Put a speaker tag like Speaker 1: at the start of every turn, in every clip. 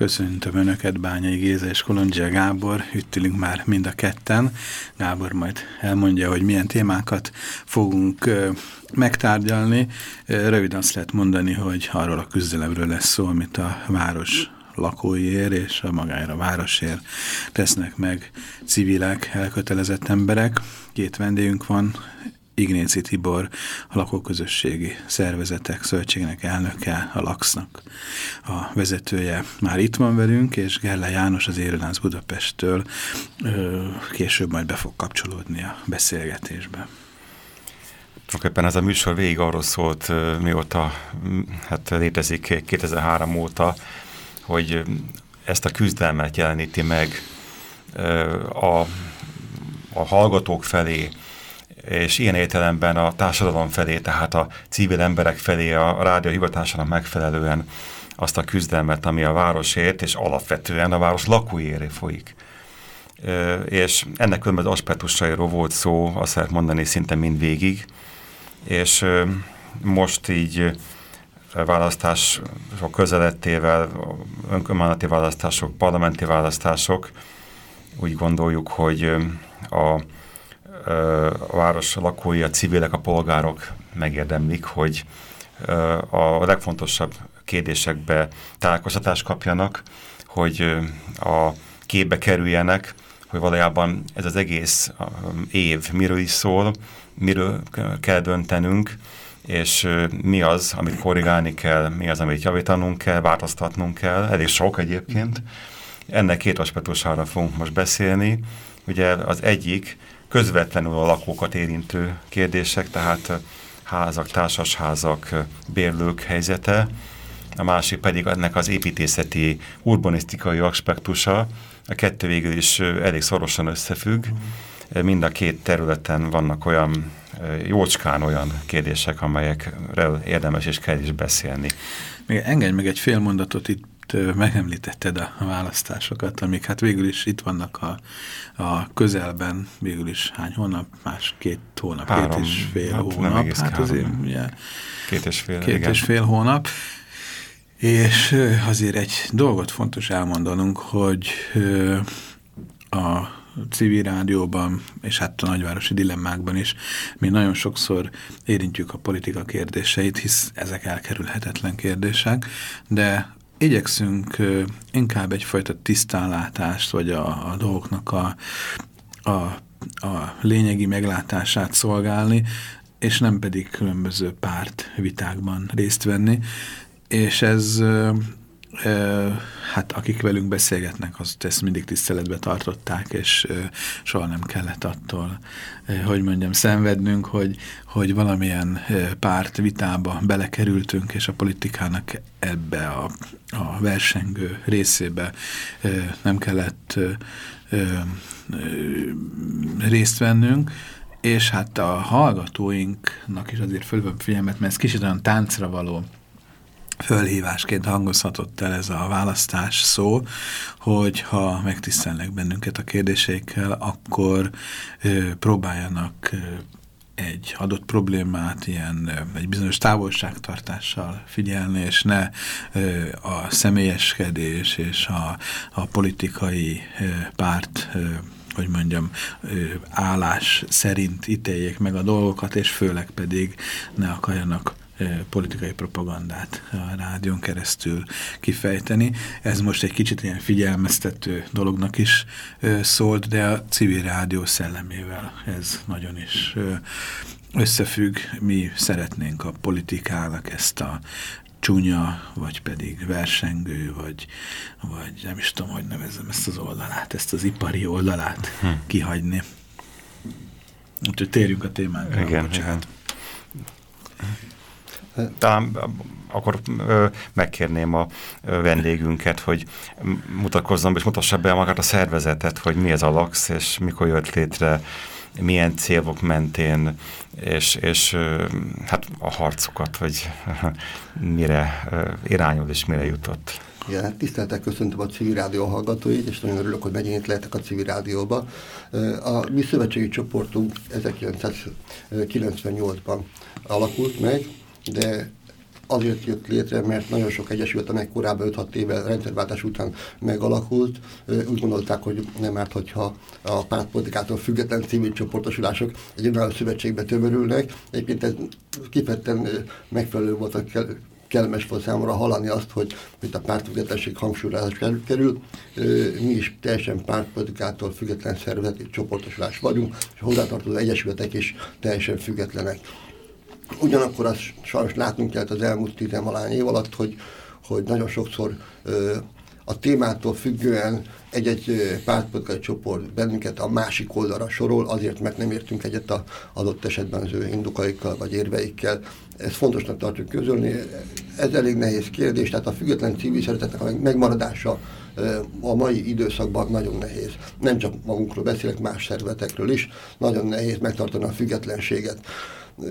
Speaker 1: Köszöntöm Önöket, Bányai Géza és Kolondzsia Gábor, itt már mind a ketten. Gábor majd elmondja, hogy milyen témákat fogunk megtárgyalni. Röviden azt lehet mondani, hogy arról a küzdelemről lesz szó, amit a város lakóiért és a magára városért tesznek meg civilek, elkötelezett emberek. Két vendégünk van, Ignéci Tibor, a lakóközösségi szervezetek szövetségének elnöke, a LAX-nak a vezetője már itt van velünk, és Gelle János az Érőlánc Budapesttől később majd be fog kapcsolódni a beszélgetésbe.
Speaker 2: Tulajdonképpen ez a műsor végig arról szólt, mióta hát létezik 2003 óta, hogy ezt a küzdelmet jeleníti meg a, a hallgatók felé, és ilyen értelemben a társadalom felé, tehát a civil emberek felé a rádió hivatásának megfelelően azt a küzdelmet, ami a városért, és alapvetően a város lakóért folyik. És ennek különböző aspektusairól volt szó, azt lehet mondani szinte mindvégig, és most így választások közelettével, önkormányzati választások, parlamenti választások, úgy gondoljuk, hogy a a város lakói, a civilek, a polgárok megérdemlik, hogy a legfontosabb kérdésekbe találkoztatást kapjanak, hogy a képbe kerüljenek, hogy valójában ez az egész év miről is szól, miről kell döntenünk, és mi az, amit korrigálni kell, mi az, amit javítanunk kell, változtatnunk kell, elég sok egyébként. Ennek két aspektusára fogunk most beszélni. Ugye az egyik, közvetlenül a lakókat érintő kérdések, tehát házak, társasházak, bérlők helyzete, a másik pedig ennek az építészeti, urbanisztikai aspektusa. A kettő végül is elég szorosan összefügg. Mind a két területen vannak olyan jócskán olyan kérdések, amelyekről érdemes és kell is beszélni.
Speaker 1: Még engedj meg egy fél mondatot itt megemlítetted a választásokat, amik hát végül is itt vannak a, a közelben, végül is hány hónap, más két hónap, Három, két és fél hát hónap. Hát azért, ugye,
Speaker 2: két és fél,
Speaker 1: két igen. és fél hónap. És azért egy dolgot fontos elmondanunk, hogy a civil rádióban, és hát a nagyvárosi dilemmákban is mi nagyon sokszor érintjük a politika kérdéseit, hisz ezek elkerülhetetlen kérdések, de igyekszünk inkább egyfajta tisztánlátást, vagy a, a dolgoknak a, a, a lényegi meglátását szolgálni, és nem pedig különböző párt vitákban részt venni, és ez hát akik velünk beszélgetnek, azt ezt mindig tiszteletbe tartották, és soha nem kellett attól, hogy mondjam, szenvednünk, hogy, hogy valamilyen párt vitába belekerültünk, és a politikának ebbe a, a versengő részébe nem kellett részt vennünk, és hát a hallgatóinknak is azért fölvebb figyelmet, mert ez kicsit olyan táncra való fölhívásként hangozhatott el ez a választás szó, hogy ha megtisztelnek bennünket a kérdéseikkel, akkor ö, próbáljanak ö, egy adott problémát ilyen egy bizonyos távolságtartással figyelni, és ne ö, a személyeskedés és a, a politikai ö, párt ö, hogy mondjam, állás szerint ítéljék meg a dolgokat, és főleg pedig ne akarjanak politikai propagandát a rádión keresztül kifejteni. Ez most egy kicsit ilyen figyelmeztető dolognak is szólt, de a civil rádió szellemével ez nagyon is összefügg. Mi szeretnénk a politikának ezt a csúnya, vagy pedig versengő, vagy, vagy nem is tudom, hogy nevezem ezt az oldalát, ezt az ipari oldalát hm. kihagyni. Úgyhogy térjünk a témánkra.
Speaker 2: Igen, bocsánat. igen talán akkor megkérném a vendégünket, hogy mutatkozzon és mutassa be magát a szervezetet, hogy mi ez a LAX, és mikor jött létre, milyen célok mentén, és, és hát a harcokat, hogy mire irányul és mire jutott.
Speaker 3: Igen, hát tiszteltek köszöntöm a civil rádió hallgatóit, és nagyon örülök, hogy megint lehetek a civil rádióba. A mi szövetségi csoportunk 1998-ban alakult meg, de azért jött létre, mert nagyon sok egyesület, amely korábban 5-6 éve rendszerváltás után megalakult, úgy gondolták, hogy nem árt, hogyha a pártpolitikától független civil csoportosulások egy önálló szövetségbe tömörülnek. Egyébként ez kifejezetten megfelelő volt a kellemes volt számomra hallani azt, hogy mint a pártfüggetlenség hangsúlyozás kerül. Mi is teljesen pártpolitikától független szervezeti csoportosulás vagyunk, és hozzátartozó egyesületek is teljesen függetlenek. Ugyanakkor azt sajnos látnunk kellett az elmúlt tizenvalány év alatt, hogy, hogy nagyon sokszor a témától függően egy-egy pártpolitikai csoport bennünket a másik oldalra sorol, azért, mert nem értünk egyet a adott esetben az ő indukaikkal vagy érveikkel. Ezt fontosnak tartjuk közölni. Ez elég nehéz kérdés, tehát a független civil szeretetnek a megmaradása a mai időszakban nagyon nehéz. Nem csak magunkról beszélek, más szervetekről is. Nagyon nehéz megtartani a függetlenséget.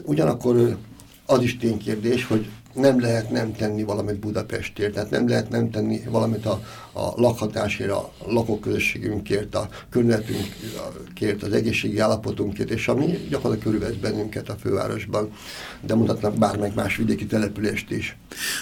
Speaker 3: Ugyanakkor az is ténykérdés, hogy nem lehet nem tenni valamit Budapestért, tehát nem lehet nem tenni valamit a, a lakhatásért, a lakóközösségünkért, a környezetünkért, az egészségi állapotunkért, és ami gyakorlatilag körülvesz bennünket a fővárosban, de mutatnak bármelyik más vidéki települést is.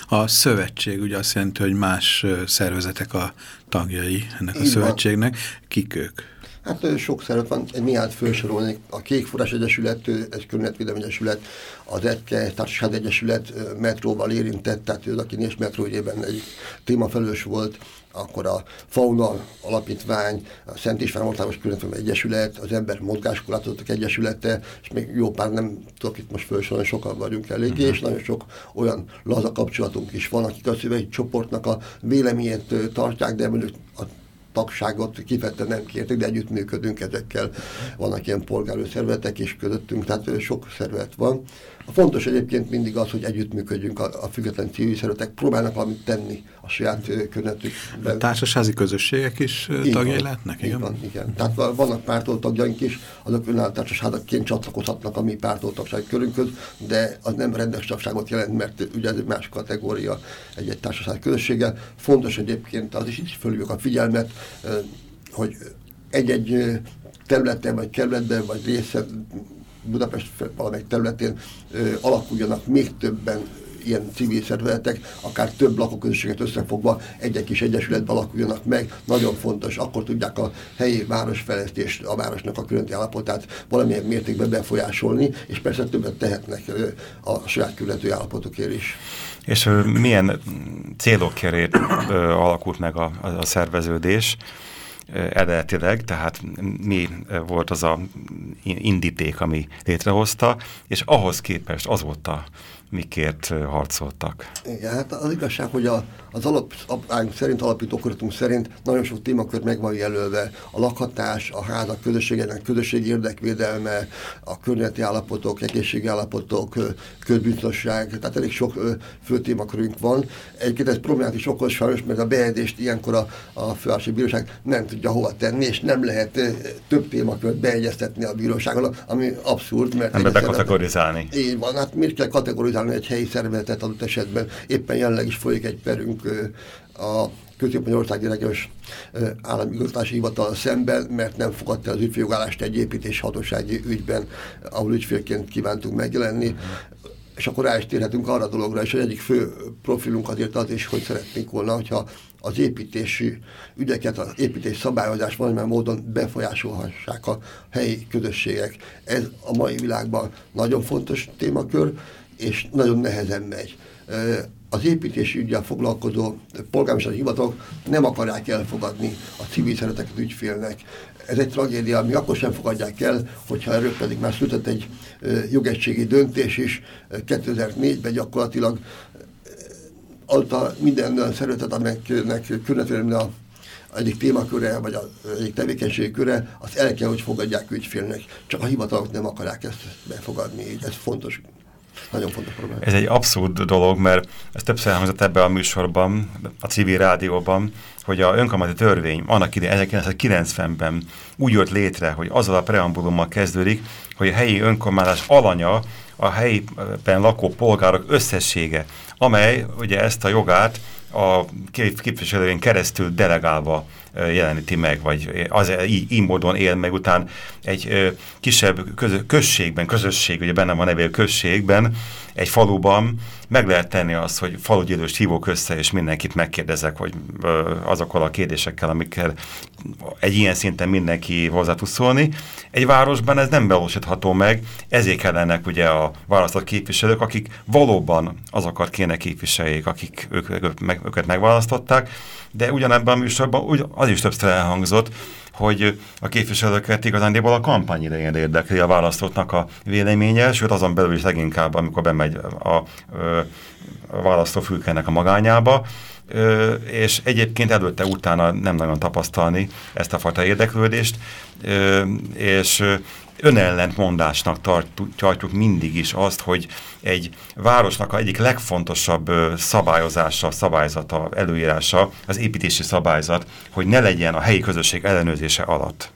Speaker 1: A szövetség ugye azt jelenti, hogy más szervezetek a tagjai ennek Így a szövetségnek. Van. Kik ők?
Speaker 3: Hát sok szervezet van, egy néhány felsorolnék. A Kékforrás Egyesület, egy Környezetvédelmi Egyesület, az Etke Társaság Egyesület metróval érintett, tehát ő, aki Nés metró ügyében egy témafelős volt, akkor a Fauna Alapítvány, a Szent István Országos Környezetvédelmi Egyesület, az Ember Mozgáskorlátozottak Egyesülete, és még jó pár nem tudok itt most felsorolni, sokan vagyunk eléggé, uh-huh. és nagyon sok olyan laza kapcsolatunk is van, akik a szövegi csoportnak a véleményét tartják, de mondjuk a tagságot kifejezetten nem kértük, de együttműködünk ezekkel. Vannak ilyen polgárőszervezetek is közöttünk, tehát sok szervezet van. A fontos egyébként mindig az, hogy együttműködjünk a, a független civil szervezetek, próbálnak valamit tenni a saját környezetükben.
Speaker 1: A társasági közösségek is tagjai lehetnek?
Speaker 3: Igen? Van, igen. Tehát vannak pártoltagjaink is, azok önálló társaságként csatlakozhatnak a mi pártoltagsági körünkhöz, de az nem rendes tagságot jelent, mert ugye ez egy más kategória egy-egy társaság közössége. Fontos egyébként az is, is fölhívjuk a figyelmet, hogy egy-egy területen, vagy kerületben, vagy részen Budapest valamelyik területén alakuljanak még többen ilyen civil szervezetek, akár több lakóközösséget összefogva egy-egy kis egyesületbe alakuljanak meg, nagyon fontos, akkor tudják a helyi városfejlesztést, a városnak a körülötti állapotát valamilyen mértékben befolyásolni, és persze többet tehetnek a saját körülötti állapotokért is.
Speaker 2: És milyen célokért alakult meg a, a szerveződés? Eredetileg, tehát mi volt az a indíték, ami létrehozta, és ahhoz képest azóta mikért harcoltak.
Speaker 3: Igen, hát az igazság, hogy a, az alap, szerint, alapítókörtünk szerint nagyon sok témakör meg van jelölve. A lakhatás, a házak közösségének közösségi érdekvédelme, a környezeti állapotok, egészségi állapotok, közbiztonság, tehát elég sok fő témakörünk van. Egyébként ez problémát is okoz sajnos, mert a beedést ilyenkor a, a fővárosi bíróság nem tudja hova tenni, és nem lehet több témakört beegyeztetni a bíróságon, ami abszurd. Mert
Speaker 2: nem bekategorizálni.
Speaker 3: Így van, hát miért kell kategorizálni? Organizálni egy helyi szervezetet adott esetben. Éppen jelenleg is folyik egy perünk a Közép-Magyarországi Regionális Állami Igazgatási Hivatal szemben, mert nem fogadta az ügyféljogálást egy építés hatósági ügyben, ahol ügyfélként kívántunk megjelenni. És akkor rá is térhetünk arra a dologra, és az egyik fő profilunk azért az is, hogy szeretnénk volna, hogyha az építési ügyeket, az építés szabályozás valamilyen módon befolyásolhassák a helyi közösségek. Ez a mai világban nagyon fontos témakör, és nagyon nehezen megy. Az építési ügyel foglalkozó polgármesteri hivatalok nem akarják elfogadni a civil szereteket ügyfélnek. Ez egy tragédia, ami akkor sem fogadják el, hogyha erről pedig már született egy jogegységi döntés is 2004-ben gyakorlatilag alta minden olyan szervezet, amelynek különbözően a egyik témaköre, vagy a egyik tevékenységi köre, azt el kell, hogy fogadják ügyfélnek. Csak a hivatalok nem akarják ezt befogadni, így ez fontos Nagyon fontos probléma.
Speaker 2: Ez egy abszurd dolog, mert ez többször elhangzott ebben a műsorban, a civil rádióban, hogy a önkormányzati törvény annak idején 1990-ben úgy jött létre, hogy azzal a preambulummal kezdődik, hogy a helyi önkormányzás alanya a helyiben lakó polgárok összessége, amely ugye ezt a jogát a képviselőjén keresztül delegálva jeleníti meg, vagy az, így, így módon él meg után egy kisebb köz, községben, közösség, ugye benne van neve községben, egy faluban meg lehet tenni azt, hogy falugyűlőst hívok össze, és mindenkit megkérdezek, hogy azokkal a kérdésekkel, amikkel egy ilyen szinten mindenki hozzá tud szólni. Egy városban ez nem valósítható meg, ezért kellenek ugye a választott képviselők, akik valóban azokat kéne képviseljék, akik ők, ők, meg, őket megválasztották, de ugyanebben a műsorban az is többször elhangzott, hogy a képviselőket igazándiból a kampány idején érdekli a választóknak a véleménye, sőt azon belül is leginkább, amikor bemegy a, a, a választófülkének a magányába, Ö, és egyébként előtte-utána nem nagyon tapasztalni ezt a fajta érdeklődést, ö, és önellentmondásnak tartjuk mindig is azt, hogy egy városnak a egyik legfontosabb szabályozása, szabályzata, előírása az építési szabályzat, hogy ne legyen a helyi közösség ellenőrzése alatt.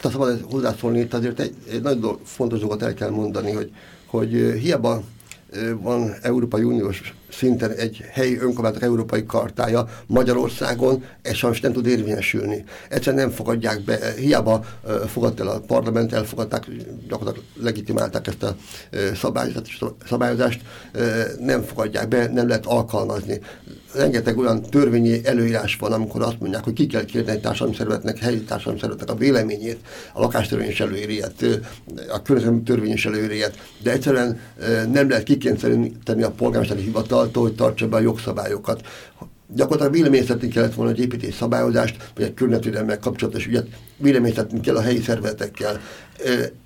Speaker 3: Tehát szabad hozzászólni, itt azért egy, egy nagyon fontos dolgot el kell mondani, hogy, hogy hiába van Európai Uniós szinten egy helyi önkormányzatok európai kartája Magyarországon, ez sajnos nem tud érvényesülni. Egyszerűen nem fogadják be, hiába fogadta el a parlament, elfogadták, gyakorlatilag legitimálták ezt a szabályozást, nem fogadják be, nem lehet alkalmazni. Rengeteg olyan törvényi előírás van, amikor azt mondják, hogy ki kell kérni egy társadalmi szervezetnek, helyi társadalmi szervezetnek a véleményét, a lakástörvény is előírját, a törvény is előírját, de egyszerűen nem lehet kikényszeríteni a polgármesteri hivatal hivataltól, hogy tartsa be a jogszabályokat. Gyakorlatilag véleményeztetni kellett volna egy építés szabályozást, vagy egy környezetvédelemmel kapcsolatos ügyet, véleményeztetni kell a helyi szervezetekkel.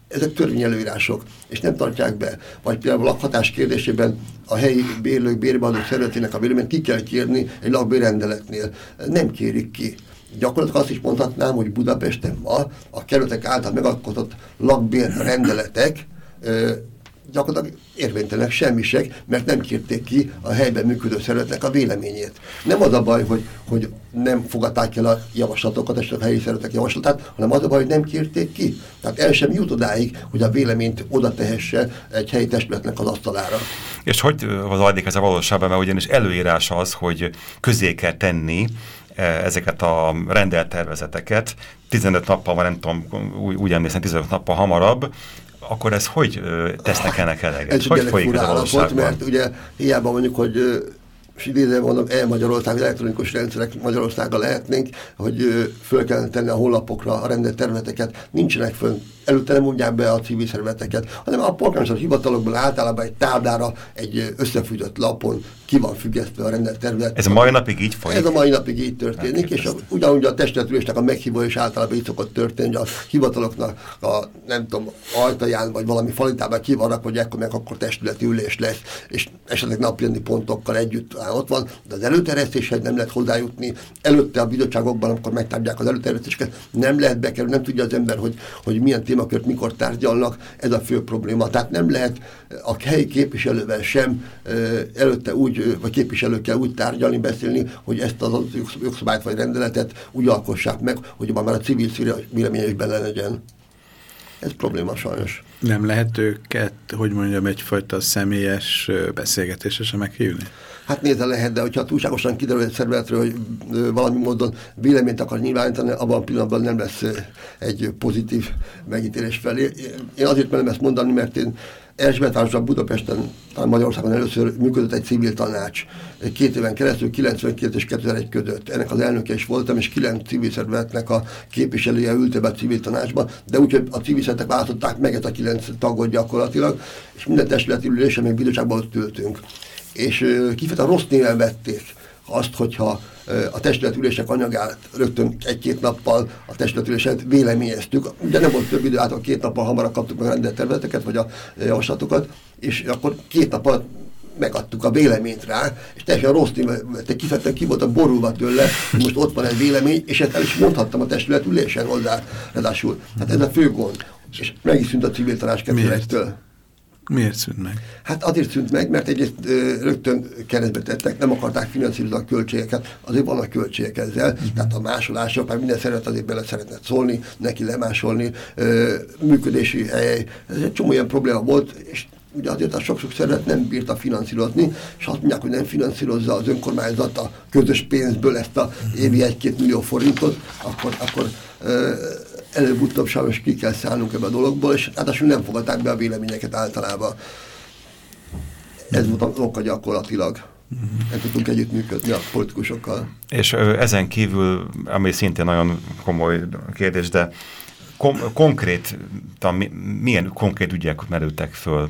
Speaker 3: Ezek törvényelőírások, és nem tartják be. Vagy például a lakhatás kérdésében a helyi bérlők, bérbeadók szervezetének a véleményt ki kell kérni egy lakbérrendeletnél. Nem kérik ki gyakorlatilag azt is mondhatnám, hogy Budapesten ma a kerületek által megalkotott lakbérrendeletek gyakorlatilag érvénytelenek, semmisek, mert nem kérték ki a helyben működő szeretnek a véleményét. Nem az a baj, hogy, hogy nem fogadták el a javaslatokat, és a helyi szeretek javaslatát, hanem az a baj, hogy nem kérték ki. Tehát el sem jut odáig, hogy a véleményt oda tehesse egy helyi testületnek az asztalára.
Speaker 2: És hogy zajlik ez a valóságban, mert ugyanis előírás az, hogy közé kell tenni e, ezeket a rendelt tervezeteket, 15 nappal, nem tudom, úgy, úgy emlékszem, 15 nappal hamarabb, akkor ez hogy tesznek ennek eleget?
Speaker 3: Ez
Speaker 2: hogy
Speaker 3: folyik a állapot, mert ugye hiába mondjuk, hogy és idézve mondom, el Magyarország, elektronikus rendszerek Magyarországgal lehetnénk, hogy föl kellene tenni a honlapokra a rendelt területeket, nincsenek föl előtte nem mondják be a civil szervezeteket, hanem a polgármester hivatalokban általában egy táblára, egy összefűzött lapon ki van függesztve a rendelt terület.
Speaker 2: Ez a mai napig így folyik?
Speaker 3: Ez a mai napig így történik, és a, ugyanúgy a testületülésnek a meghívó is általában így szokott történni, hogy a hivataloknak a, nem tudom, ajtaján vagy valami falitában ki van hogy ekkor meg akkor testületi ülés lesz, és esetleg napjönni pontokkal együtt áll, ott van, de az előterjesztéshez nem lehet hozzájutni. Előtte a bizottságokban, amikor megtárgyák az előterjesztéseket, nem lehet bekerülni, nem tudja az ember, hogy, hogy milyen témakört mikor tárgyalnak, ez a fő probléma. Tehát nem lehet a helyi képviselővel sem előtte úgy, vagy képviselőkkel úgy tárgyalni, beszélni, hogy ezt az jogszabályt vagy rendeletet úgy alkossák meg, hogy már a civil véleménye is bele legyen. Ez probléma sajnos.
Speaker 1: Nem lehet őket, hogy mondjam, egyfajta személyes beszélgetésre sem meghívni?
Speaker 3: Hát nézze lehet, de hogyha túlságosan kiderül egy szervezetről, hogy valami módon véleményt akar nyilvánítani, abban a pillanatban nem lesz egy pozitív megítélés felé. Én azért merem ezt mondani, mert én Erzsébet Budapesten, talán Magyarországon először működött egy civil tanács. Két éven keresztül, 92 és 2001 között. Ennek az elnöke is voltam, és kilenc civil szervezetnek a képviselője ült be a civil tanácsba, de úgyhogy a civil szervezetek választották meg ezt a kilenc tagot gyakorlatilag, és minden testületi ülésen még bizottságban ott ültünk és kifejezetten rossz néven vették azt, hogyha a testületülések anyagát rögtön egy-két nappal a testületüléset véleményeztük. Ugye nem volt több idő, által két nappal hamarabb kaptuk meg a rendelt területeket, vagy a javaslatokat, és akkor két nap alatt megadtuk a véleményt rá, és teljesen rossz néven, kifejezetten ki voltam borulva tőle, hogy most ott van egy vélemény, és ezt el is mondhattam a testületülésen hozzá, ráadásul. Hát ez a fő gond. És meg is szűnt a civil tanács 2001-től.
Speaker 1: Miért szűnt meg?
Speaker 3: Hát azért szűnt meg, mert egyrészt rögtön keresztbe tettek, nem akarták finanszírozni a költségeket, azért vannak költségek ezzel, uh-huh. tehát a másolások, már minden szeret azért bele szeretne szólni, neki lemásolni, ö, működési hely, ez egy csomó ilyen probléma volt, és ugye azért a sok-sok szeret nem bírta finanszírozni, és azt mondják, hogy nem finanszírozza az önkormányzat a közös pénzből ezt a évi egy-két millió forintot, akkor, akkor előbb-utóbb sajnos ki kell szállnunk ebbe a dologból, és ráadásul nem fogadták be a véleményeket általában. Ez volt az oka gyakorlatilag. Nem tudtunk együttműködni a politikusokkal.
Speaker 2: És ö, ezen kívül, ami szintén nagyon komoly kérdés, de kom konkrét, mi, milyen konkrét ügyek merültek föl,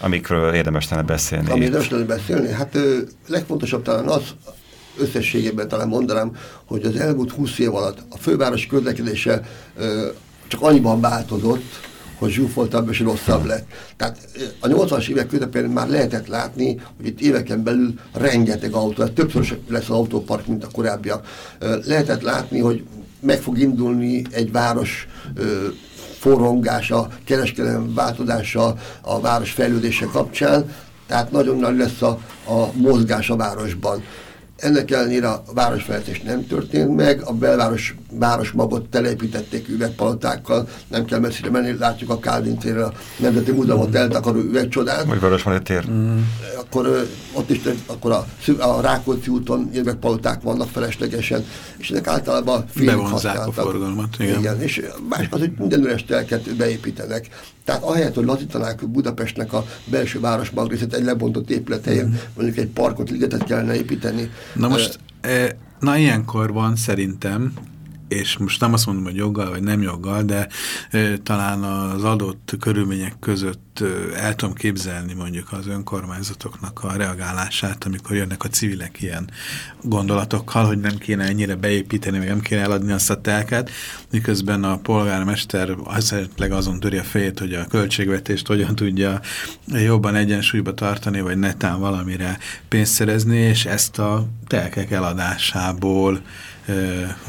Speaker 2: amikről érdemes lenne beszélni?
Speaker 3: Ami érdemes lenne beszélni? Hát ö, legfontosabb talán az, összességében talán mondanám, hogy az elmúlt 20 év alatt a főváros közlekedése csak annyiban változott, hogy zsúfoltabb és rosszabb lett. Tehát a 80-as évek közepén már lehetett látni, hogy itt éveken belül rengeteg autó, ez többször lesz az autópark, mint a korábbiak. Lehetett látni, hogy meg fog indulni egy város forrongása, kereskedelem változása a város fejlődése kapcsán, tehát nagyon nagy lesz a, a mozgás a városban. Ennek ellenére a városfejlesztés nem történt meg, a belváros városmagot telepítették üvegpalotákkal, nem kell messzire menni, látjuk a Kálvin térre a Nemzeti Múzeumot eltakaró üvegcsodát.
Speaker 2: Vagy Vörösmarty tér. Mm.
Speaker 3: Akkor ott is akkor a, a Rákóczi úton üvegpaloták vannak feleslegesen, és ezek általában
Speaker 1: félig a forgalmat.
Speaker 3: Igen. igen. és másik az, hogy minden üres telket beépítenek. Tehát ahelyett, hogy lazítanák Budapestnek a belső városmag részét egy lebontott épület helyen, mm. mondjuk egy parkot, ligetet kellene építeni.
Speaker 1: Na most, e, na ilyenkor van szerintem és most nem azt mondom, hogy joggal vagy nem joggal, de e, talán az adott körülmények között e, el tudom képzelni mondjuk az önkormányzatoknak a reagálását, amikor jönnek a civilek ilyen gondolatokkal, hogy nem kéne ennyire beépíteni, vagy nem kéne eladni azt a telket, miközben a polgármester esetleg azon töri a fejét, hogy a költségvetést hogyan tudja jobban egyensúlyba tartani, vagy netán valamire pénzt szerezni, és ezt a telkek eladásából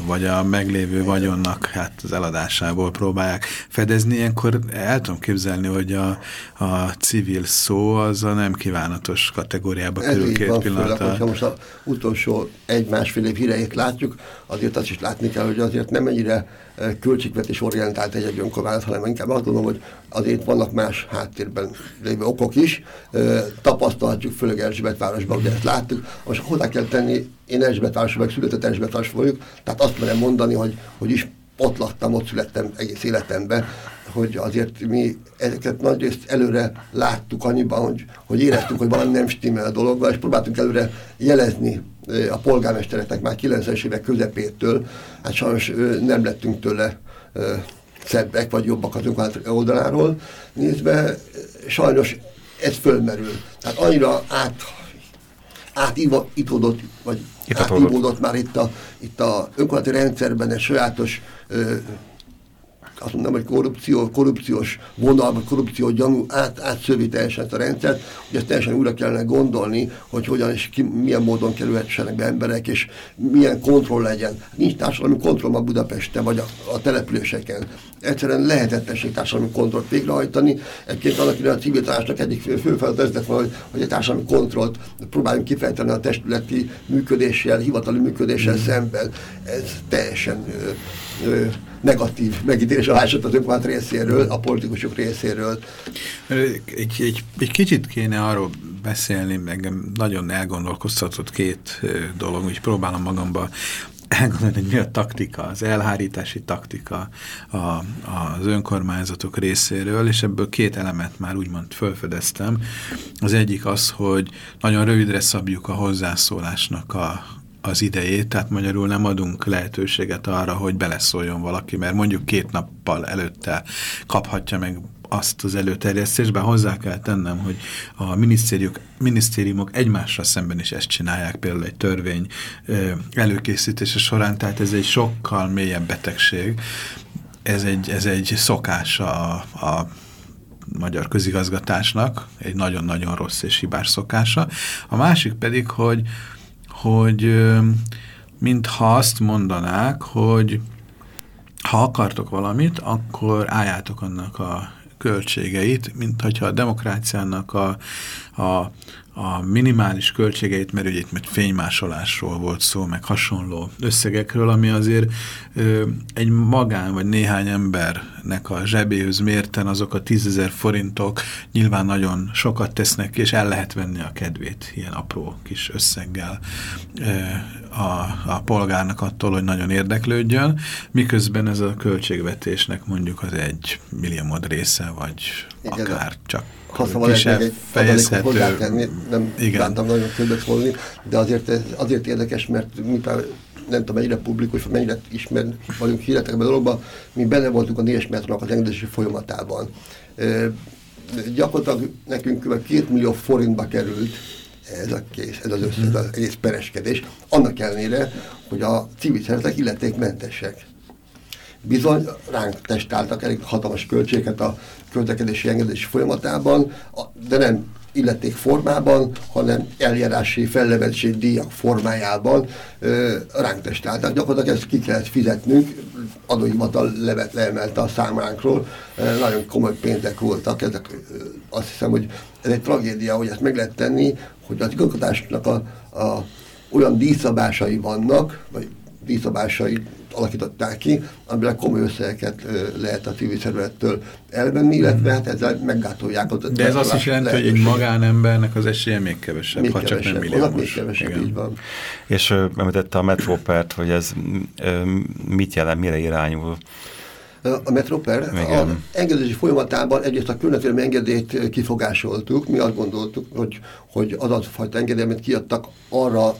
Speaker 1: vagy a meglévő vagyonnak hát az eladásából próbálják fedezni. Ilyenkor el tudom képzelni, hogy a, a civil szó az a nem kívánatos kategóriába Ez kerül két pillanatra.
Speaker 3: Ha most az utolsó egy-másfél év híreit látjuk, azért azt is látni kell, hogy azért nem ennyire költségvetés orientált egy, egy önkormányzat, hanem inkább azt gondolom, hogy azért vannak más háttérben lévő okok is. Tapasztalhatjuk, főleg Erzsébetvárosban, ugye ezt láttuk. Most hozzá kell tenni, én Erzsébetvárosban meg született Erzsébetvárosban vagyok, tehát azt merem mondani, hogy, hogy is ott laktam, ott születtem egész életemben, hogy azért mi ezeket nagyrészt előre láttuk annyiban, hogy, hogy éreztük, hogy valami nem stimmel a dologgal, és próbáltunk előre jelezni a polgármestereknek már 90-es évek közepétől, hát sajnos nem lettünk tőle szebbek vagy jobbak az önkormányzat oldaláról nézve, sajnos ez fölmerül. Tehát annyira át, átítódott, vagy átívódott már itt a, itt a önkormányzati rendszerben egy sajátos azt mondom, hogy korrupció, korrupciós vonal, vagy korrupció gyanú át, átszövi teljesen ezt a rendszert, hogy ezt teljesen újra kellene gondolni, hogy hogyan és ki, milyen módon kerülhessenek be emberek, és milyen kontroll legyen. Nincs társadalmi kontroll ma Budapesten, vagy a, a településeken. Egyszerűen lehetetlenség társadalmi kontrollt végrehajtani. Egyébként annak a civil társadalmak egyik fő, fő feladat ez hogy, hogy a társadalmi kontrollt próbáljunk kifejteni a testületi működéssel, hivatali működéssel mm. szemben. Ez teljesen negatív megítélés alásott az önkormányt részéről, a politikusok részéről.
Speaker 1: Egy, egy, egy kicsit kéne arról beszélni, meg nagyon elgondolkoztatott két dolog, úgy próbálom magamba elgondolni, hogy mi a taktika, az elhárítási taktika a, az önkormányzatok részéről, és ebből két elemet már úgymond felfedeztem. Az egyik az, hogy nagyon rövidre szabjuk a hozzászólásnak a, az idejét, tehát magyarul nem adunk lehetőséget arra, hogy beleszóljon valaki, mert mondjuk két nappal előtte kaphatja meg azt az előterjesztésben hozzá kell tennem, hogy a minisztériumok, minisztériumok egymásra szemben is ezt csinálják, például egy törvény előkészítése során, tehát ez egy sokkal mélyebb betegség, ez egy, ez egy szokása a, a magyar közigazgatásnak, egy nagyon-nagyon rossz és hibás szokása. A másik pedig, hogy hogy mintha azt mondanák, hogy ha akartok valamit, akkor álljátok annak a költségeit, mint hogyha a demokráciának a, a a minimális költségeit, mert ugye itt mert fénymásolásról volt szó, meg hasonló összegekről, ami azért ö, egy magán vagy néhány embernek a zsebéhöz mérten azok a tízezer forintok nyilván nagyon sokat tesznek, és el lehet venni a kedvét ilyen apró kis összeggel ö, a, a polgárnak attól, hogy nagyon érdeklődjön, miközben ez a költségvetésnek mondjuk az egy milliómod része, vagy Igen, akár csak
Speaker 3: ha szabad egy fejezhető. hozzátenni, nem Igen. bántam nagyon szólni, de azért, azért érdekes, mert mi nem tudom, mennyire publikus, mennyire ismer vagyunk híretekben a dologban, mi benne voltunk a négyes metronak az engedési folyamatában. E, gyakorlatilag nekünk kb. két millió forintba került ez a kész, ez az összes, ez az egész pereskedés, annak ellenére, hogy a civil szervezetek illetékmentesek. Bizony ránk testáltak elég hatalmas költséget a közlekedési engedési folyamatában, de nem illeték formában, hanem eljárási fellevettség díjak formájában ö, ránk testáltak. Gyakorlatilag ezt ki kellett fizetnünk, adóhivatal levet leemelte a számánkról, ö, nagyon komoly pénzek voltak, ezek, ö, azt hiszem, hogy ez egy tragédia, hogy ezt meg lehet tenni, hogy az igazgatásnak a, a olyan díszabásai vannak, vagy díszabásai alakították ki, amivel komoly összegeket lehet a civil szervezettől elvenni, illetve hát ezzel meggátolják.
Speaker 1: Az De ez azt is jelenti, hogy egy magánembernek az esélye még kevesebb, még ha kevesebb, csak nem milliómos.
Speaker 3: Még kevesebb, Igen. így van.
Speaker 2: És említette a metrópert, hogy ez mit jelent, mire irányul?
Speaker 3: a Metroper a engedési folyamatában egyrészt a környezetvédelmi engedélyt kifogásoltuk. Mi azt gondoltuk, hogy, hogy az a fajta engedély, amit kiadtak arra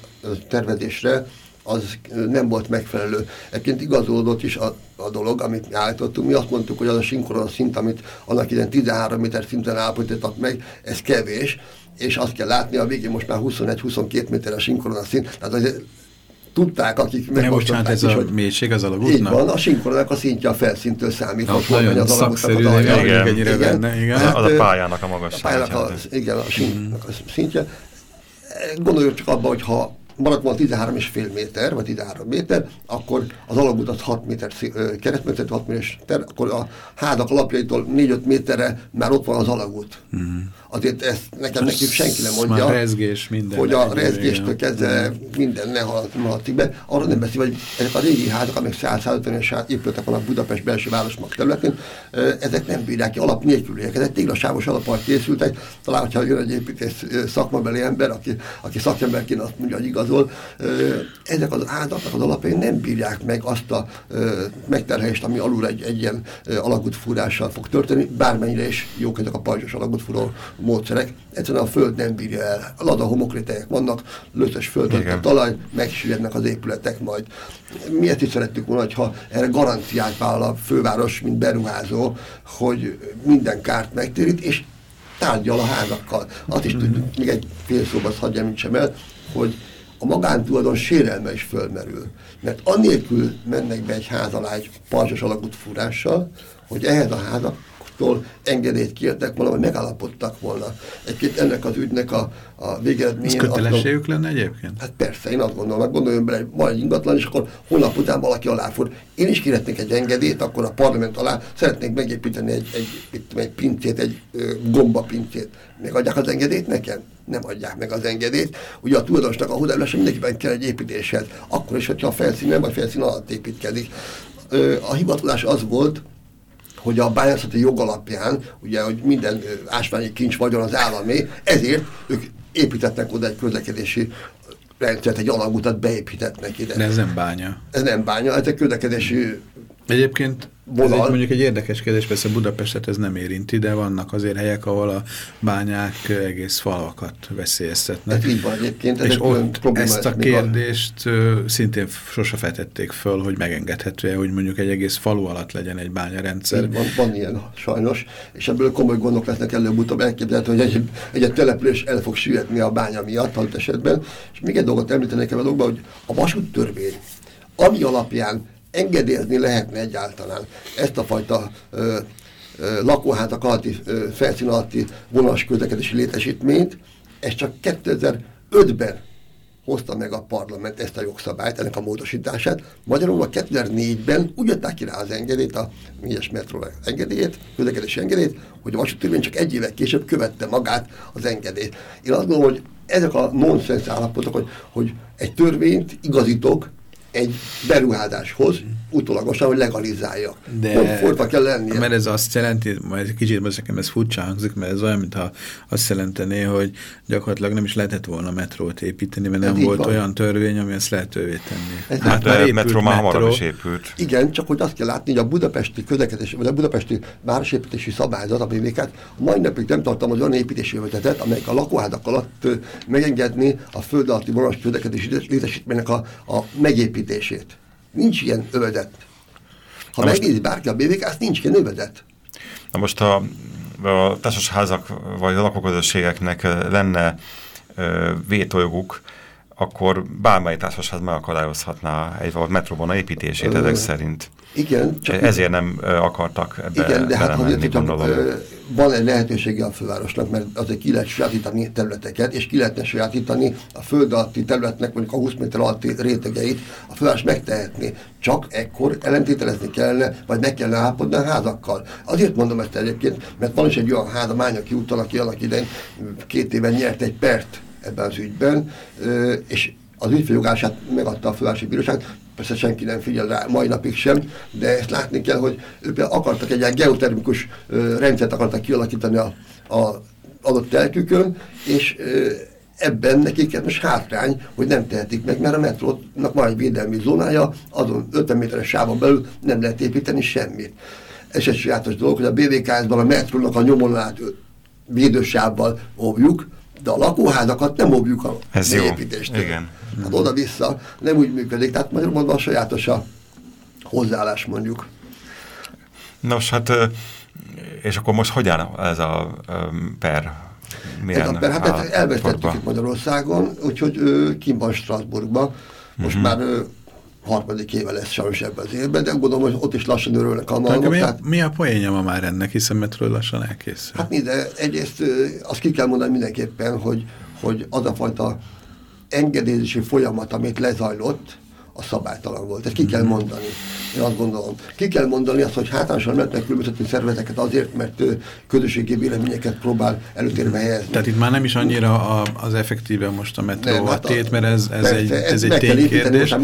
Speaker 3: tervezésre, az nem volt megfelelő. Egyébként igazolódott is a, a dolog, amit mi állítottunk. Mi azt mondtuk, hogy az a sinkron szint, amit annak idején 13 méter szinten állapítottak meg, ez kevés, és azt kell látni, a végén most már 21-22 méteres sinkron a szint, tehát azért tudták, akik
Speaker 1: meg bocsánat, ez a hogy mélység az alagútnak?
Speaker 3: Így van, a sinkronak a szintje a felszintől számít.
Speaker 1: No, nagyon az szakszerű, hogy
Speaker 2: igen, ennyire igen, benne, igen. Hát, az a pályának a magassága. A pályának
Speaker 3: a, igen, a sinkronak a szintje. Gondoljuk csak abba, hogy ha maradt volna 13,5 méter, vagy 13 méter, akkor az alagút az 6 méter keresztméter, 6 méter, akkor a hádak alapjaitól 4-5 méterre már ott van az alagút. Mm. Azért ezt nekem nekik senki nem mondja,
Speaker 1: rezgés, minden
Speaker 3: hogy a rezgéstől kezdve minden ne haladszik be. Arra nem beszél, hogy ezek a régi házak, amik 150-es épületek vannak Budapest belső városnak területén, ezek nem bírják ki alap nélküliek. Ezek téglasávos alappal készültek. Talán, hogyha jön egy építész szakmabeli ember, aki, aki szakemberként azt mondja, hogy igazol, ezek az házaknak az alapjai nem bírják meg azt a megterhelést, ami alul egy, egy ilyen alagútfúrással fog történni, bármennyire is jók ezek a pajzsos alagútfúró módszerek, egyszerűen a föld nem bírja el. Lada homokrételyek vannak, löszös föld, a talaj, megsüllyednek az épületek majd. Miért is szerettük volna, ha erre garanciát vállal a főváros, mint beruházó, hogy minden kárt megtérít, és tárgyal a házakkal. Azt is tudjuk, még egy fél szóba hagyjam, mint sem el, hogy a magántulajdon sérelme is fölmerül. Mert annélkül mennek be egy ház alá egy pajzsos alakút fúrással, hogy ehhez a házak tól engedélyt kértek volna, vagy megállapodtak volna. Egyébként ennek az ügynek a, a végeredmény... Ez
Speaker 1: kötelességük lenne egyébként?
Speaker 3: Hát persze, én azt gondolom, meg gondoljon bele, van egy ingatlan, és akkor holnap után valaki aláford. Én is kérhetnék egy engedélyt, akkor a parlament alá szeretnék megépíteni egy, egy, egy, egy pincét, egy ö, gomba pincét. Megadják az engedélyt nekem? Nem adják meg az engedélyt. Ugye a tulajdonosnak a hozzájárulása mindenkiben kell egy építéshez. Akkor is, hogyha a felszín nem vagy felszín alatt építkezik. Ö, a hivatolás az volt, hogy a bányászati jog alapján, ugye, hogy minden ásványi kincs vagyon az állami, ezért ők építettek oda egy közlekedési rendszert, egy alagutat beépítettek ide.
Speaker 1: De ez nem bánya.
Speaker 3: Ez nem bánya, ez egy közlekedési
Speaker 1: Egyébként vonal. Ez egy, mondjuk egy érdekes kérdés, persze Budapestet ez nem érinti, de vannak azért helyek, ahol a bányák egész falakat veszélyeztetnek.
Speaker 3: Ez így van egyébként.
Speaker 1: Ez és ott ezt a kérdést van. szintén sose fetették föl, hogy megengedhető-e, hogy mondjuk egy egész falu alatt legyen egy bányarendszer.
Speaker 3: van, van ilyen sajnos, és ebből komoly gondok lesznek előbb-utóbb elképzelhető, hogy egy, egy, egy település el fog süllyedni a bánya miatt, halt esetben. És még egy dolgot említenék ebben a dolgban, hogy a vasúttörvény, ami alapján engedélyezni lehetne egyáltalán ezt a fajta ö, ö, lakóházak alatti, ö, felszín alatti vonalas közlekedési létesítményt, ez csak 2005-ben hozta meg a parlament ezt a jogszabályt, ennek a módosítását. Magyarul 2004-ben úgy adták ki rá az engedélyt, a Migyes metró engedélyét, közlekedési engedélyt, hogy a vasúttörvény csak egy évek később követte magát az engedélyt. Én azt gondolom, hogy ezek a nonsens állapotok, hogy, hogy egy törvényt igazítok egy beruházáshoz, utólagosan, hogy legalizálja.
Speaker 1: De Pont kell lennie. Mert ez azt jelenti, majd egy kicsit most nekem ez furcsa hangzik, mert ez olyan, mintha azt jelenteni, hogy gyakorlatilag nem is lehetett volna metrót építeni, mert ez nem volt van. olyan törvény, ami ezt lehetővé tenni.
Speaker 2: Ez hát már épült metró már hamarabb is épült.
Speaker 3: Igen, csak hogy azt kell látni, hogy a budapesti közlekedés, vagy a budapesti városépítési szabályzat, a BVK-t, a mai napig nem tartom az olyan építési övezetet, amelyik a lakóhádak alatt megengedni a föld alatti vonalas közlekedési létesítménynek a, a megépítését. Nincs ilyen övezet. Ha megnézi bárki a BVK, azt nincs ilyen övezet.
Speaker 2: Na most a, a társasházak vagy a lakóközösségeknek lenne vétójoguk, akkor bármely társasház megakadályozhatná egy metróvona építését ezek szerint.
Speaker 3: Igen.
Speaker 2: Csak Ezért nem akartak ebbe
Speaker 3: Igen, de hát azért, gondolom. van egy lehetősége a fővárosnak, mert azért ki lehet sajátítani területeket, és ki lehetne sajátítani a föld alatti területnek, mondjuk a 20 méter alatti rétegeit, a főváros megtehetné. Csak ekkor ellentételezni kellene, vagy meg kellene állapodni a házakkal. Azért mondom ezt egyébként, mert van is egy olyan ház a Mányaki úton, aki annak idején két éven nyert egy pert ebben az ügyben, és az ügyfőjogását megadta a fővárosi bíróság, persze senki nem figyel rá, mai napig sem, de ezt látni kell, hogy ők akartak egy ilyen geotermikus rendszert akartak kialakítani a, a adott telkükön, és ebben nekik most hátrány, hogy nem tehetik meg, mert a metrónak van egy védelmi zónája, azon 50 méteres sávon belül nem lehet építeni semmit. Ez egy sajátos dolog, hogy a BVKS-ban a metrónak a nyomolát védősávval óvjuk, de a lakóházakat nem óvjuk a
Speaker 2: Ez építést.
Speaker 3: Igen. Hát oda-vissza nem úgy működik, tehát magyarul mondva a sajátos a hozzáállás mondjuk.
Speaker 2: Nos, hát és akkor most hogyan ez a per?
Speaker 3: Milyen ez a per, hát elvesztettük itt Magyarországon, úgyhogy kim van Strasbourgban. Most uh mhm. -huh. már harmadik éve lesz sajnos ebben az évben, de gondolom, hogy ott is lassan örülnek a malmok.
Speaker 1: Mi, tehát... mi a poénja ma már ennek, hiszen metről lassan elkészül?
Speaker 3: Hát mi, de egyrészt azt ki kell mondani mindenképpen, hogy, hogy az a fajta engedélyezési folyamat, amit lezajlott, a szabálytalan volt. Ezt ki kell mhm. mondani. Én azt gondolom. Ki kell mondani azt, hogy hátrányosan lehet megkülönböztetni szervezeteket azért, mert közösségi véleményeket próbál előtérbe helyezni.
Speaker 1: Tehát itt már nem is annyira a, az effektíve most a metró nem, hát a tét, mert ez, ez egy, ez egy ténykérdés,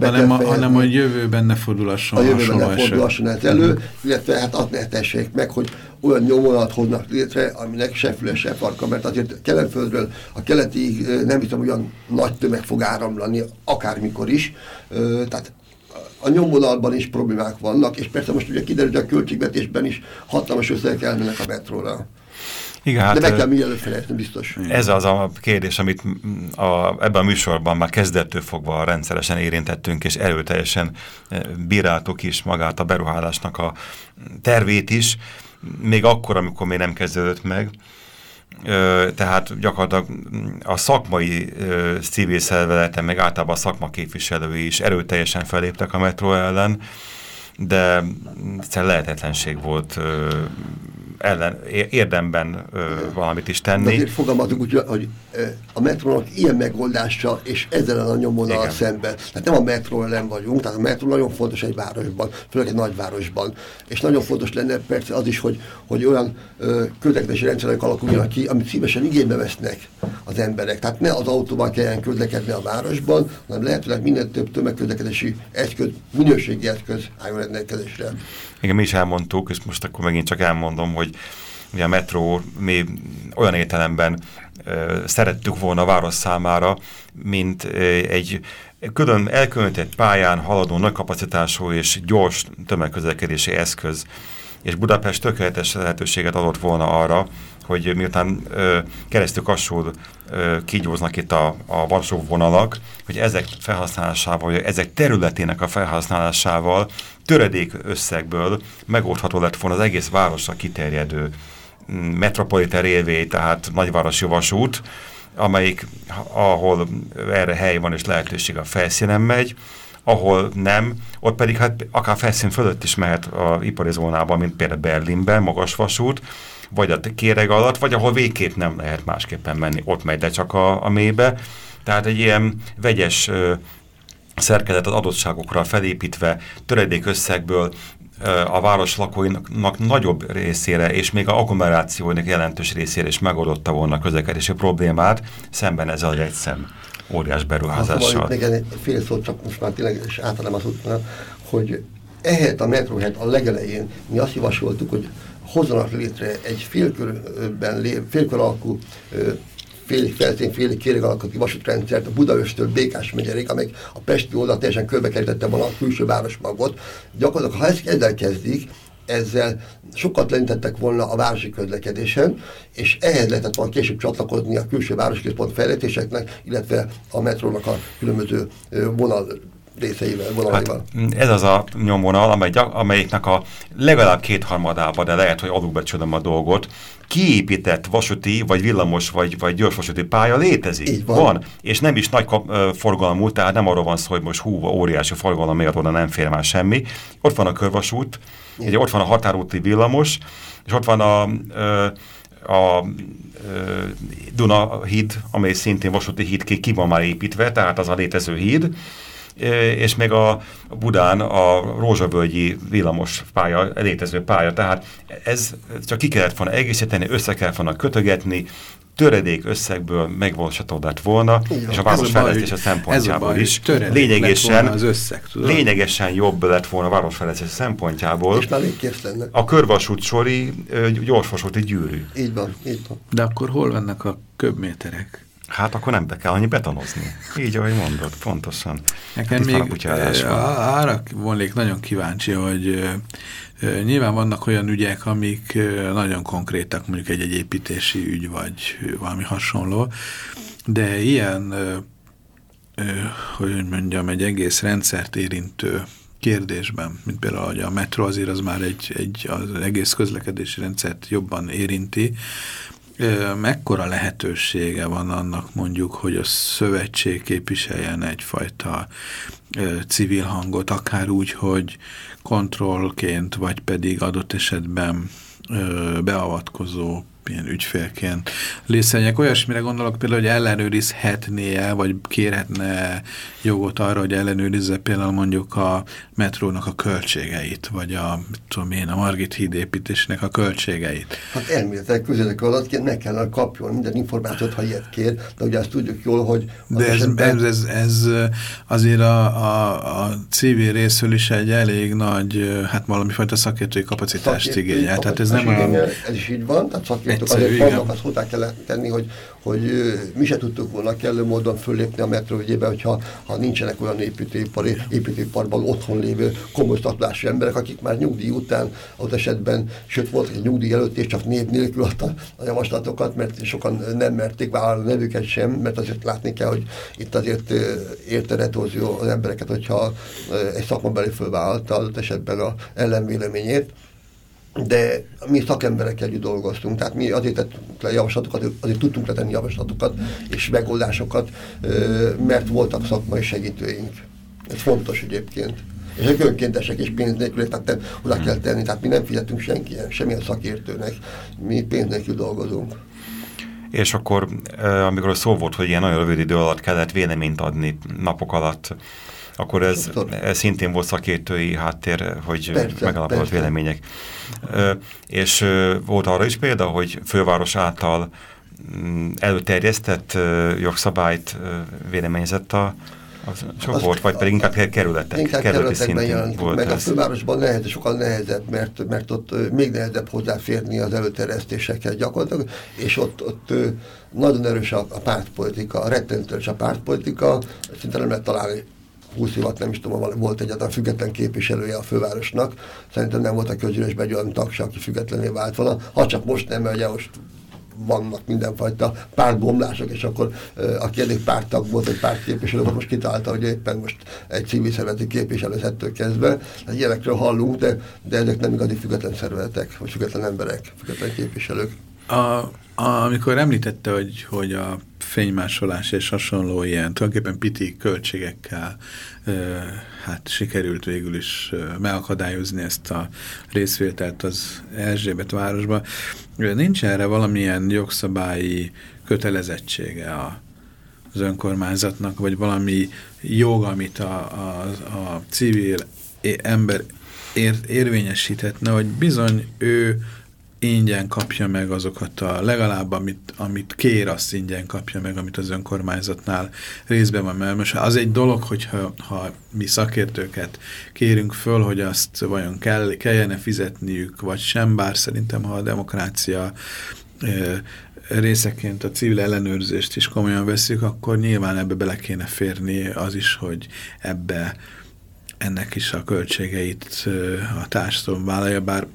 Speaker 1: hanem, a, hanem hogy jövőben ne fordulasson
Speaker 3: a jövőben ne fordulasson elő, illetve hát azt ne meg, hogy olyan nyomonat hoznak létre, aminek se füle, se farka, mert azért keletföldről a keleti nem hiszem olyan nagy tömeg fog áramlani, akármikor is, tehát a nyomvonalban is problémák vannak, és persze most ugye kiderül, hogy a költségvetésben is hatalmas összegek elmennek a metróra. Igen, hát, De meg kell mielőtt felejteni, biztos.
Speaker 2: Ez az a kérdés, amit a, ebben a műsorban már kezdettől fogva rendszeresen érintettünk, és erőteljesen bíráltuk is magát a beruhálásnak a tervét is, még akkor, amikor még nem kezdődött meg. Tehát gyakorlatilag a szakmai civil szervezeten, meg általában a szakma képviselői is erőteljesen feléptek a metró ellen, de lehetetlenség volt ellen, érdemben ö, valamit is tenni. De
Speaker 3: azért fogalmazunk úgy, hogy a metrónak ilyen megoldása, és ezzel a nyomvonal szemben. Tehát nem a metró ellen vagyunk, tehát a metró nagyon fontos egy városban, főleg egy nagyvárosban. És nagyon fontos lenne persze az is, hogy, hogy olyan közlekedési rendszerek alakuljanak ki, amit szívesen igénybe vesznek az emberek. Tehát ne az autóval kelljen közlekedni a városban, hanem lehetőleg minden több tömegközlekedési eszköz, minőségi eszköz álljon rendelkezésre.
Speaker 2: Igen, mi is elmondtuk, és most akkor megint csak elmondom, hogy ugye a metró mi olyan értelemben szerettük volna a város számára, mint egy külön elkülönített pályán haladó nagy kapacitású és gyors tömegközlekedési eszköz, és Budapest tökéletes lehetőséget adott volna arra, hogy miután ö, keresztül kassul kígyóznak itt a, a Varsó vonalak, hogy ezek felhasználásával, vagy ezek területének a felhasználásával töredék összegből megoldható lett volna az egész városra kiterjedő mm, metropolitán élvé, tehát nagyvárosi vasút, amelyik, ahol erre hely van és lehetőség a felszínen megy, ahol nem, ott pedig hát akár felszín fölött is mehet a ipari zónában, mint például Berlinben, magas vasút, vagy a kéreg alatt, vagy ahol végképp nem lehet másképpen menni, ott megy, de csak a, a mélybe, Tehát egy ilyen vegyes szerkezet az adottságokra felépítve, töredék összegből a város lakóinak nagyobb részére, és még a agglomerációinak jelentős részére is megoldotta volna a közlekedési problémát, szemben ezzel egy egyszem óriás beruházással.
Speaker 3: Hát, még egy fél szót csak most már tényleg, és átadom az útnak, hogy ehhez a metróhet a legelején mi azt javasoltuk, hogy hozzanak létre egy félkörben, félkör alakú félig felszín, félig kéreg alakú vasútrendszert a Budaöstől Békás megyerig, amely a Pesti oldal teljesen körbekerítette volna a külső városmagot. Gyakorlatilag, ha ezt ezzel kezdik, ezzel sokat lenítettek volna a városi közlekedésen, és ehhez lehetett volna később csatlakozni a külső városközpont fejlesztéseknek, illetve a metrónak a különböző vonal részeivel, vonalaival.
Speaker 2: Hát, ez az a nyomvonal, amely, amelyiknek a legalább kétharmadában, de lehet, hogy alulbecsülöm a dolgot, kiépített vasúti, vagy villamos, vagy, vagy gyorsvasúti pálya létezik.
Speaker 3: Így van.
Speaker 2: van. És nem is nagy kap, forgalmú, tehát nem arról van szó, hogy most hú, óriási forgalom miatt oda nem fér már semmi. Ott van a körvasút, ugye ott van a határúti villamos, és ott van a, a, a Duna híd, amely szintén vasúti híd ki van már építve, tehát az a létező híd, és még a Budán a Rózsavölgyi villamos pálya, létező pálya, tehát ez csak ki kellett volna egészíteni, össze kellett volna kötögetni, töredék összegből megvalósítható lett volna, Igen, és a városfejlesztése szempontjából
Speaker 1: baj,
Speaker 2: is
Speaker 1: lényegesen, az összeg,
Speaker 2: lényegesen jobb lett volna a városfejlesztése szempontjából.
Speaker 3: És már lenne.
Speaker 2: A körvasút sori gyorsvasúti gyűrű.
Speaker 3: Így van, így van.
Speaker 1: De akkor hol vannak a köbméterek?
Speaker 2: Hát akkor nem be kell annyi betonozni. Így, ahogy mondod, pontosan.
Speaker 1: Nekem még arra volnék nagyon kíváncsi, hogy nyilván vannak olyan ügyek, amik nagyon konkrétak, mondjuk egy-egy építési ügy, vagy valami hasonló, de ilyen, hogy mondjam, egy egész rendszert érintő kérdésben, mint például hogy a metro azért az már egy, egy az egész közlekedési rendszert jobban érinti, mekkora lehetősége van annak mondjuk, hogy a szövetség képviseljen egyfajta civil hangot, akár úgy, hogy kontrollként, vagy pedig adott esetben beavatkozó ilyen ügyfélként lészenyek. Olyasmire gondolok például, hogy ellenőrizhetné-e, vagy kérhetne jogot arra, hogy ellenőrizze például mondjuk a metrónak a költségeit, vagy a, tudom én, a Margit híd építésnek a költségeit.
Speaker 3: Hát elméletileg közélek adatként meg kellene kapjon minden információt, ha ilyet kér, de ugye azt tudjuk jól, hogy...
Speaker 1: De ez, esetben... ez, ez, ez azért a, a, a civil részről is egy elég nagy, hát valami fajta szakértői kapacitást igényel. Tehát ez nem a...
Speaker 3: Ez is így van, tehát szakértői egyszerű, azért azt hozzá kell tenni, hogy, hogy mi se tudtuk volna kellő módon föllépni a metró ügyébe, hogyha ha nincsenek olyan építőipari, építőiparban otthon lévő komoly statulású emberek, akik már nyugdíj után ott esetben, sőt volt egy nyugdíj előtt, és csak név nélkül adta a javaslatokat, mert sokan nem merték vállalni a nevüket sem, mert azért látni kell, hogy itt azért érte retózió az embereket, hogyha egy szakmabeli fölvállalta adott esetben a ellenvéleményét de mi szakemberekkel együtt dolgoztunk, tehát mi azért tettünk le javaslatokat, azért tudtunk letenni javaslatokat és megoldásokat, mert voltak szakmai segítőink. Ez fontos egyébként. És ők önkéntesek és pénz nélkül, tehát oda kell tenni, tehát mi nem fizetünk senki, semmilyen szakértőnek, mi pénz nélkül dolgozunk.
Speaker 2: És akkor, amikor szó volt, hogy ilyen nagyon rövid idő alatt kellett véleményt adni napok alatt, akkor ez, ez szintén volt szakértői háttér, hogy megalapozott vélemények. Ö, és ö, volt arra is példa, hogy főváros által mm, előterjesztett jogszabályt véleményezett a, a volt, vagy pedig inkább kerületek,
Speaker 3: inkább kerületi szintén volt meg ez. a fővárosban nehez, sokkal nehezebb, mert, mert ott még nehezebb hozzáférni az előterjesztésekhez gyakorlatilag, és ott, ott nagyon erős a, a pártpolitika, a rettentős a pártpolitika, szinte nem lehet találni 20 év nem is tudom, volt egyáltalán független képviselője a fővárosnak. Szerintem nem volt a közgyűlésben egy olyan tagsa, aki függetlené vált volna. Ha csak most nem, mert ugye most vannak mindenfajta pártbomlások, és akkor aki eddig pártag volt, egy pártképviselő volt, most kitalálta, hogy éppen most egy civil szervezeti képviselő ettől kezdve. Hát ilyenekről hallunk, de, de ezek nem igazi független szervezetek, vagy független emberek, független képviselők.
Speaker 1: A, amikor említette, hogy, hogy a fénymásolás és hasonló ilyen tulajdonképpen piti költségekkel ö, hát sikerült végül is megakadályozni ezt a részvételt az Erzsébet városba. Nincs erre valamilyen jogszabályi kötelezettsége a, az önkormányzatnak, vagy valami jog, amit a, a, a civil ember ér, érvényesíthetne, hogy bizony ő ingyen kapja meg azokat a, legalább amit, amit kér, azt ingyen kapja meg, amit az önkormányzatnál részben van, mert most az egy dolog, hogyha ha mi szakértőket kérünk föl, hogy azt vajon kell, kellene fizetniük, vagy sem, bár szerintem, ha a demokrácia részeként a civil ellenőrzést is komolyan veszük, akkor nyilván ebbe bele kéne férni az is, hogy ebbe ennek is a költségeit a társadalom vállalja, bár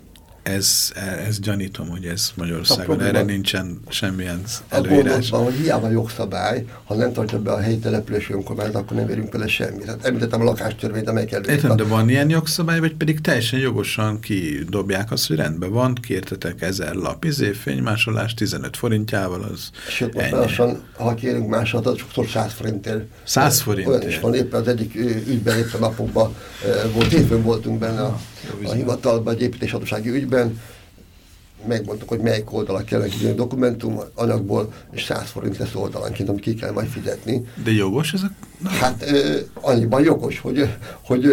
Speaker 1: ez, ez gyanítom, hogy ez Magyarországon erre nincsen semmilyen előírás.
Speaker 3: A hogy hiába jogszabály, ha nem tartja be a helyi települési önkormányzat, akkor nem érünk vele semmit. Hát említettem a lakástörvényt, amely kell.
Speaker 1: Értem, de van ilyen jogszabály, vagy pedig teljesen jogosan kidobják azt, hogy rendben van, kértetek ezer lap izéfénymásolás 15 forintjával, az
Speaker 3: Sőt, most lassan, ha kérünk másat, az sokszor 100 forintért.
Speaker 1: 100 forintért?
Speaker 3: Olyan is van, éppen az egyik ügyben éppen napokban volt, hétfőn voltunk benne a a hivatalban, egy építéshatósági ügyben, megmondtuk, hogy melyik oldalak kell egy dokumentum anyagból, és 100 forint lesz oldalanként, amit ki kell majd fizetni.
Speaker 1: De jogos ez a...
Speaker 3: Hát ö, annyiban jogos, hogy, hogy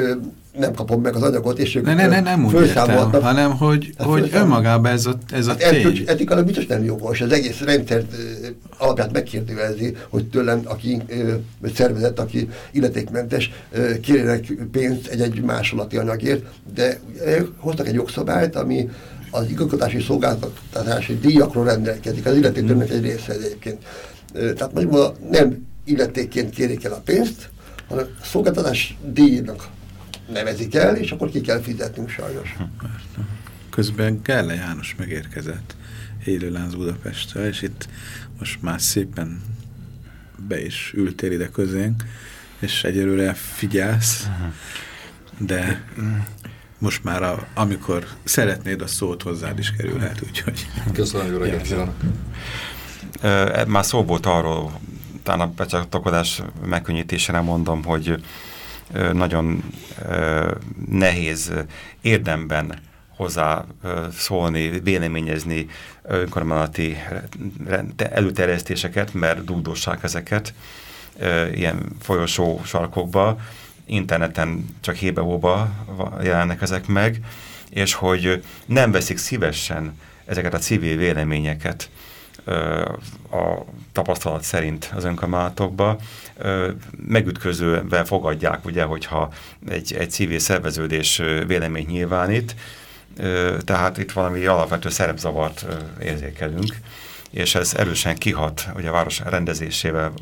Speaker 3: nem kapom meg az anyagot, és ők
Speaker 1: ne, ne, ne, nem úgy értem, hanem hogy, hát hogy önmagában ez a, ez a hát tény.
Speaker 3: Etikailag biztos nem jogos. Az egész rendszer alapját megkérdőjelezi, hogy tőlem, aki ö, szervezet, aki illetékmentes, kérjenek pénzt egy-egy másolati anyagért, de hoztak egy jogszabályt, ami az igazgatási szolgáltatási díjakról rendelkezik, az illetékmentes egy része egyébként. Tehát mondjuk nem illetékként kérik el a pénzt, hanem szolgáltatás díjnak nevezik el, és akkor ki kell fizetnünk sajnos.
Speaker 1: Közben Gelle János megérkezett élőlánc Budapestre, és itt most már szépen be is ültél ide közénk, és egyelőre figyelsz, de most már a, amikor szeretnéd a szót hozzád is kerülhet, úgyhogy...
Speaker 4: Köszönöm, jó reggelt kívánok!
Speaker 2: Már szó volt arról, talán a becsatokodás megkönnyítésére mondom, hogy nagyon nehéz érdemben hozzá szólni, véleményezni önkormányzati előterjesztéseket, mert dúdossák ezeket ilyen folyosó sarkokba, interneten csak hébe-hóba jelennek ezek meg, és hogy nem veszik szívesen ezeket a civil véleményeket a tapasztalat szerint az önkormányzatokba, megütközővel fogadják, ugye, hogyha egy, egy civil szerveződés véleményt nyilvánít, tehát itt valami alapvető szerepzavart érzékelünk, és ez erősen kihat ugye a város rendezésével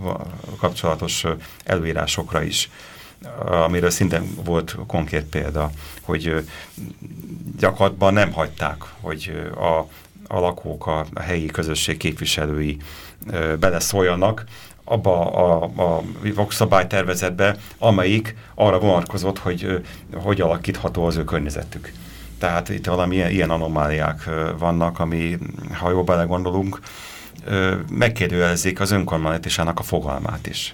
Speaker 2: kapcsolatos előírásokra is, amiről szintén volt konkrét példa, hogy gyakorlatban nem hagyták, hogy a, a lakók, a helyi közösség képviselői beleszóljanak abba a, a jogszabálytervezetbe, amelyik arra vonatkozott, hogy hogy alakítható az ő környezetük. Tehát itt valami ilyen, ilyen anomáliák vannak, ami, ha jól belegondolunk, megkérdőjelezik az önkormányzatásának a fogalmát is.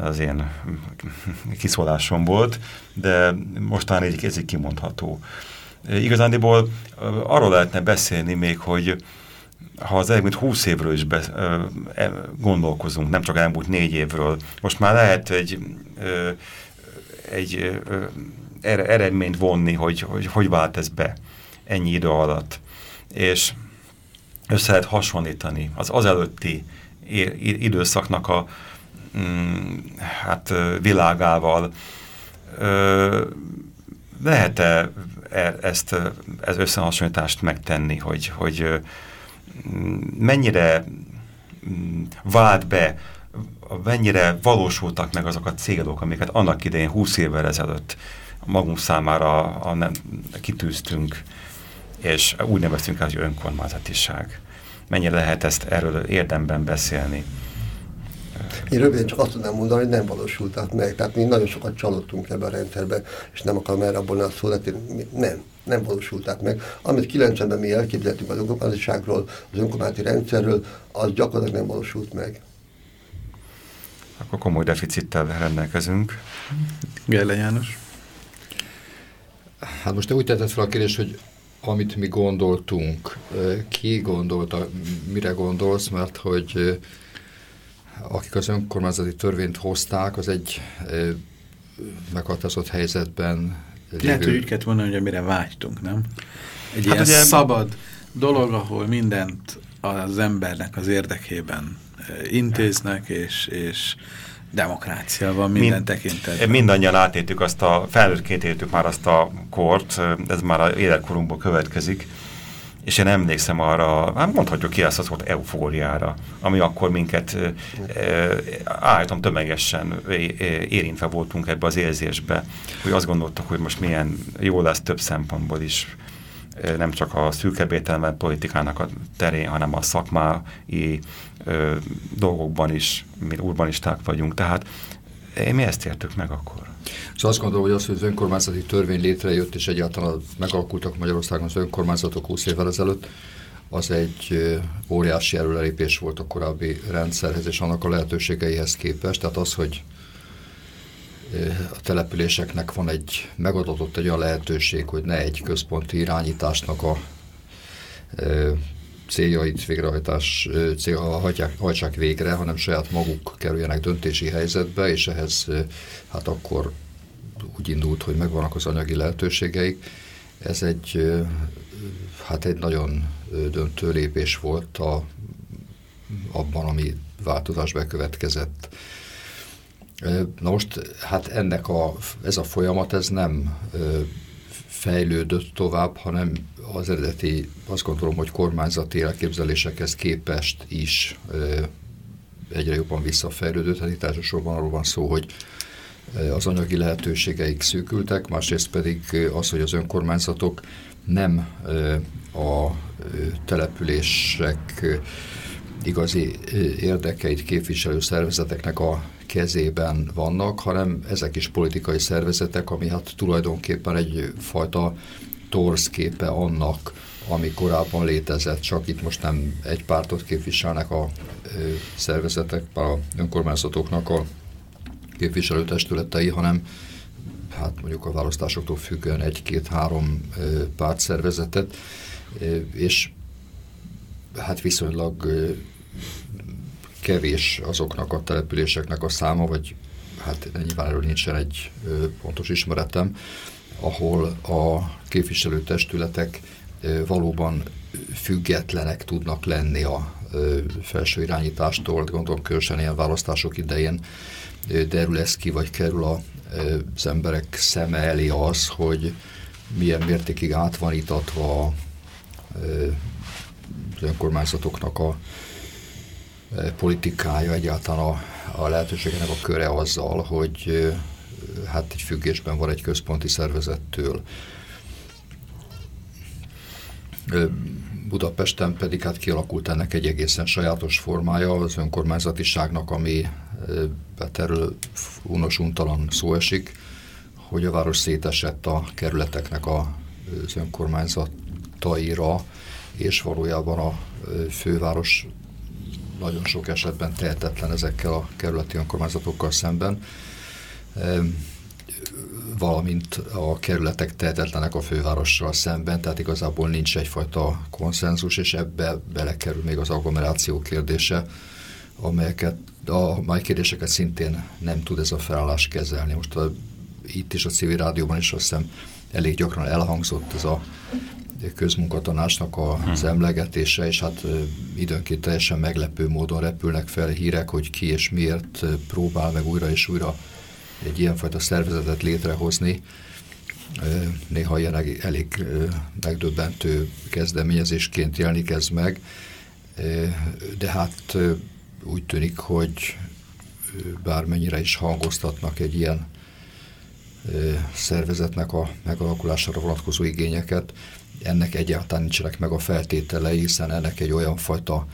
Speaker 2: Az én kiszólásom volt, de mostan így ez így kimondható. Igazándiból arról lehetne beszélni még, hogy ha az elmúlt húsz évről is be, ö, e, gondolkozunk, nem csak elmúlt négy évről, most már lehet egy, ö, egy ö, eredményt vonni, hogy, hogy hogy vált ez be ennyi idő alatt. És össze lehet hasonlítani az az előtti időszaknak a mm, hát világával. Lehet-e e, ezt, ezt összehasonlítást megtenni, hogy, hogy mennyire mm, vált be, mennyire valósultak meg azok a célok, amiket annak idején 20 évvel ezelőtt magunk számára a, nem, kitűztünk, és úgy neveztünk el, hogy önkormányzatiság. Mennyire lehet ezt erről érdemben beszélni?
Speaker 3: Én röviden csak azt tudnám mondani, hogy nem valósultak meg. Tehát mi nagyon sokat csalódtunk ebben a rendszerben, és nem akarom erre abból a szó, nem, nem valósultak meg. Amit 90-ben mi elképzeltünk az önkormányzatiságról, az önkormányzati rendszerről, az gyakorlatilag nem valósult meg.
Speaker 2: Akkor komoly deficittel rendelkezünk.
Speaker 1: Gelle János.
Speaker 4: Hát most te úgy tetted fel a kérdés, hogy amit mi gondoltunk, ki gondolta, mire gondolsz, mert hogy akik az önkormányzati törvényt hozták, az egy meghatározott helyzetben.
Speaker 1: Lehet, hogy úgy kellett volna, hogy amire vágytunk, nem? Egy hát ilyen
Speaker 2: ugye...
Speaker 1: szabad dolog, ahol mindent az embernek az érdekében intéznek, és, és demokrácia van minden Mind, tekintetben.
Speaker 2: Mindannyian átéltük azt a, felnőttként éltük már azt a kort, ez már a életkorunkból következik, és én emlékszem arra, hát mondhatjuk ki ezt az volt eufóriára, ami akkor minket állítom tömegesen érintve voltunk ebbe az érzésbe, hogy azt gondoltak, hogy most milyen jó lesz több szempontból is, nem csak a szűkebb politikának a terén, hanem a szakmai dolgokban is, mi urbanisták vagyunk. Tehát mi ezt értük meg akkor.
Speaker 4: Szóval azt gondolom, hogy az, hogy az önkormányzati törvény létrejött, és egyáltalán megalakultak Magyarországon az önkormányzatok 20 évvel ezelőtt, az egy óriási előrelépés volt a korábbi rendszerhez és annak a lehetőségeihez képest. Tehát az, hogy a településeknek van egy, megadatott egy olyan lehetőség, hogy ne egy központi irányításnak a céljait végrehajtás, célja hagyják, hajtsák végre, hanem saját maguk kerüljenek döntési helyzetbe, és ehhez hát akkor úgy indult, hogy megvannak az anyagi lehetőségeik. Ez egy, hát egy nagyon döntő lépés volt a, abban, ami változás bekövetkezett. Na most, hát ennek a, ez a folyamat, ez nem fejlődött tovább, hanem az eredeti, azt gondolom, hogy kormányzati elképzelésekhez képest is egyre jobban visszafejlődött. Hát itt elsősorban arról van szó, hogy az anyagi lehetőségeik szűkültek, másrészt pedig az, hogy az önkormányzatok nem a települések igazi érdekeit képviselő szervezeteknek a kezében vannak, hanem ezek is politikai szervezetek, ami hát tulajdonképpen egyfajta torszképe annak, ami korábban létezett, csak itt most nem egy pártot képviselnek a szervezetek, a önkormányzatoknak a képviselőtestületei, hanem hát mondjuk a választásoktól függően egy-két-három pártszervezetet, és hát viszonylag kevés azoknak a településeknek a száma, vagy hát nyilván erről nincsen egy pontos ismeretem, ahol a képviselőtestületek valóban függetlenek tudnak lenni a felső irányítástól, gondolom különösen ilyen választások idején derül ez ki, vagy kerül a, az emberek szeme elé az, hogy milyen mértékig át van itatva az önkormányzatoknak a politikája, egyáltalán a, a lehetőségének a köre azzal, hogy hát egy függésben van egy központi szervezettől. Budapesten pedig hát kialakult ennek egy egészen sajátos formája az önkormányzatiságnak, ami erről unos untalan szó esik, hogy a város szétesett a kerületeknek az önkormányzataira, és valójában a főváros nagyon sok esetben tehetetlen ezekkel a kerületi önkormányzatokkal szemben, valamint a kerületek tehetetlenek a fővárossal szemben, tehát igazából nincs egyfajta konszenzus, és ebbe belekerül még az agglomeráció kérdése, amelyeket, a mai kérdéseket szintén nem tud ez a felállás kezelni. Most a, itt is a civil rádióban is azt hiszem elég gyakran elhangzott ez a közmunkatanácsnak az hmm. emlegetése, és hát időnként teljesen meglepő módon repülnek fel hírek, hogy ki és miért próbál meg újra és újra egy ilyenfajta szervezetet létrehozni. Néha ilyen elég megdöbbentő kezdeményezésként jelenik ez meg, de hát úgy tűnik, hogy bármennyire is hangoztatnak egy ilyen szervezetnek a megalakulására vonatkozó igényeket, ennek egyáltalán nincsenek meg a feltételei, hiszen ennek egy olyan fajta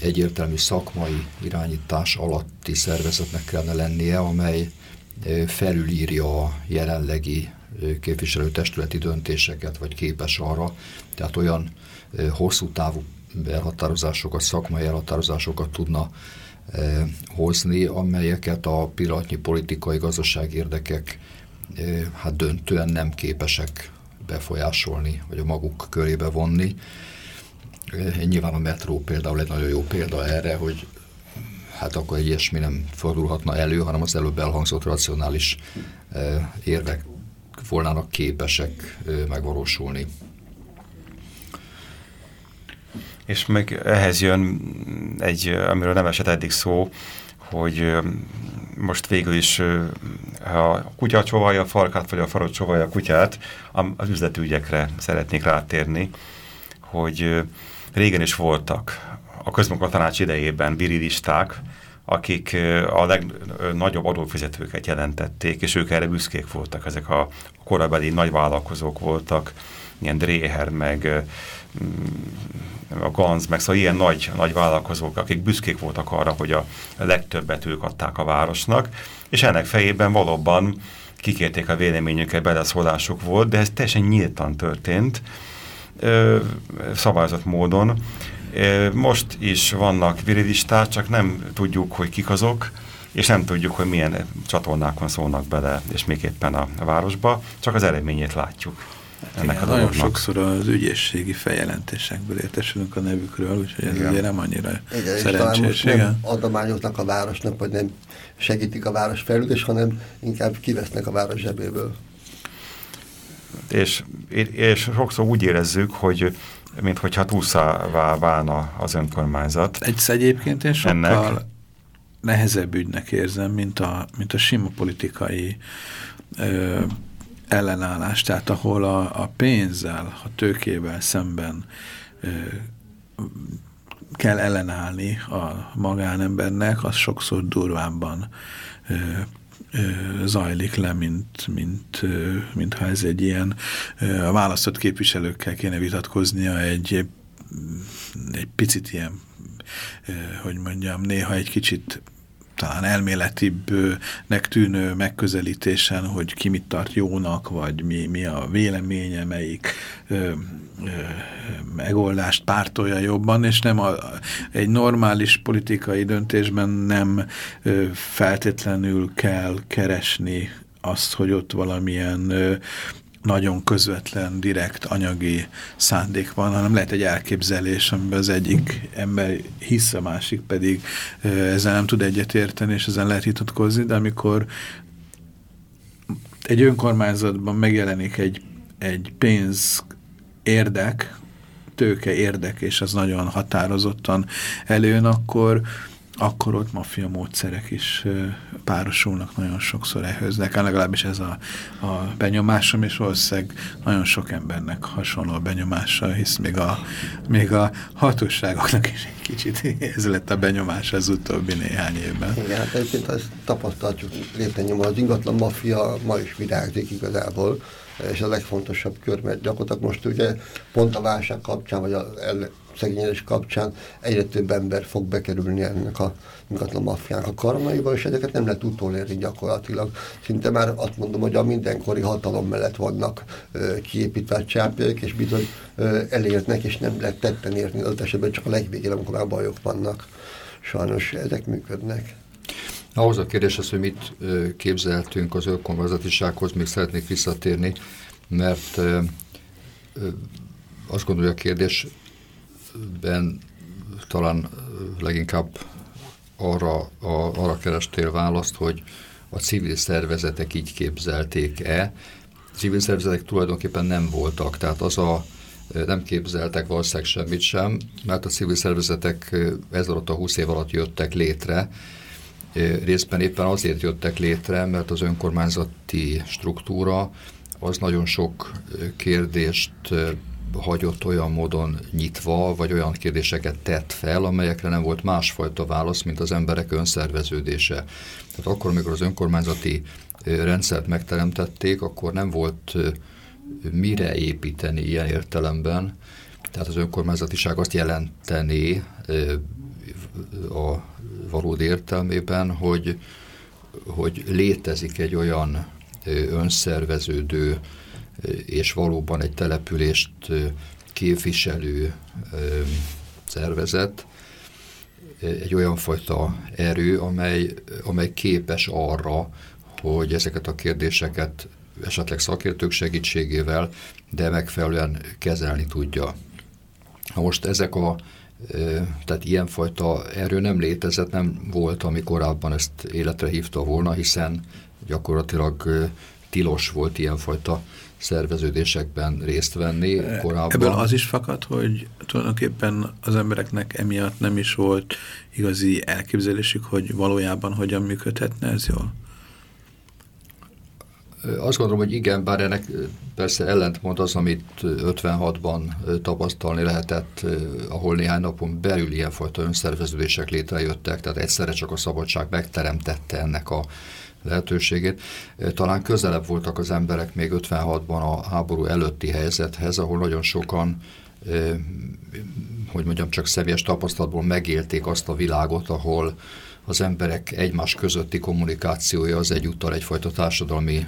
Speaker 4: egyértelmű szakmai irányítás alatti szervezetnek kellene lennie, amely felülírja a jelenlegi képviselőtestületi döntéseket, vagy képes arra, tehát olyan hosszú távú elhatározásokat, szakmai elhatározásokat tudna hozni, amelyeket a pillanatnyi politikai gazdaság érdekek hát döntően nem képesek befolyásolni, vagy a maguk körébe vonni. Nyilván a metró például egy nagyon jó példa erre, hogy hát akkor egy ilyesmi nem fordulhatna elő, hanem az előbb elhangzott racionális érvek volnának képesek megvalósulni.
Speaker 2: És meg ehhez jön egy, amiről nem esett eddig szó, hogy most végül is, ha a kutya csovalja a farkát, vagy a farod csovalja a kutyát, az üzletügyekre szeretnék rátérni, hogy régen is voltak a közmunkatanács idejében viridisták, akik a legnagyobb adófizetőket jelentették, és ők erre büszkék voltak, ezek a korabeli nagyvállalkozók voltak, ilyen Dréher, meg a Ganz, meg szóval ilyen nagy, nagy vállalkozók, akik büszkék voltak arra, hogy a legtöbbet ők adták a városnak, és ennek fejében valóban kikérték a véleményüket, beleszólásuk volt, de ez teljesen nyíltan történt, szabályozott módon. Most is vannak viridisták, csak nem tudjuk, hogy kik azok, és nem tudjuk, hogy milyen csatornákon szólnak bele, és még éppen a városba, csak az eredményét látjuk
Speaker 1: ennek Igen, a Nagyon sokszor az ügyészségi feljelentésekből értesülünk a nevükről, úgyhogy ez ugye nem annyira Igen, szerencsés.
Speaker 3: És nem adományoznak a városnak, vagy nem segítik a város fejlődés, hanem inkább kivesznek a város zsebéből.
Speaker 2: És, és sokszor úgy érezzük, hogy mint hogyha túlszává válna az önkormányzat.
Speaker 1: Egyszer egyébként én sokkal ennek. nehezebb ügynek érzem, mint a, mint a sima politikai ö, ellenállás, tehát ahol a, a pénzzel, a tőkével szemben ö, kell ellenállni a magánembernek, az sokszor durvábban ö, ö, zajlik le, mint, mint, ö, mint ha ez egy ilyen ö, a választott képviselőkkel kéne vitatkoznia egy, egy picit ilyen, ö, hogy mondjam, néha egy kicsit talán elméletibbnek tűnő megközelítésen, hogy ki mit tart jónak, vagy mi, mi a véleménye, melyik ö, ö, megoldást pártolja jobban, és nem a, egy normális politikai döntésben nem ö, feltétlenül kell keresni azt, hogy ott valamilyen ö, nagyon közvetlen, direkt anyagi szándék van, hanem lehet egy elképzelés, amiben az egyik ember hisz, a másik pedig ezzel nem tud egyetérteni, és ezen lehet hitatkozni, de amikor egy önkormányzatban megjelenik egy, egy pénz érdek, tőke érdek, és az nagyon határozottan előn, akkor, akkor ott maffia módszerek is párosulnak nagyon sokszor ehhez. Nekem legalábbis ez a, a benyomásom, és valószínűleg nagyon sok embernek hasonló benyomása, hisz még a, még a hatóságoknak is egy kicsit ez lett a benyomás az utóbbi néhány évben.
Speaker 3: Igen, hát egyébként azt tapasztaljuk lépten az ingatlan maffia ma is virágzik igazából, és a legfontosabb kör, mert gyakorlatilag most ugye pont a válság kapcsán, vagy a szegényedés kapcsán egyre több ember fog bekerülni ennek a ingatlan maffiának a karmaiba, és ezeket nem lehet utolérni gyakorlatilag. Szinte már azt mondom, hogy a mindenkori hatalom mellett vannak ö, kiépítve csápjaik, és bizony ö, elérnek, és nem lehet tetten érni az esetben csak a legvégén, amikor már bajok vannak. Sajnos ezek működnek.
Speaker 4: Ahhoz a kérdés az, hogy mit képzeltünk az önkormányzatisághoz, még szeretnék visszatérni, mert azt gondolja a kérdésben talán leginkább arra, a, arra kerestél választ, hogy a civil szervezetek így képzelték-e. Civil szervezetek tulajdonképpen nem voltak, tehát az a nem képzeltek valószínűleg semmit sem, mert a civil szervezetek ez alatt a 20 év alatt jöttek létre, részben éppen azért jöttek létre, mert az önkormányzati struktúra az nagyon sok kérdést hagyott olyan módon nyitva, vagy olyan kérdéseket tett fel, amelyekre nem volt másfajta válasz, mint az emberek önszerveződése. Tehát akkor, amikor az önkormányzati rendszert megteremtették, akkor nem volt mire építeni ilyen értelemben. Tehát az önkormányzatiság azt jelenteni a valódi értelmében, hogy, hogy létezik egy olyan önszerveződő és valóban egy települést képviselő szervezet, egy olyan fajta erő, amely, amely képes arra, hogy ezeket a kérdéseket esetleg szakértők segítségével, de megfelelően kezelni tudja. Most ezek a Tehát ilyenfajta erő nem létezett, nem volt, ami korábban ezt életre hívta volna, hiszen gyakorlatilag tilos volt ilyenfajta szerveződésekben részt venni korábban.
Speaker 1: Ebből az is fakad, hogy tulajdonképpen az embereknek emiatt nem is volt igazi elképzelésük, hogy valójában hogyan működhetne ez jól?
Speaker 4: Azt gondolom, hogy igen, bár ennek persze ellentmond az, amit 56-ban tapasztalni lehetett, ahol néhány napon belül ilyenfajta önszerveződések létrejöttek, tehát egyszerre csak a szabadság megteremtette ennek a lehetőségét. Talán közelebb voltak az emberek még 56-ban a háború előtti helyzethez, ahol nagyon sokan hogy mondjam, csak személyes tapasztalatból megélték azt a világot, ahol az emberek egymás közötti kommunikációja az egyúttal egyfajta társadalmi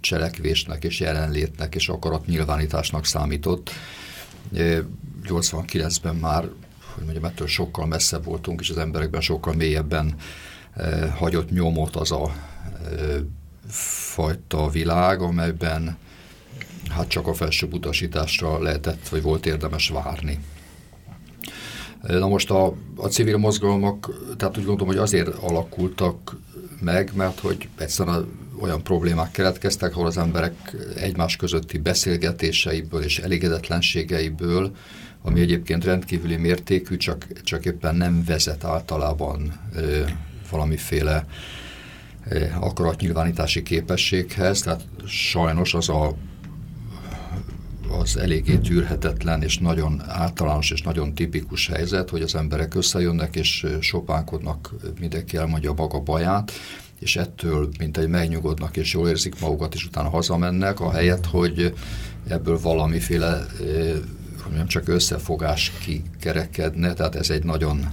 Speaker 4: cselekvésnek és jelenlétnek és akaratnyilvánításnak számított. 89-ben már, hogy mondjam, ettől sokkal messzebb voltunk, és az emberekben sokkal mélyebben hagyott nyomot az a fajta világ, amelyben hát csak a felsőbb utasításra lehetett, vagy volt érdemes várni. Na most a, a civil mozgalmak, tehát úgy gondolom, hogy azért alakultak meg, mert hogy egyszerűen olyan problémák keletkeztek, ahol az emberek egymás közötti beszélgetéseiből és elégedetlenségeiből, ami egyébként rendkívüli mértékű, csak, csak éppen nem vezet általában ö, valamiféle akaratnyilvánítási képességhez, tehát sajnos az a az eléggé tűrhetetlen és nagyon általános és nagyon tipikus helyzet, hogy az emberek összejönnek és sopánkodnak, mindenki elmondja a maga baját, és ettől mint egy megnyugodnak és jól érzik magukat, és utána hazamennek, a helyet, hogy ebből valamiféle nem csak összefogás kikerekedne, tehát ez egy nagyon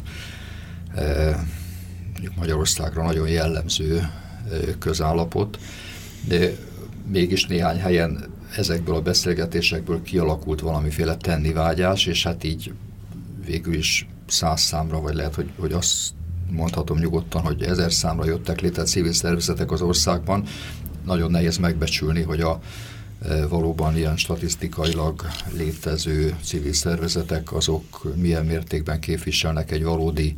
Speaker 4: Magyarországra nagyon jellemző közállapot, de mégis néhány helyen ezekből a beszélgetésekből kialakult valamiféle tennivágyás, és hát így végül is száz számra, vagy lehet, hogy, hogy azt mondhatom nyugodtan, hogy ezer számra jöttek létre civil szervezetek az országban. Nagyon nehéz megbecsülni, hogy a valóban ilyen statisztikailag létező civil szervezetek, azok milyen mértékben képviselnek egy valódi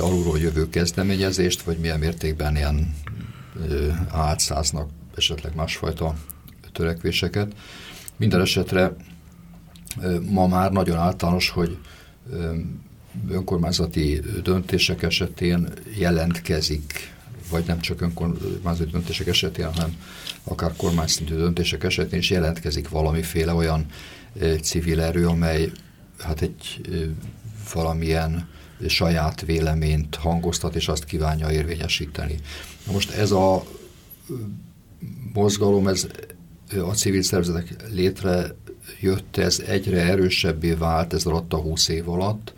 Speaker 4: alulról jövő kezdeményezést, vagy milyen mértékben ilyen átszáznak esetleg másfajta törekvéseket. Minden esetre ma már nagyon általános, hogy önkormányzati döntések esetén jelentkezik, vagy nem csak önkormányzati döntések esetén, hanem akár kormányszintű döntések esetén is jelentkezik valamiféle olyan civil erő, amely hát egy valamilyen saját véleményt hangoztat, és azt kívánja érvényesíteni. Most ez a mozgalom, ez a civil szervezetek létrejött, ez egyre erősebbé vált ez alatt a húsz év alatt.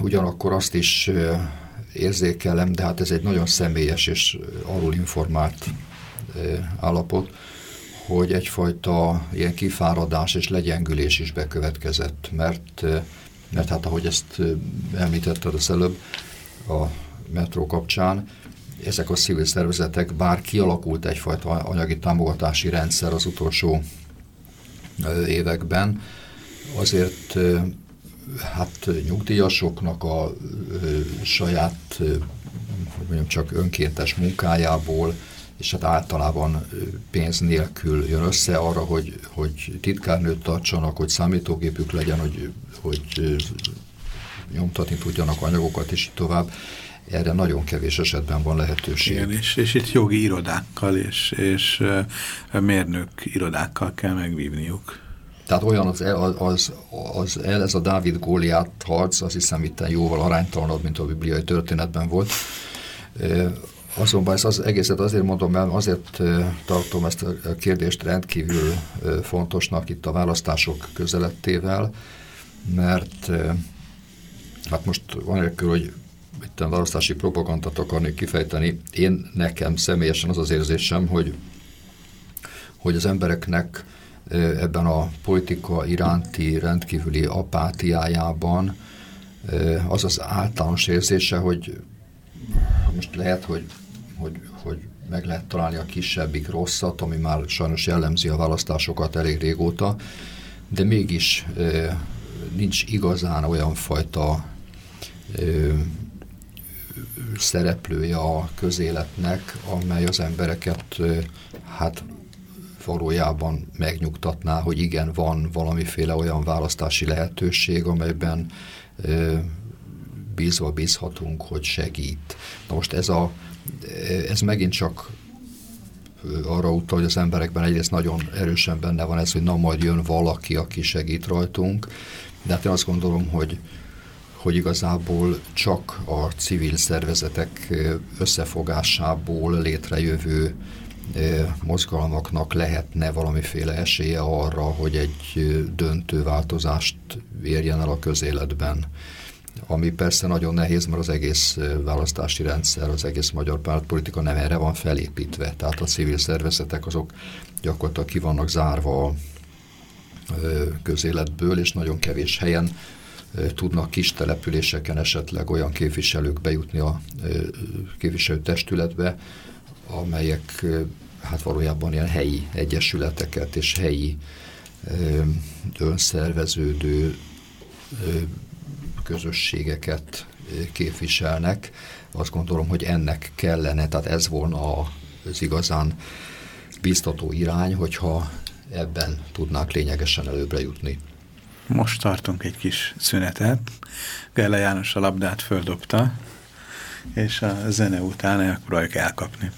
Speaker 4: Ugyanakkor azt is érzékelem, de hát ez egy nagyon személyes és alulinformált állapot, hogy egyfajta ilyen kifáradás és legyengülés is bekövetkezett, mert, mert hát ahogy ezt említetted az előbb a metró kapcsán, ezek a civil szervezetek, bár kialakult egyfajta anyagi támogatási rendszer az utolsó években, azért hát nyugdíjasoknak a saját, hogy mondjam, csak önkéntes munkájából, és hát általában pénz nélkül jön össze arra, hogy, hogy titkárnőt tartsanak, hogy számítógépük legyen, hogy, hogy nyomtatni tudjanak anyagokat, és így tovább erre nagyon kevés esetben van lehetőség.
Speaker 1: Igen, és, és itt jogi irodákkal és, és mérnök irodákkal kell megvívniuk.
Speaker 4: Tehát olyan az, az, az, az ez a Dávid Góliát harc, azt hiszem itt jóval aránytalanabb, mint a bibliai történetben volt. Azonban ezt az egészet azért mondom, mert azért tartom ezt a kérdést rendkívül fontosnak itt a választások közelettével, mert hát most van egy hogy itt a választási propagandát akarnék kifejteni, én nekem személyesen az az érzésem, hogy, hogy az embereknek ebben a politika iránti rendkívüli apátiájában az az általános érzése, hogy most lehet, hogy, hogy, hogy meg lehet találni a kisebbik rosszat, ami már sajnos jellemzi a választásokat elég régóta, de mégis nincs igazán olyan fajta ö, szereplője a közéletnek, amely az embereket hát valójában megnyugtatná, hogy igen, van valamiféle olyan választási lehetőség, amelyben bízva bízhatunk, hogy segít. Na most ez, a, ez megint csak arra utal, hogy az emberekben egyrészt nagyon erősen benne van ez, hogy na majd jön valaki, aki segít rajtunk, de hát én azt gondolom, hogy, hogy igazából csak a civil szervezetek összefogásából létrejövő mozgalmaknak lehetne valamiféle esélye arra, hogy egy döntő változást érjen el a közéletben. Ami persze nagyon nehéz, mert az egész választási rendszer, az egész magyar pártpolitika nem erre van felépítve. Tehát a civil szervezetek azok gyakorlatilag ki vannak zárva közéletből, és nagyon kevés helyen tudnak kis településeken esetleg olyan képviselők bejutni a képviselőtestületbe, amelyek hát valójában ilyen helyi egyesületeket és helyi önszerveződő közösségeket képviselnek. Azt gondolom, hogy ennek kellene, tehát ez volna az igazán biztató irány, hogyha ebben tudnánk lényegesen előbbre jutni.
Speaker 1: Most tartunk egy kis szünetet. Gelle János a labdát földobta, és a zene után elpróbáljuk elkapni.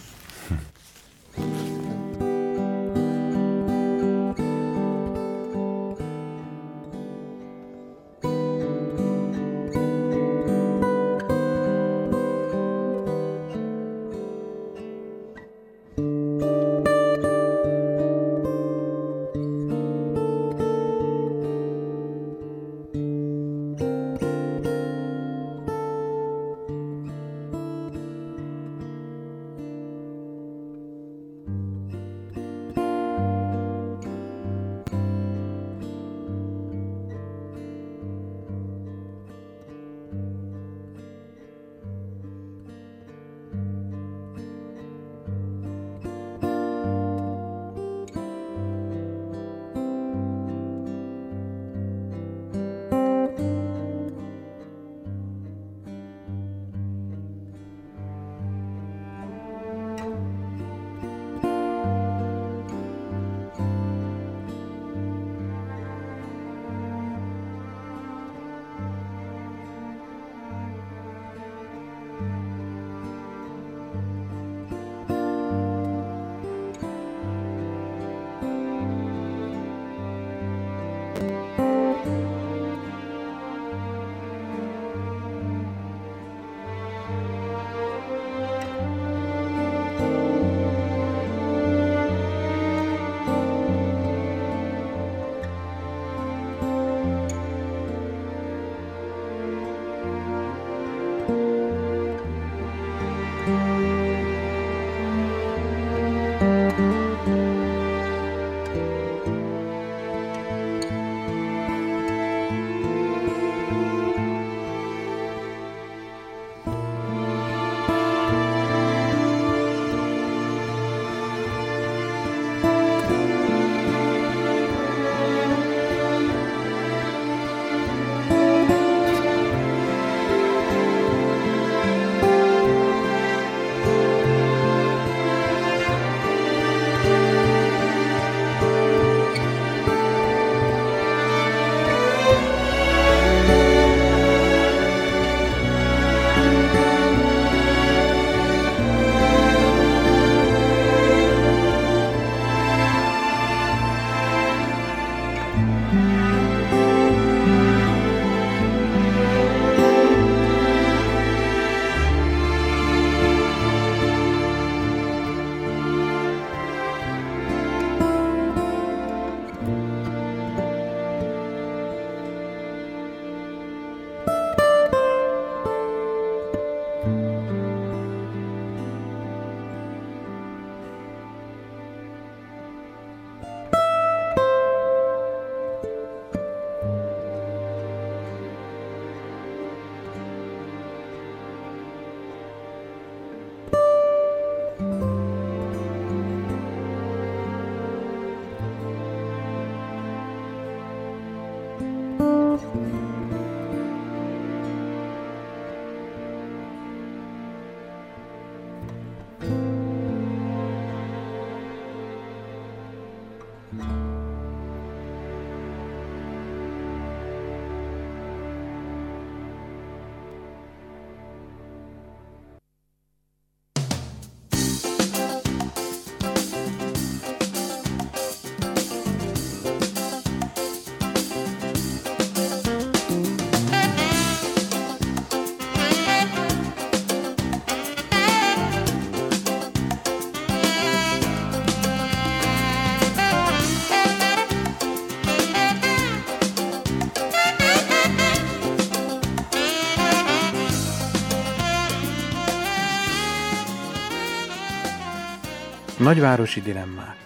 Speaker 5: Nagyvárosi dilemmák.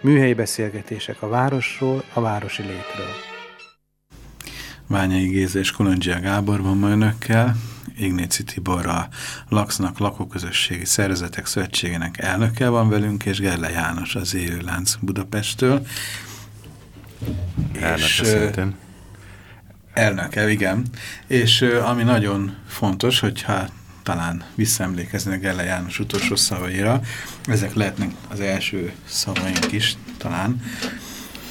Speaker 5: Műhelyi beszélgetések a városról, a városi létről.
Speaker 1: Ványai Géza és Kolondzsia Gábor van ma önökkel, Ignéci Tibor a Laxnak Lakóközösségi Szervezetek Szövetségének elnöke van velünk, és Gerle János az Élő Lánc Budapestől.
Speaker 2: Elnöke szintén.
Speaker 1: Elnöke, igen. És ami nagyon fontos, hogyha talán visszaemlékeznek Gelle János utolsó szavaira, ezek lehetnek az első szavaink is talán,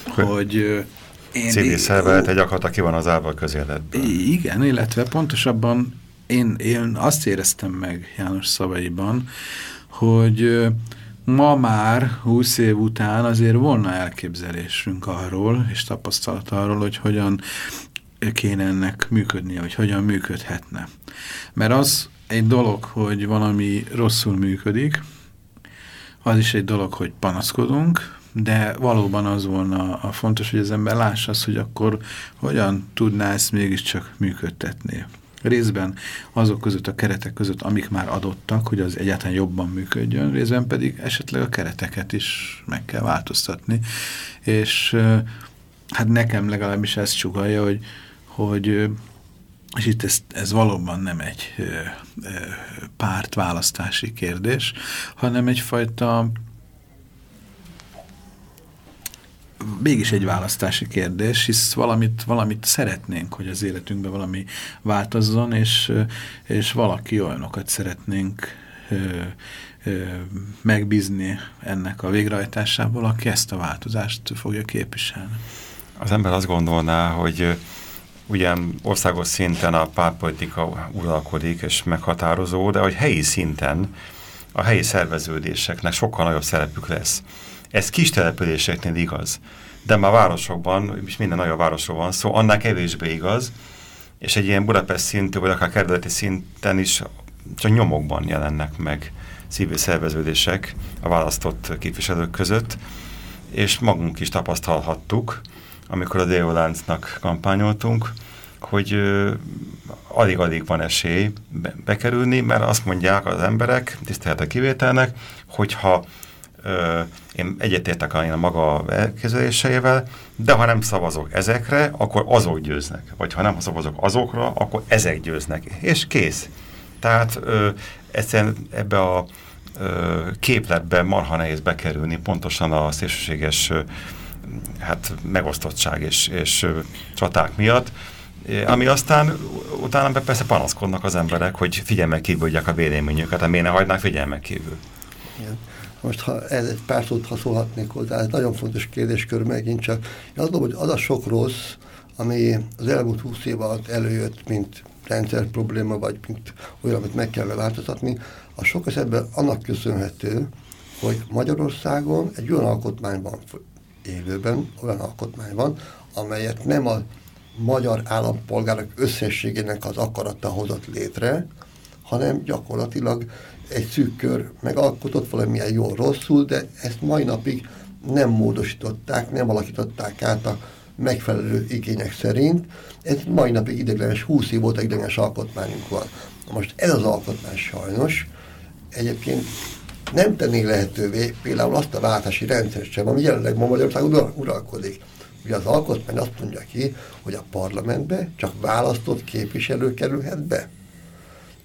Speaker 1: hogy, hogy
Speaker 2: én... Civil szervezet egy akart, aki van az állva közéletben.
Speaker 1: Igen, illetve pontosabban én, én azt éreztem meg János szavaiban, hogy ma már 20 év után azért volna elképzelésünk arról, és tapasztalat arról, hogy hogyan kéne ennek működnie, hogy hogyan működhetne. Mert az egy dolog, hogy valami rosszul működik, az is egy dolog, hogy panaszkodunk, de valóban az volna a fontos, hogy az ember lássa azt, hogy akkor hogyan tudná ezt mégiscsak működtetni. Részben azok között, a keretek között, amik már adottak, hogy az egyáltalán jobban működjön, részben pedig esetleg a kereteket is meg kell változtatni. És hát nekem legalábbis ezt csugalja, hogy, hogy és itt ez, ez valóban nem egy pártválasztási kérdés, hanem egyfajta mégis egy választási kérdés, hisz valamit, valamit szeretnénk, hogy az életünkben valami változzon, és, és valaki olyanokat szeretnénk ö, ö, megbízni ennek a végrehajtásából, aki ezt a változást fogja képviselni.
Speaker 2: Az ember azt gondolná, hogy ugyan országos szinten a pártpolitika uralkodik és meghatározó, de hogy helyi szinten a helyi szerveződéseknek sokkal nagyobb szerepük lesz. Ez kis településeknél igaz, de már városokban, és minden nagyobb városról van szó, annál kevésbé igaz, és egy ilyen Budapest szintű, vagy akár kerületi szinten is csak nyomokban jelennek meg civil szerveződések a választott képviselők között, és magunk is tapasztalhattuk, amikor a Déoláncnak kampányoltunk, hogy alig-alig van esély be bekerülni, mert azt mondják az emberek, tisztelet kivételnek, hogyha ö, én egyetértek a, a maga elképzeléseivel, de ha nem szavazok ezekre, akkor azok győznek. Vagy ha nem szavazok azokra, akkor ezek győznek. És kész. Tehát ö, egyszerűen ebbe a ö, képletbe marha nehéz bekerülni, pontosan a szélsőséges ö, hát megosztottság és, és csaták miatt, ami aztán utána persze panaszkodnak az emberek, hogy figyelmek kívül a véleményüket, hát miért ne hagynák figyelmek kívül.
Speaker 3: Igen. Most ha ez egy pár szót ha szólhatnék hozzá, ez nagyon fontos kérdéskör megint csak. Én azt gondolom, hogy az a sok rossz, ami az elmúlt húsz év alatt előjött, mint rendszer probléma, vagy mint olyan, amit meg kell változtatni, a sok esetben annak köszönhető, hogy Magyarországon egy olyan alkotmány van élőben, olyan alkotmány van, amelyet nem a magyar állampolgárok összességének az akarata hozott létre, hanem gyakorlatilag egy szűk kör megalkotott valamilyen jól rosszul, de ezt mai napig nem módosították, nem alakították át a megfelelő igények szerint. Ez mai napig ideglenes, 20 év óta ideglenes alkotmányunk van. Most ez az alkotmány sajnos egyébként nem tenné lehetővé például azt a váltási rendszert sem, ami jelenleg ma Magyarországon uralkodik. Ugye az alkotmány azt mondja ki, hogy a parlamentbe csak választott képviselő kerülhet be.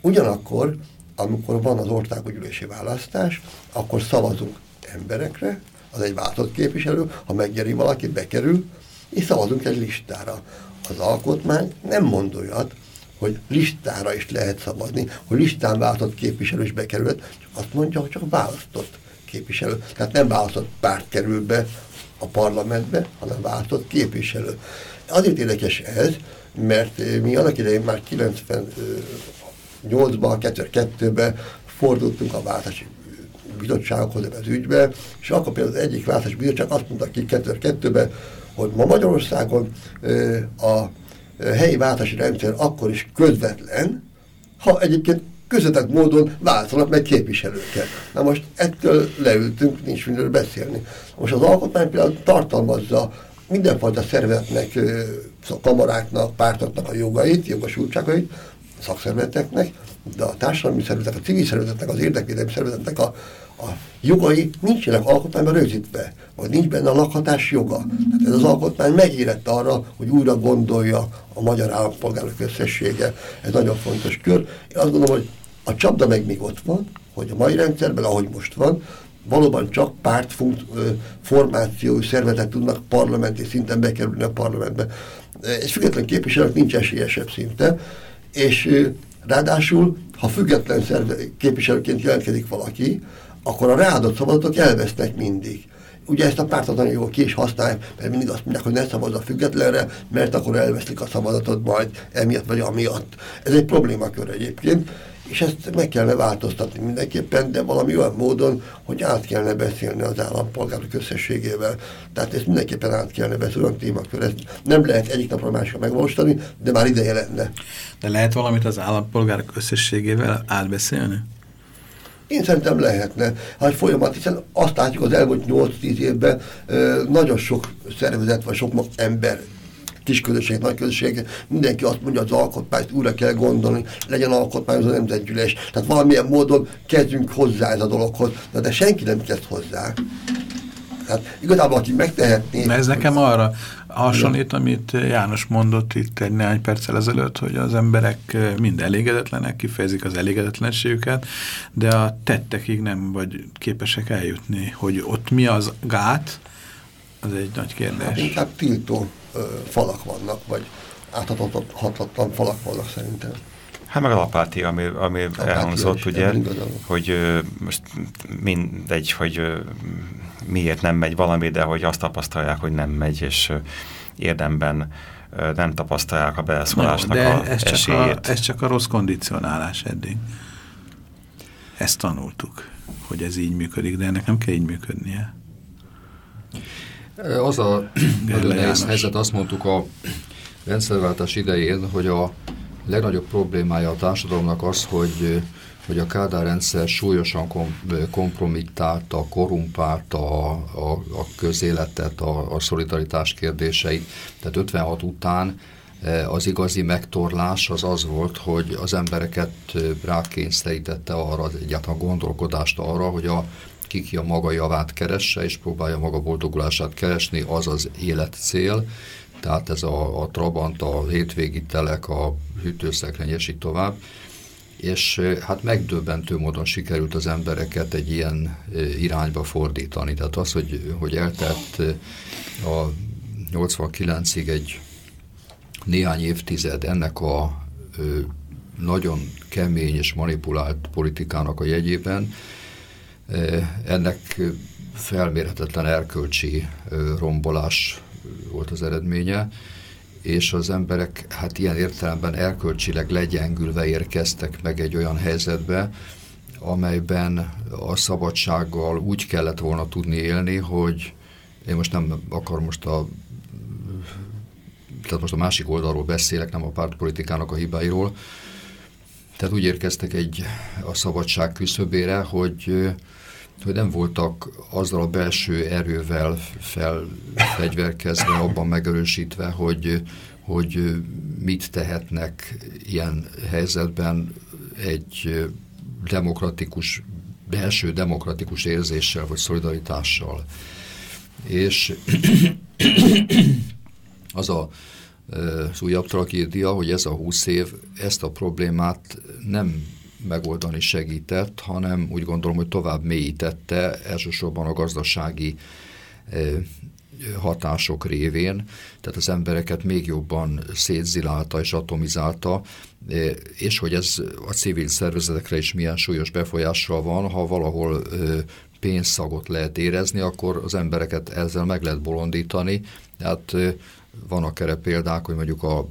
Speaker 3: Ugyanakkor, amikor van az országgyűlési választás, akkor szavazunk emberekre, az egy választott képviselő, ha megnyeri valaki, bekerül, és szavazunk egy listára. Az alkotmány nem mond olyat, hogy listára is lehet szavazni, hogy listán választott képviselő is bekerült, csak azt mondja, hogy csak választott képviselő. Tehát nem választott párt kerül be a parlamentbe, hanem választott képviselő. Azért érdekes ez, mert mi annak idején már 98-ban, 2002-ben fordultunk a választási bizottságokhoz az ügybe, és akkor például az egyik választási bizottság azt mondta ki 2002-ben, hogy ma Magyarországon a helyi váltási rendszer akkor is közvetlen, ha egyébként közvetett módon váltanak meg képviselőket. Na most ettől leültünk, nincs mindenről beszélni. Most az alkotmány például tartalmazza mindenfajta szervezetnek, kamaráknak, pártoknak a jogait, jogosultságait, szakszervezeteknek, de a társadalmi szervezetek, a civil szervezetnek, az érdekvédelmi szervezetnek a, a jogai nincsenek alkotmányban rögzítve, vagy nincs benne a lakhatás joga. Tehát ez az alkotmány megérett arra, hogy újra gondolja a magyar állampolgárok összessége. Ez nagyon fontos kör. Én azt gondolom, hogy a csapda meg még ott van, hogy a mai rendszerben, ahogy most van, valóban csak párt formációi szervezetek tudnak parlamenti szinten bekerülni a parlamentbe. Egy független képviselőnek nincs esélyesebb szinte, és ráadásul, ha független szerve, képviselőként jelentkezik valaki, akkor a ráadott szavazatok elvesznek mindig. Ugye ezt a pártot nagyon jól ki is használják, mert mindig azt mondják, hogy ne szavazz a függetlenre, mert akkor elveszlik a szavazatot majd emiatt vagy amiatt. Ez egy problémakör egyébként és ezt meg kellene változtatni mindenképpen, de valami olyan módon, hogy át kellene beszélni az állampolgárok összességével. Tehát ezt mindenképpen át kellene beszélni, olyan témakör. Ezt nem lehet egyik napra másikra megvalósítani, de már ideje lenne.
Speaker 1: De lehet valamit az állampolgárok összességével átbeszélni?
Speaker 3: Én szerintem lehetne. Hát folyamat, hiszen azt látjuk az elmúlt 8-10 évben nagyon sok szervezet vagy sok ember kis közösség, nagy közösség, mindenki azt mondja, az alkotmányt újra kell gondolni, legyen alkotmány az a nemzetgyűlés. Tehát valamilyen módon kezdjünk hozzá ez a dologhoz, de, de senki nem kezd hozzá. Tehát igazából, aki megtehetné...
Speaker 1: Ez nekem arra hasonlít, amit János mondott itt egy néhány perccel ezelőtt, hogy az emberek mind elégedetlenek, kifejezik az elégedetlenségüket, de a tettekig nem vagy képesek eljutni, hogy ott mi az gát, az egy nagy kérdés. Hát
Speaker 3: inkább tiltó falak vannak, vagy áthatatlan falak vannak szerintem.
Speaker 2: Hát meg a lapátia, ami, ami elhangzott, ugye, hogy ö, most mindegy, hogy ö, miért nem megy valami, de hogy azt tapasztalják, hogy nem megy, és ö, érdemben ö, nem tapasztalják a beleszólásnak
Speaker 1: de
Speaker 2: a
Speaker 1: ez
Speaker 2: esélyét.
Speaker 1: Csak a, ez csak a rossz kondicionálás eddig. Ezt tanultuk, hogy ez így működik, de ennek nem kell így működnie.
Speaker 4: Az a nagyon nehéz helyzet, azt mondtuk a rendszerváltás idején, hogy a legnagyobb problémája a társadalomnak az, hogy, hogy a Kádár rendszer súlyosan kom, kompromittálta, korrumpálta a, a, a közéletet, a, a szolidaritás kérdéseit. Tehát 56 után e, az igazi megtorlás az az volt, hogy az embereket rákényszerítette arra, egyáltalán gondolkodást arra, hogy a ki a maga javát keresse, és próbálja maga boldogulását keresni, az az életcél, tehát ez a, a trabant, a hétvégi telek, a hűtőszekrény, és így tovább. És hát megdöbbentő módon sikerült az embereket egy ilyen irányba fordítani. Tehát az, hogy, hogy eltelt a 89-ig egy néhány évtized ennek a nagyon kemény és manipulált politikának a jegyében, ennek felmérhetetlen erkölcsi rombolás volt az eredménye, és az emberek hát ilyen értelemben erkölcsileg legyengülve érkeztek meg egy olyan helyzetbe, amelyben a szabadsággal úgy kellett volna tudni élni, hogy én most nem akar most a tehát most a másik oldalról beszélek, nem a pártpolitikának a hibáiról. Tehát úgy érkeztek egy a szabadság küszöbére, hogy hogy nem voltak azzal a belső erővel felfegyverkezve, abban megerősítve, hogy, hogy mit tehetnek ilyen helyzetben egy demokratikus, belső demokratikus érzéssel vagy szolidaritással. És az a az újabb tragédia, hogy ez a húsz év ezt a problémát nem megoldani segített, hanem úgy gondolom, hogy tovább mélyítette elsősorban a gazdasági hatások révén, tehát az embereket még jobban szétzilálta és atomizálta, és hogy ez a civil szervezetekre is milyen súlyos befolyással van, ha valahol pénzszagot lehet érezni, akkor az embereket ezzel meg lehet bolondítani. Tehát vannak erre példák, hogy mondjuk a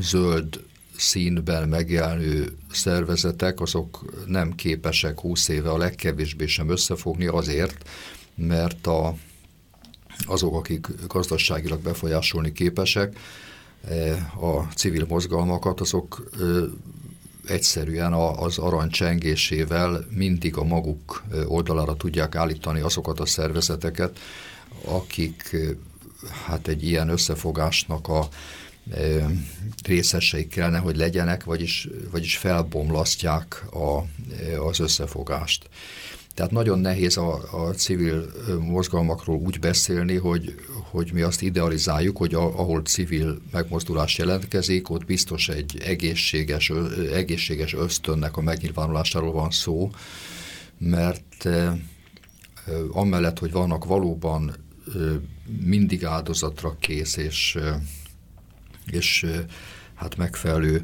Speaker 4: zöld színben megjelenő szervezetek, azok nem képesek 20 éve a legkevésbé sem összefogni azért, mert a, azok, akik gazdaságilag befolyásolni képesek, e, a civil mozgalmakat, azok egyszerűen az arany csengésével mindig a maguk oldalára tudják állítani azokat a szervezeteket, akik hát egy ilyen összefogásnak a részesei kellene, hogy legyenek, vagyis, vagyis felbomlasztják a, az összefogást. Tehát nagyon nehéz a, a civil mozgalmakról úgy beszélni, hogy, hogy mi azt idealizáljuk, hogy a, ahol civil megmozdulás jelentkezik, ott biztos egy egészséges, egészséges ösztönnek a megnyilvánulásáról van szó, mert amellett, hogy vannak valóban mindig áldozatra kész és, és hát megfelelő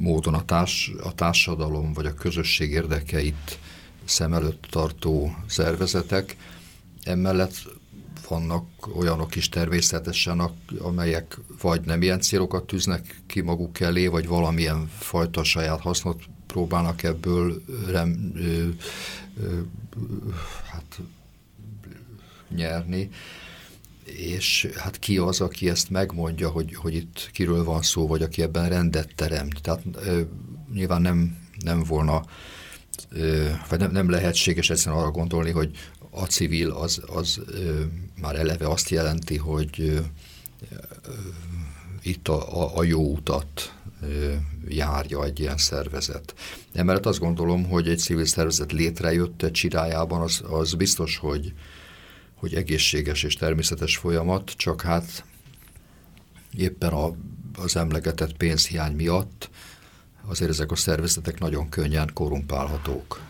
Speaker 4: módon a, társ, a társadalom vagy a közösség érdekeit szem előtt tartó szervezetek. Emellett vannak olyanok is természetesen, amelyek vagy nem ilyen célokat tűznek ki maguk elé, vagy valamilyen fajta saját hasznot próbálnak ebből rem, ö, ö, hát nyerni és hát ki az, aki ezt megmondja, hogy, hogy itt kiről van szó, vagy aki ebben rendet teremt. Tehát ö, nyilván nem, nem volna, ö, vagy nem, nem lehetséges egyszerűen arra gondolni, hogy a civil az, az ö, már eleve azt jelenti, hogy ö, itt a, a, a jó utat ö, járja egy ilyen szervezet. Emellett azt gondolom, hogy egy civil szervezet létrejött egy csirájában, az, az biztos, hogy, hogy egészséges és természetes folyamat, csak hát éppen a, az emlegetett pénzhiány miatt azért ezek a szervezetek nagyon könnyen korumpálhatók.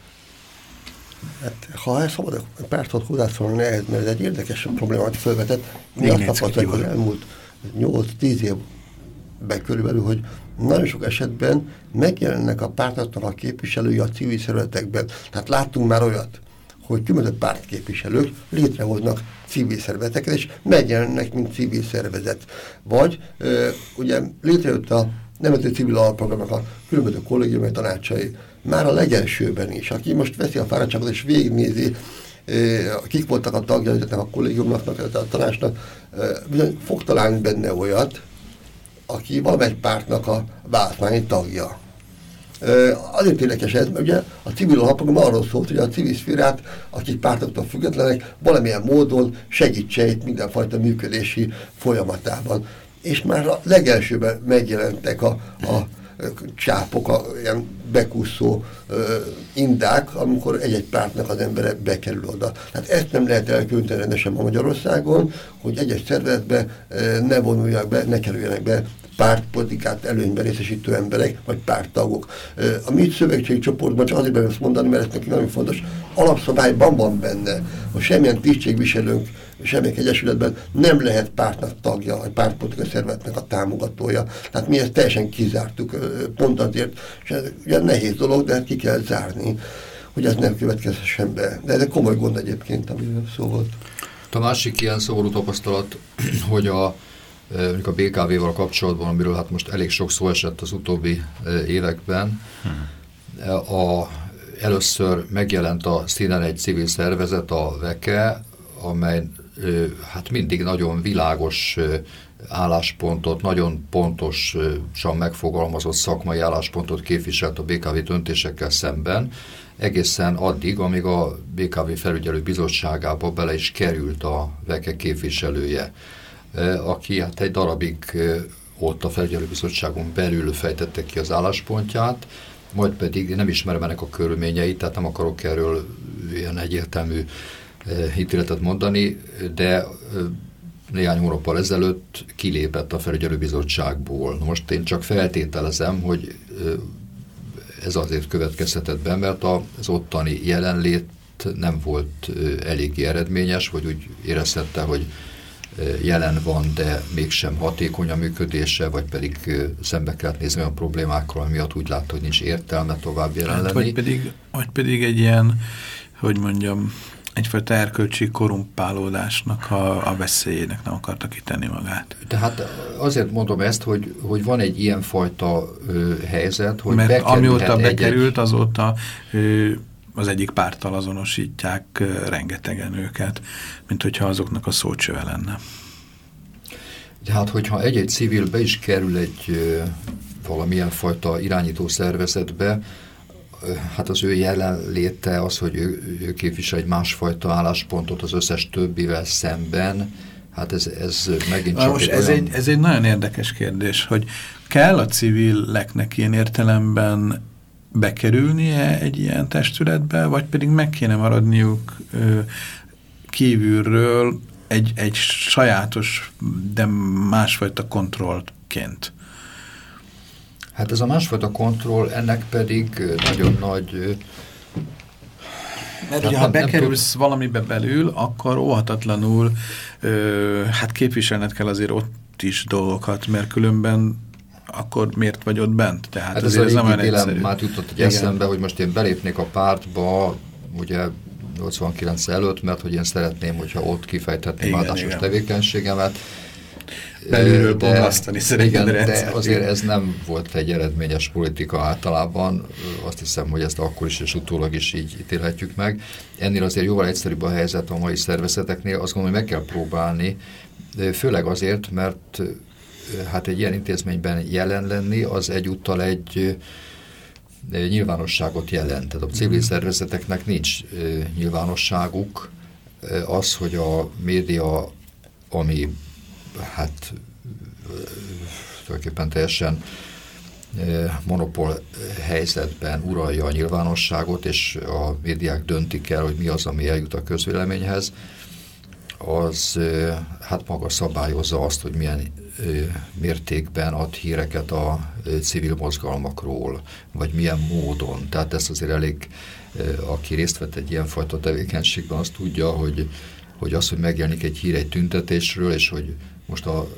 Speaker 3: Hát, ha ezt szabad a pártot hozzászólni ehhez, mert ez egy érdekes problémát felvetett. Mi azt tapasztaljuk az elmúlt 8-10 évben körülbelül, hogy nagyon sok esetben megjelennek a pártatlan a képviselői a civil szervezetekben. Tehát láttunk már olyat, hogy különböző pártképviselők létrehoznak civil szervezeteket, és megjelennek, mint civil szervezet. Vagy ö, ugye létrejött a Nemzeti Civil Alprogramnak a különböző kollégiumi tanácsai, már a legelsőben is, aki most veszi a fáradtságot és végignézi, kik voltak a tagjai a kollégiumnak, a tanácsnak, bizony fog találni benne olyat, aki valamely pártnak a választmányi tagja. Azért érdekes ez, mert ugye a civil alapokban arról szólt, hogy a civil szférát, akik pártoktól függetlenek, valamilyen módon segítse itt mindenfajta működési folyamatában. És már a legelsőben megjelentek a, a csápok, a, ilyen bekúszó indák, amikor egy-egy pártnak az embere bekerül oda. Tehát ezt nem lehet elkülöníteni rendesen a Magyarországon, hogy egy-egy szervezetbe ne vonulják be, ne kerüljenek be pártpolitikát előnyben részesítő emberek, vagy párttagok. A mi szövetségi csoportban csak azért ezt mondani, mert ez neki nagyon fontos, alapszabályban van benne, hogy semmilyen tisztségviselőnk, semmilyen egyesületben nem lehet pártnak tagja, vagy pártpolitikai szervezetnek a támogatója. Tehát mi ezt teljesen kizártuk, pont azért, és ez ugye nehéz dolog, de ki kell zárni, hogy ez nem következhessen be. De ez egy komoly gond egyébként, amiről szó volt.
Speaker 4: A másik ilyen szomorú tapasztalat, hogy a mondjuk a BKV-val kapcsolatban, amiről hát most elég sok szó esett az utóbbi években. A, először megjelent a színen egy civil szervezet, a VEKE, amely hát mindig nagyon világos álláspontot, nagyon pontosan megfogalmazott szakmai álláspontot képviselt a BKV döntésekkel szemben, egészen addig, amíg a BKV felügyelő bizottságába bele is került a VEKE képviselője aki hát egy darabig ott a felügyelőbizottságon belül fejtette ki az álláspontját, majd pedig nem ismerem ennek a körülményeit, tehát nem akarok erről ilyen egyértelmű ítéletet mondani, de néhány hónappal ezelőtt kilépett a felügyelőbizottságból. Most én csak feltételezem, hogy ez azért következhetett be, mert az ottani jelenlét nem volt eléggé eredményes, vagy úgy érezhette, hogy jelen van, de mégsem hatékony a működése, vagy pedig szembe kellett nézni olyan problémákkal, miatt úgy látta, hogy nincs értelme tovább jelen hát, lenni.
Speaker 1: Vagy pedig, vagy pedig egy ilyen, hogy mondjam, egyfajta erkölcsi korumpálódásnak a, a veszélyének nem akarta kitenni magát.
Speaker 4: Tehát azért mondom ezt, hogy, hogy van egy ilyenfajta ö, helyzet, hogy
Speaker 1: Mert amióta bekerült, egy... azóta ö, az egyik párttal azonosítják rengetegen őket, mint hogyha azoknak a szócsöve lenne.
Speaker 4: Hát, hogyha egy-egy civil be is kerül egy valamilyen fajta irányító szervezetbe, hát az ő jelenléte az, hogy ő, ő képvisel egy másfajta álláspontot az összes többivel szemben, hát ez, ez megint csak
Speaker 1: most egy ez, olyan... egy, ez egy nagyon érdekes kérdés, hogy kell a civilleknek ilyen értelemben bekerülnie egy ilyen testületbe, vagy pedig meg kéne maradniuk ö, kívülről egy, egy sajátos, de másfajta kontrollként.
Speaker 4: Hát ez a másfajta kontroll, ennek pedig nagyon nagy...
Speaker 1: Mert ugye, ha bekerülsz valamibe belül, akkor óhatatlanul ö, hát képviselned kell azért ott is dolgokat, mert különben akkor miért vagy ott bent?
Speaker 4: Tehát hát ez, ez nem olyan. Már jutott egy eszembe, hogy most én belépnék a pártba, ugye 89 előtt, mert hogy én szeretném, hogyha ott kifejthetném általános tevékenységemet.
Speaker 1: Belülről de,
Speaker 4: igen, de azért ez nem volt egy eredményes politika általában. Azt hiszem, hogy ezt akkor is és utólag is így ítélhetjük meg. Ennél azért jóval egyszerűbb a helyzet a mai szervezeteknél. Azt gondolom, hogy meg kell próbálni, főleg azért, mert hát egy ilyen intézményben jelen lenni, az egyúttal egy nyilvánosságot jelent. Tehát a civil mhm. szervezeteknek nincs nyilvánosságuk. Az, hogy a média, ami hát tulajdonképpen teljesen monopól helyzetben uralja a nyilvánosságot, és a médiák döntik el, hogy mi az, ami eljut a közvéleményhez, az hát maga szabályozza azt, hogy milyen mértékben ad híreket a civil mozgalmakról, vagy milyen módon. Tehát ezt azért elég, aki részt vett egy ilyenfajta tevékenységben, azt tudja, hogy, hogy az, hogy megjelenik egy hír egy tüntetésről, és hogy most a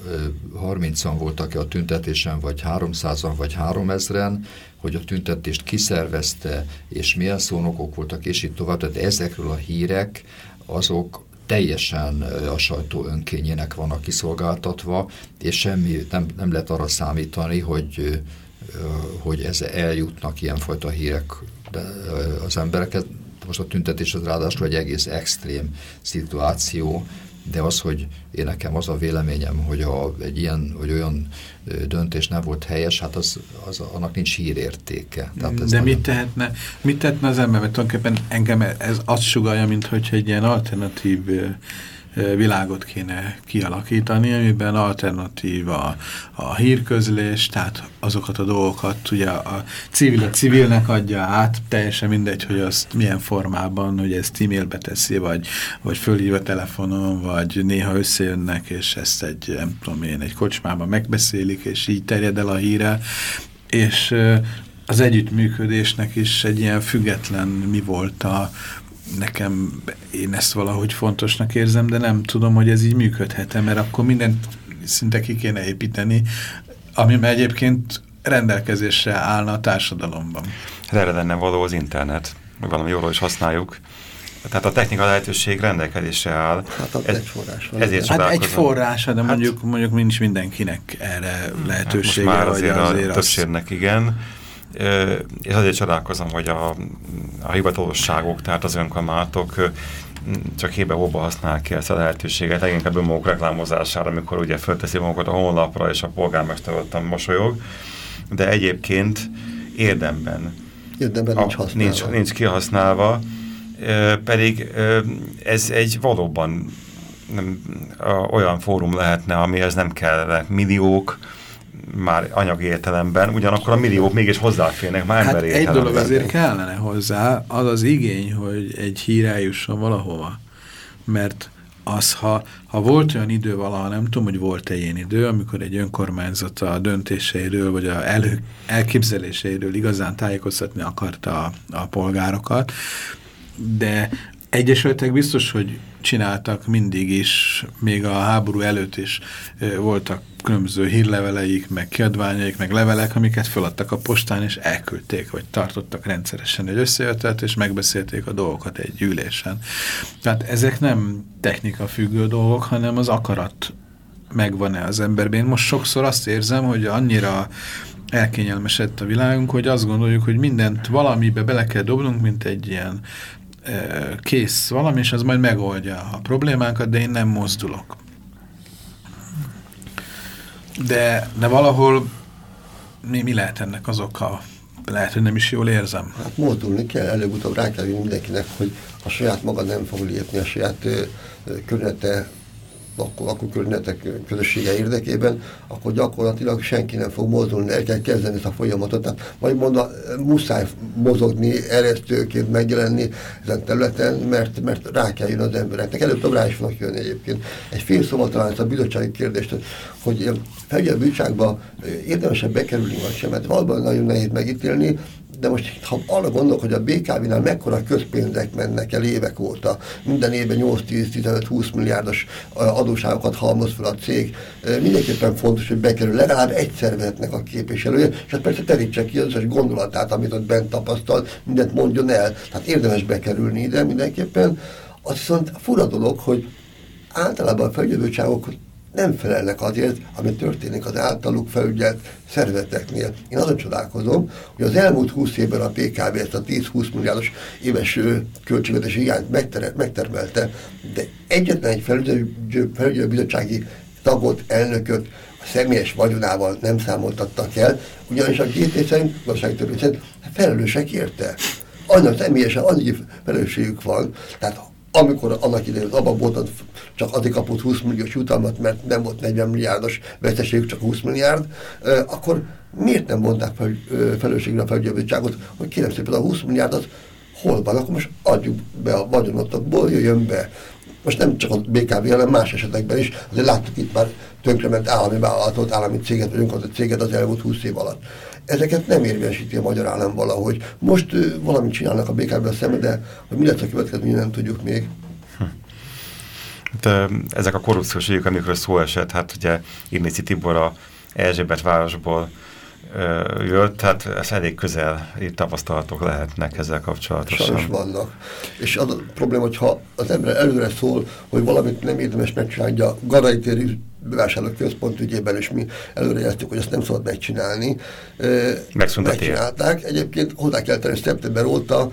Speaker 4: 30-an voltak-e a tüntetésen, vagy 300-an, vagy 3000-en, hogy a tüntetést kiszervezte, és milyen szónokok voltak, és így tovább. Tehát ezekről a hírek, azok teljesen a sajtó önkényének vannak kiszolgáltatva, és semmi, nem, nem lehet arra számítani, hogy, hogy ez eljutnak ilyenfajta hírek az embereket. Most a tüntetés az ráadásul egy egész extrém szituáció, de az, hogy én nekem az a véleményem, hogy a, egy ilyen, vagy olyan döntés nem volt helyes, hát az, az annak nincs hírértéke.
Speaker 1: Tehát ez de nagyon... mit tehetne, mit tehetne az ember? Mert tulajdonképpen engem ez azt sugalja, mint hogyha egy ilyen alternatív világot kéne kialakítani, amiben alternatív a, a hírközlés, tehát azokat a dolgokat ugye a civil a civilnek adja át, teljesen mindegy, hogy azt milyen formában, hogy ezt e-mailbe teszi, vagy, vagy fölhív a telefonon, vagy néha összejönnek, és ezt egy, nem tudom én, egy kocsmában megbeszélik, és így terjed el a híre, és az együttműködésnek is egy ilyen független mi volt a, nekem én ezt valahogy fontosnak érzem, de nem tudom, hogy ez így működhet -e, mert akkor mindent szinte ki kéne építeni, ami egyébként rendelkezésre állna a társadalomban.
Speaker 2: Hát erre lenne való az internet, valami jól is használjuk. Tehát a technika lehetőség rendelkezésre áll.
Speaker 3: Hát ez, egy forrás van.
Speaker 1: Ezért hát egy forrás, de hát, mondjuk, mondjuk nincs mindenkinek erre lehetősége. Hát
Speaker 2: most már azért, azért a többségnek igen és azért csodálkozom, hogy a, a hivatalosságok, tehát az önkormányzatok csak hébe-hóba használják ki ezt a lehetőséget, leginkább önmaguk reklámozására, amikor ugye fölteszi magukat a honlapra, és a polgármester ott mosolyog, de egyébként érdemben,
Speaker 3: érdemben nincs, használva.
Speaker 2: nincs, nincs kihasználva, pedig ez egy valóban nem, olyan fórum lehetne, amihez nem kell milliók, már anyagi értelemben, ugyanakkor a milliók mégis hozzáférnek már hát
Speaker 1: egy dolog azért kellene hozzá, az az igény, hogy egy hír eljusson valahova. Mert az, ha, ha volt olyan idő valaha, nem tudom, hogy volt-e ilyen idő, amikor egy önkormányzat a döntéseiről, vagy a elő, elképzeléseiről igazán tájékoztatni akarta a, a polgárokat, de egyesültek biztos, hogy csináltak mindig is, még a háború előtt is voltak különböző hírleveleik, meg kiadványaik, meg levelek, amiket feladtak a postán, és elküldték, vagy tartottak rendszeresen egy összejöttet, és megbeszélték a dolgokat egy ülésen. Tehát ezek nem technika függő dolgok, hanem az akarat megvan-e az emberben. Én most sokszor azt érzem, hogy annyira elkényelmesedett a világunk, hogy azt gondoljuk, hogy mindent valamibe bele kell dobnunk, mint egy ilyen kész valami, és az majd megoldja a problémánkat, de én nem mozdulok. De, de valahol mi, mi lehet ennek az oka? Lehet, hogy nem is jól érzem.
Speaker 3: Hát mozdulni kell, előbb-utóbb rá kell mindenkinek, hogy a saját maga nem fog lépni, a saját körülete akkor környezetek közössége érdekében, akkor gyakorlatilag senki nem fog mozdulni, el kell kezdeni ezt a folyamatot. Tehát vagy mondva, muszáj mozogni, eresztőként megjelenni ezen területen, mert, mert rá kell jönni az embereknek. Előbb rá is fognak jönni egyébként. Egy fél szóval talán ezt a bizottsági kérdést, hogy felügyelő bizottságba érdemesebb bekerülni vagy sem, mert valóban nagyon nehéz megítélni, de most ha arra gondolok, hogy a BKV-nál mekkora közpénzek mennek el évek óta, minden évben 8-10-15-20 milliárdos adóságokat halmoz fel a cég, mindenképpen fontos, hogy bekerül legalább egy szervezetnek a képviselője, és hát persze terítse ki az összes gondolatát, amit ott bent tapasztal, mindent mondjon el. Tehát érdemes bekerülni ide mindenképpen. Az viszont fura dolog, hogy általában a felügyelőságok nem felelnek azért, ami történik az általuk felügyelt szervezeteknél. Én azon csodálkozom, hogy az elmúlt 20 évben a PKB ezt a 10-20 milliárdos éves költségvetési hiányt megter megtermelte, de egyetlen egy felügyelő bizottsági tagot, elnököt a személyes vagyonával nem számoltattak el, ugyanis a GT szerint, gazdasági törvény szerint felelősek érte. Annyi személyesen annyi felelősségük van, tehát amikor annak idején az abban volt, csak azért kapott 20 milliós jutalmat, mert nem volt 40 milliárdos veszteségük, csak 20 milliárd, akkor miért nem mondták fel, felelősségre a felügyelőbizottságot, hogy kérem szépen a 20 milliárdot hol van, akkor most adjuk be a vagyonotokból, jöjjön be. Most nem csak a BKV, hanem más esetekben is. Azért láttuk itt már tönkrement állami vállalatot, állami céget, vagy önkormányzati céget az elmúlt 20 év alatt. Ezeket nem érvényesíti a magyar állam valahogy. Most valamit csinálnak a BKV-vel szemben, de hogy mi lesz a következmény, nem tudjuk még.
Speaker 2: De ezek a korrupciós ügyek, amikről szó esett, hát ugye Irnici Tibor a Erzsébet városból jött, tehát ez elég közel itt tapasztalatok lehetnek ezzel kapcsolatosan.
Speaker 3: Sajnos vannak. És az a probléma, hogyha az ember előre szól, hogy valamit nem érdemes megcsinálni, a Garai téri központ ügyében, és mi előrejelztük, hogy ezt nem szabad megcsinálni. Megcsinálták. Egyébként hozzá kell tenni, szeptember óta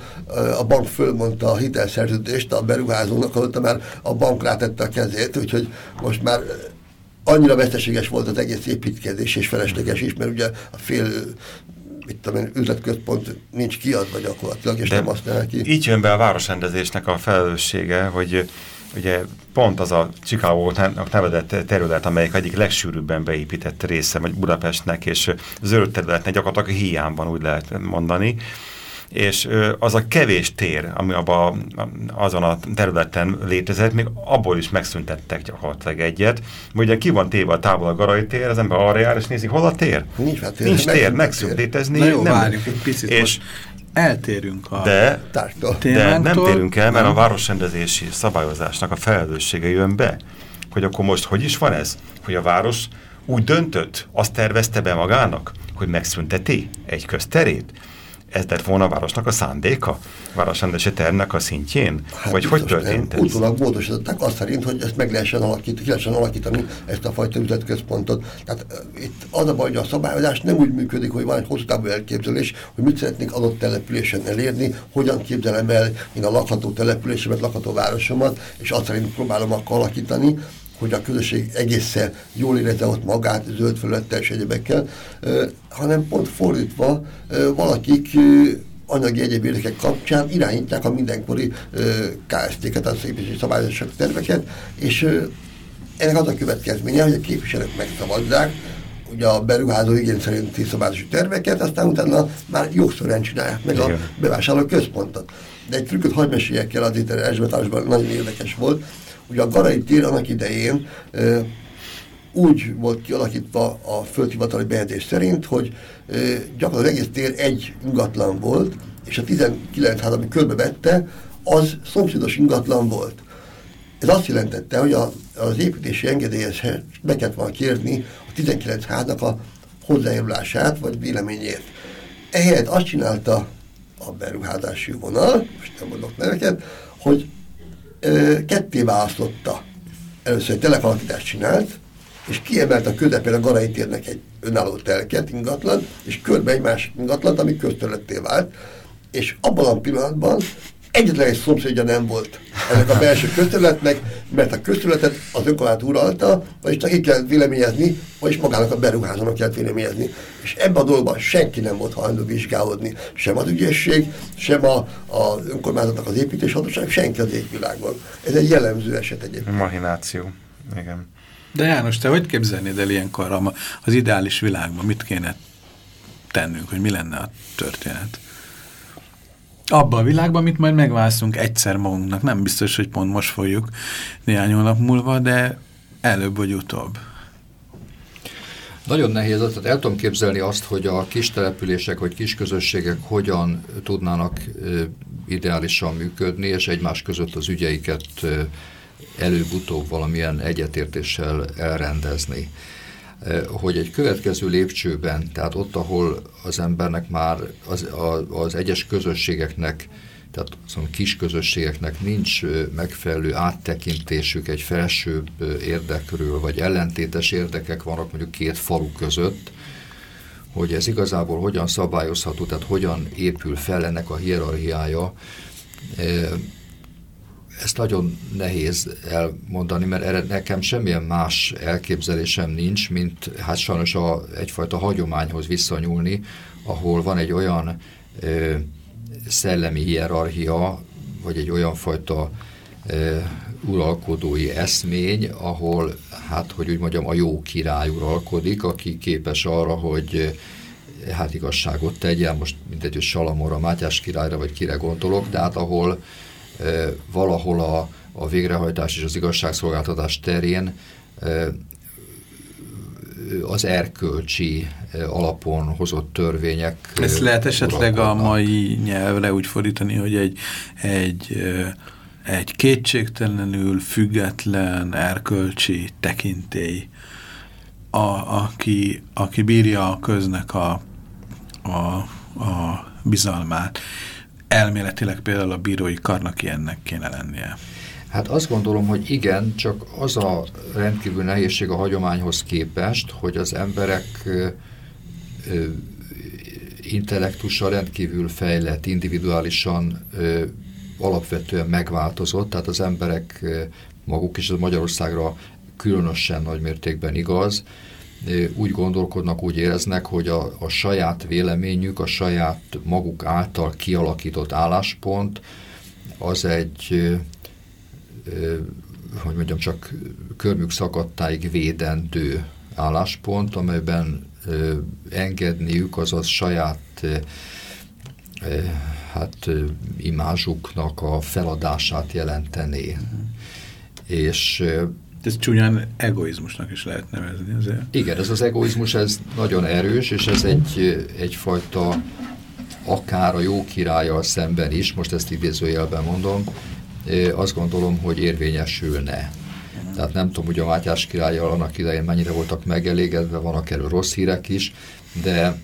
Speaker 3: a bank fölmondta a hitelszerződést a beruházónak, azóta már a bank rátette a kezét, úgyhogy most már annyira veszteséges volt az egész építkezés és felesleges is, mert ugye a fél mit tudom én, üzletközpont nincs kiadva gyakorlatilag, és De nem azt ki.
Speaker 2: Így jön be a városrendezésnek a felelőssége, hogy ugye pont az a Chicago nevedett terület, amelyik egyik legsűrűbben beépített része, vagy Budapestnek, és zöld területnek gyakorlatilag hiány van, úgy lehet mondani és az a kevés tér, ami abba, azon a területen létezett, még abból is megszüntettek gyakorlatilag egyet. Ugye ki van téve a távol a garai tér, az ember arra jár, és nézi, hol a tér?
Speaker 3: Nincs, hát tér,
Speaker 2: Nincs tér, megszűnt létezni.
Speaker 1: Na jó, nem. várjuk egy picit. És most eltérünk a
Speaker 2: de, de nem térünk el, mert nem. a városrendezési szabályozásnak a felelőssége jön be. Hogy akkor most hogy is van ez? Hogy a város úgy döntött, azt tervezte be magának, hogy megszünteti egy közterét, ez lett volna a városnak a szándéka? Városrendesi tervnek a szintjén? Hát Vagy hogy történt
Speaker 3: ez? Utólag módosították azt szerint, hogy ezt meg lehessen alakítani, lehessen alakítani ezt a fajta üzletközpontot. Tehát uh, itt az a baj, hogy a szabályozás nem úgy működik, hogy van egy hosszú távú elképzelés, hogy mit szeretnék adott településen elérni, hogyan képzelem el én a lakható településemet, lakható városomat, és azt szerint próbálom akkor alakítani, hogy a közösség egészen jól érezze ott magát, zöld felülettel és egyebekkel, hanem pont fordítva valakik anyagi egyéb érdekek kapcsán irányítják a mindenkori KST-ket, a szépítési szabályozások terveket, és ennek az a következménye, hogy a képviselők megszavazzák, ugye a beruházó igény szerinti szabályozási terveket, aztán utána már jogszorán csinálják meg Igen. a bevásárló központot. De egy trükköt hagyd meséljek el, az itt Erzsébetárosban nagyon érdekes volt. Ugye a Garai tér annak idején e, úgy volt kialakítva a földhivatali bejegyzés szerint, hogy e, gyakorlatilag egész tér egy ingatlan volt, és a 19 ház, ami körbevette, az szomszédos ingatlan volt. Ez azt jelentette, hogy a, az építési engedélyezhez be kellett volna kérni a 19 háznak a hozzájárulását, vagy véleményét. Ehelyett azt csinálta a beruházási vonal, most nem mondok neveket, hogy ketté választotta. Először egy telekalakítást csinált, és kiemelt a közepén a Garai térnek egy önálló telket, ingatlan, és körbe egy másik ingatlan, ami közterületté vált, és abban a pillanatban egyetlen egy szomszédja nem volt ennek a belső közterületnek, mert a közterületet az önkormányzat uralta, vagyis csak így kellett véleményezni, vagyis magának a beruházónak kellett véleményezni. És ebben a dologban senki nem volt hajlandó vizsgálódni, sem az ügyészség, sem a, a önkormányzatnak az építéshatóság, senki az égvilágban. Ez egy jellemző eset egyébként.
Speaker 2: Mahináció. Igen.
Speaker 1: De János, te hogy képzelnéd el ilyenkor az ideális világban? Mit kéne tennünk, hogy mi lenne a történet? Abban a világban, amit majd megválaszunk egyszer magunknak. Nem biztos, hogy pont most fogjuk néhány hónap múlva, de előbb vagy utóbb.
Speaker 4: Nagyon nehéz, tehát el tudom képzelni azt, hogy a kis települések vagy kis közösségek hogyan tudnának ideálisan működni, és egymás között az ügyeiket előbb-utóbb valamilyen egyetértéssel elrendezni. Hogy egy következő lépcsőben, tehát ott, ahol az embernek már az, az egyes közösségeknek tehát szóval kis közösségeknek nincs megfelelő áttekintésük egy felsőbb érdekről, vagy ellentétes érdekek vannak mondjuk két falu között, hogy ez igazából hogyan szabályozható, tehát hogyan épül fel ennek a hierarchiája, ezt nagyon nehéz elmondani, mert erre nekem semmilyen más elképzelésem nincs, mint hát sajnos a, egyfajta hagyományhoz visszanyúlni, ahol van egy olyan ö, szellemi hierarchia, vagy egy olyan fajta ö, uralkodói eszmény, ahol, hát hogy úgy mondjam, a jó király uralkodik, aki képes arra, hogy hát igazságot tegyen, most mindegy, hogy Salamorra, Mátyás királyra, vagy kire gondolok, tehát ahol valahol a, a végrehajtás és az igazságszolgáltatás terén az erkölcsi alapon hozott törvények.
Speaker 1: Ezt lehet esetleg a mai nyelvre úgy fordítani, hogy egy, egy, egy kétségtelenül független erkölcsi tekintély, a, aki, aki bírja a köznek a, a, a bizalmát. Elméletileg például a bírói karnak ilyennek kéne lennie.
Speaker 4: Hát azt gondolom, hogy igen, csak az a rendkívül nehézség a hagyományhoz képest, hogy az emberek ö, ö, intellektusa rendkívül fejlett, individuálisan ö, alapvetően megváltozott, tehát az emberek ö, maguk, és az Magyarországra különösen nagy mértékben igaz, úgy gondolkodnak, úgy éreznek, hogy a, a saját véleményük, a saját maguk által kialakított álláspont az egy hogy mondjam, csak körmük szakadtáig védendő álláspont, amelyben engedniük, azaz saját hát imázsuknak a feladását jelentené. Mm. És
Speaker 1: ez csúnyán egoizmusnak is lehet nevezni azért.
Speaker 4: Igen, ez az egoizmus, ez nagyon erős, és ez egy, egyfajta akár a jó királlyal szemben is, most ezt idézőjelben mondom, azt gondolom, hogy érvényesülne. Tehát nem tudom, hogy a Mátyás királlyal annak idején mennyire voltak megelégedve, vannak erről rossz hírek is, de,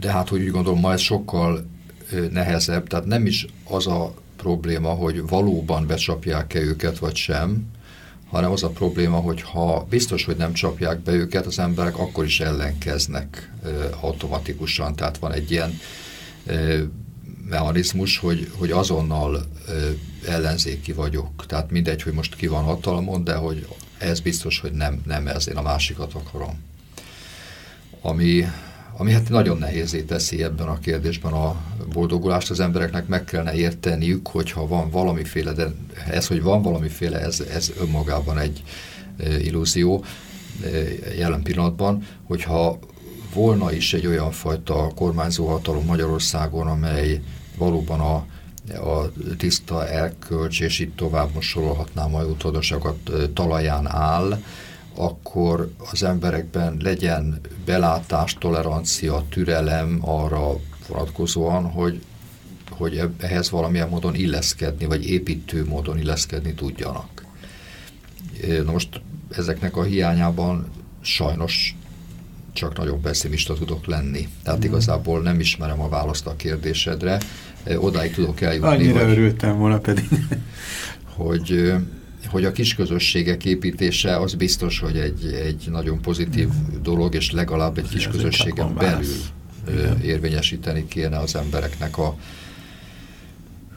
Speaker 4: de hát, hogy úgy gondolom, ma ez sokkal nehezebb, tehát nem is az a probléma, hogy valóban becsapják-e őket, vagy sem, hanem az a probléma, hogy ha biztos, hogy nem csapják be őket, az emberek akkor is ellenkeznek automatikusan. Tehát van egy ilyen mechanizmus, hogy, hogy azonnal ö, ellenzéki vagyok. Tehát mindegy, hogy most ki van hatalmon, de hogy ez biztos, hogy nem, nem ez, én a másikat akarom. Ami, ami hát nagyon nehézé teszi ebben a kérdésben a boldogulást. Az embereknek meg kellene érteniük, hogyha van valamiféle, de ez, hogy van valamiféle, ez, ez önmagában egy e, illúzió e, jelen pillanatban, hogyha volna is egy olyan fajta kormányzó hatalom Magyarországon, amely valóban a, a tiszta elkölcs, és itt tovább most sorolhatnám a utódosokat talaján áll, akkor az emberekben legyen belátás, tolerancia, türelem arra vonatkozóan, hogy, hogy ehhez valamilyen módon illeszkedni, vagy építő módon illeszkedni tudjanak. Na most ezeknek a hiányában sajnos csak nagyon pessimista tudok lenni. Tehát mm. igazából nem ismerem a választ a kérdésedre, odáig tudok eljutni.
Speaker 1: Annyira hogy, örültem volna pedig.
Speaker 4: Hogy, hogy a kisközösségek építése az biztos, hogy egy, egy nagyon pozitív dolog, és legalább egy kisközösségen belül Igen. érvényesíteni kéne az embereknek a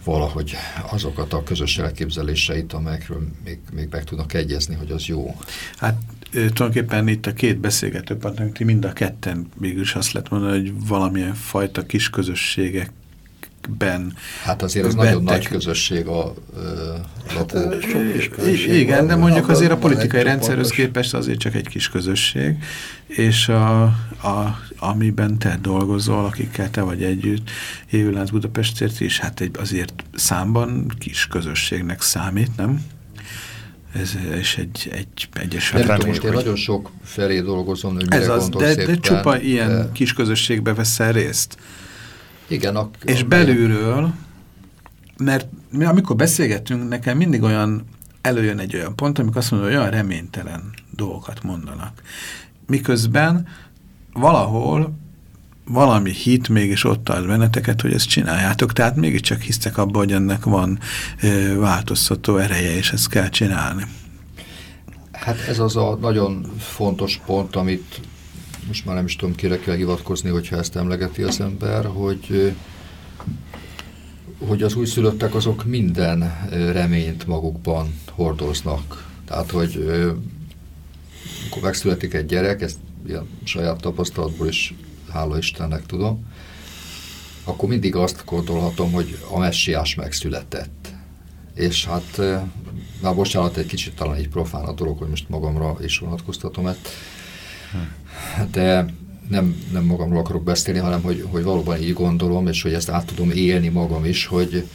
Speaker 4: valahogy azokat a közös elképzeléseit, amelyekről még, még meg tudnak egyezni, hogy az jó.
Speaker 1: Hát tulajdonképpen itt a két beszélgető partnerünk, mind a ketten is azt lehet mondani, hogy valamilyen fajta kis közösségek ben
Speaker 4: Hát azért az nagyon nagy közösség a lakó.
Speaker 1: Igen, de mondjuk azért a politikai rendszerhez képest azért csak egy kis közösség, és a, a, amiben te dolgozol, akikkel te vagy együtt, Évülánc Budapestért is, hát egy, azért számban kis közösségnek számít, nem? Ez, és egy, egy egyesület.
Speaker 4: Nem tudom, most én nagyon sok felé dolgozom, hogy mire
Speaker 1: Ez az, de, de csupa ilyen de... kis közösségbe veszel részt.
Speaker 4: Igen. A,
Speaker 1: és belülről, mert mi amikor beszélgetünk, nekem mindig olyan előjön egy olyan pont, amikor azt mondom, hogy olyan reménytelen dolgokat mondanak. Miközben valahol valami hit mégis ott ad benneteket, hogy ezt csináljátok, tehát mégiscsak hisztek abba, hogy ennek van ö, változtató ereje, és ezt kell csinálni.
Speaker 4: Hát ez az a nagyon fontos pont, amit most már nem is tudom, kire kell hivatkozni, hogyha ezt emlegeti az ember, hogy hogy az újszülöttek azok minden reményt magukban hordoznak. Tehát, hogy amikor megszületik egy gyerek, ezt ilyen saját tapasztalatból is hála Istennek tudom, akkor mindig azt gondolhatom, hogy a messiás megszületett. És hát, már bocsánat, egy kicsit talán egy profán a dolog, hogy most magamra is vonatkoztatom ezt, de nem, nem magamról akarok beszélni, hanem hogy, hogy valóban így gondolom, és hogy ezt át tudom élni magam is, hogy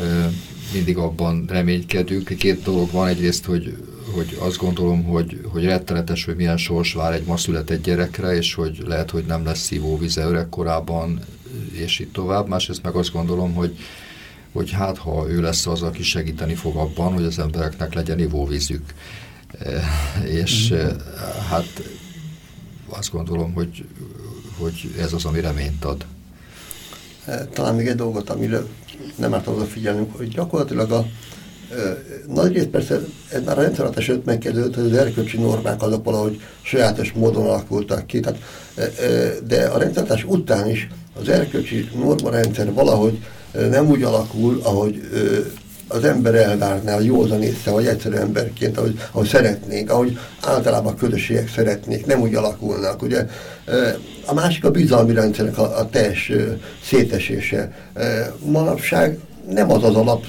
Speaker 4: ö, mindig abban reménykedünk. Két dolog van, egyrészt, hogy, hogy azt gondolom, hogy, hogy rettenetes, hogy milyen sors vár egy ma született gyerekre, és hogy lehet, hogy nem lesz szívóvize öregkorában, és így tovább. Másrészt meg azt gondolom, hogy, hogy hát ha ő lesz az, aki segíteni fog abban, hogy az embereknek legyen ivóvízük. E, és mm. hát azt gondolom, hogy, hogy ez az, ami reményt ad.
Speaker 3: E, talán még egy dolgot, amire nem árt oda figyelnünk, hogy gyakorlatilag a nagy rész persze ez már a rendszerhatos előtt megkezdődött, hogy az erkölcsi normák azok valahogy sajátos módon alakultak ki. Tehát, de a rendszerhatás után is az erkölcsi normarendszer valahogy nem úgy alakul, ahogy az ember elvárná, a józan észre, vagy egyszerű emberként, ahogy, ahogy szeretnénk, ahogy általában a közösségek szeretnék, nem úgy alakulnak. Ugye? A másik a bizalmi rendszernek a, a teljes szétesése. Manapság nem az az alap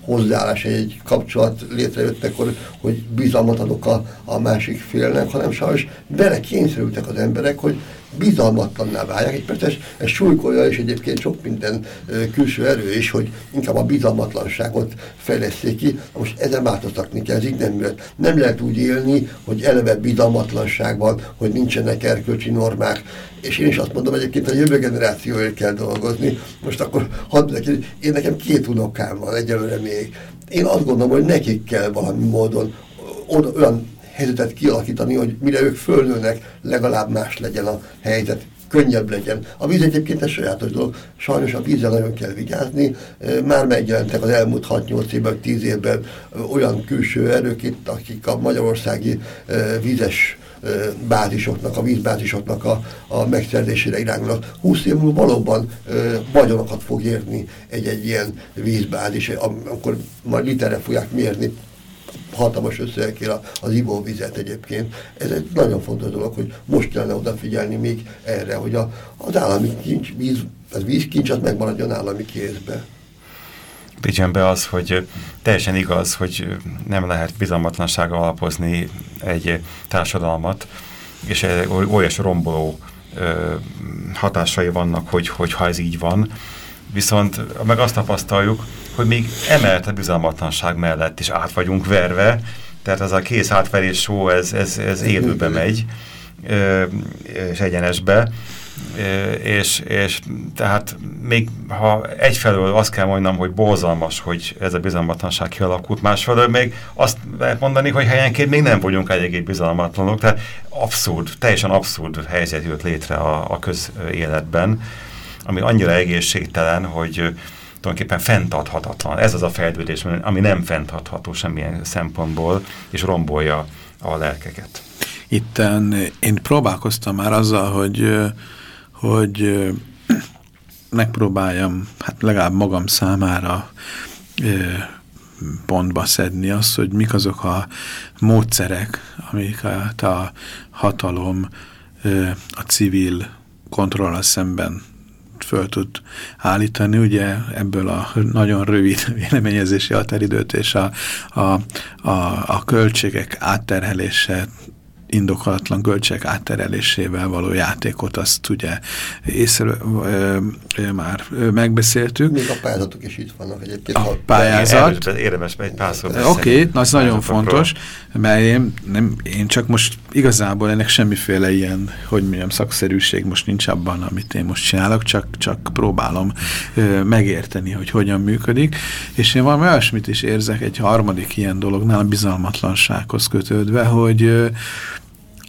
Speaker 3: hozzáállás, egy kapcsolat létrejött, akkor, hogy bizalmat adok a, a másik félnek, hanem sajnos bele kényszerültek az emberek, hogy bizalmatlanná válják. Egy persze ez, súlykolja, és egyébként sok minden külső erő is, hogy inkább a bizalmatlanságot fejleszték ki. Most ezen változtatni kell, ez így nem jött. Nem lehet úgy élni, hogy eleve bizalmatlanság van, hogy nincsenek erkölcsi normák. És én is azt mondom egyébként, a jövő generációért kell dolgozni. Most akkor hadd neki, én nekem két unokám van egyelőre még. Én azt gondolom, hogy nekik kell valami módon olyan helyzetet kialakítani, hogy mire ők fölnőnek, legalább más legyen a helyzet, könnyebb legyen. A víz egyébként egy sajátos dolog. Sajnos a vízzel nagyon kell vigyázni. Már megjelentek az elmúlt 6-8 évben, 10 évben olyan külső erők itt, akik a magyarországi vízes bázisoknak, a vízbázisoknak a, a megszerzésére irányulnak. 20 év múlva valóban ö, vagyonokat fog érni egy-egy ilyen vízbázis, amikor majd literre fogják mérni hatalmas összegekért az ivóvizet egyébként. Ez egy nagyon fontos dolog, hogy most kellene odafigyelni még erre, hogy a, az állami kincs, víz, az vízkincs az megmaradjon állami kézbe.
Speaker 2: Vigyen be az, hogy teljesen igaz, hogy nem lehet bizalmatlansága alapozni egy társadalmat, és olyas romboló hatásai vannak, hogy, hogy ha ez így van, viszont meg azt tapasztaljuk, hogy még emelt a bizalmatlanság mellett is át vagyunk verve, tehát az a kész átverés só, ez, ez, ez élőbe megy, és egyenesbe, és, és tehát még ha egyfelől azt kell mondjam, hogy borzalmas, hogy ez a bizalmatlanság kialakult, másfelől még azt lehet mondani, hogy helyenként még nem vagyunk eléggé bizalmatlanok, tehát abszurd, teljesen abszurd helyzet jött létre a, a közéletben, ami annyira egészségtelen, hogy tulajdonképpen fenntarthatatlan. Ez az a fejlődés, ami nem fenntartható semmilyen szempontból, és rombolja a lelkeket.
Speaker 1: Itten én próbálkoztam már azzal, hogy, hogy megpróbáljam, hát legalább magam számára pontba szedni azt, hogy mik azok a módszerek, amiket a hatalom a civil kontrollal szemben föl tud állítani, ugye ebből a nagyon rövid véleményezési határidőt és a, a, a, a költségek átterhelése indokolatlan költségek átterelésével való játékot, azt ugye észre, ö, ö, már megbeszéltük.
Speaker 3: Még a pályázatok is itt vannak egyébként.
Speaker 1: A pályázat.
Speaker 2: Érdemes egy pár
Speaker 1: Oké, okay, az nagyon fontos, mert én, nem, én csak most igazából ennek semmiféle ilyen, hogy mondjam, szakszerűség most nincs abban, amit én most csinálok, csak, csak próbálom ö, megérteni, hogy hogyan működik, és én valami olyasmit is érzek egy harmadik ilyen dolognál, a bizalmatlansághoz kötődve, hogy ö,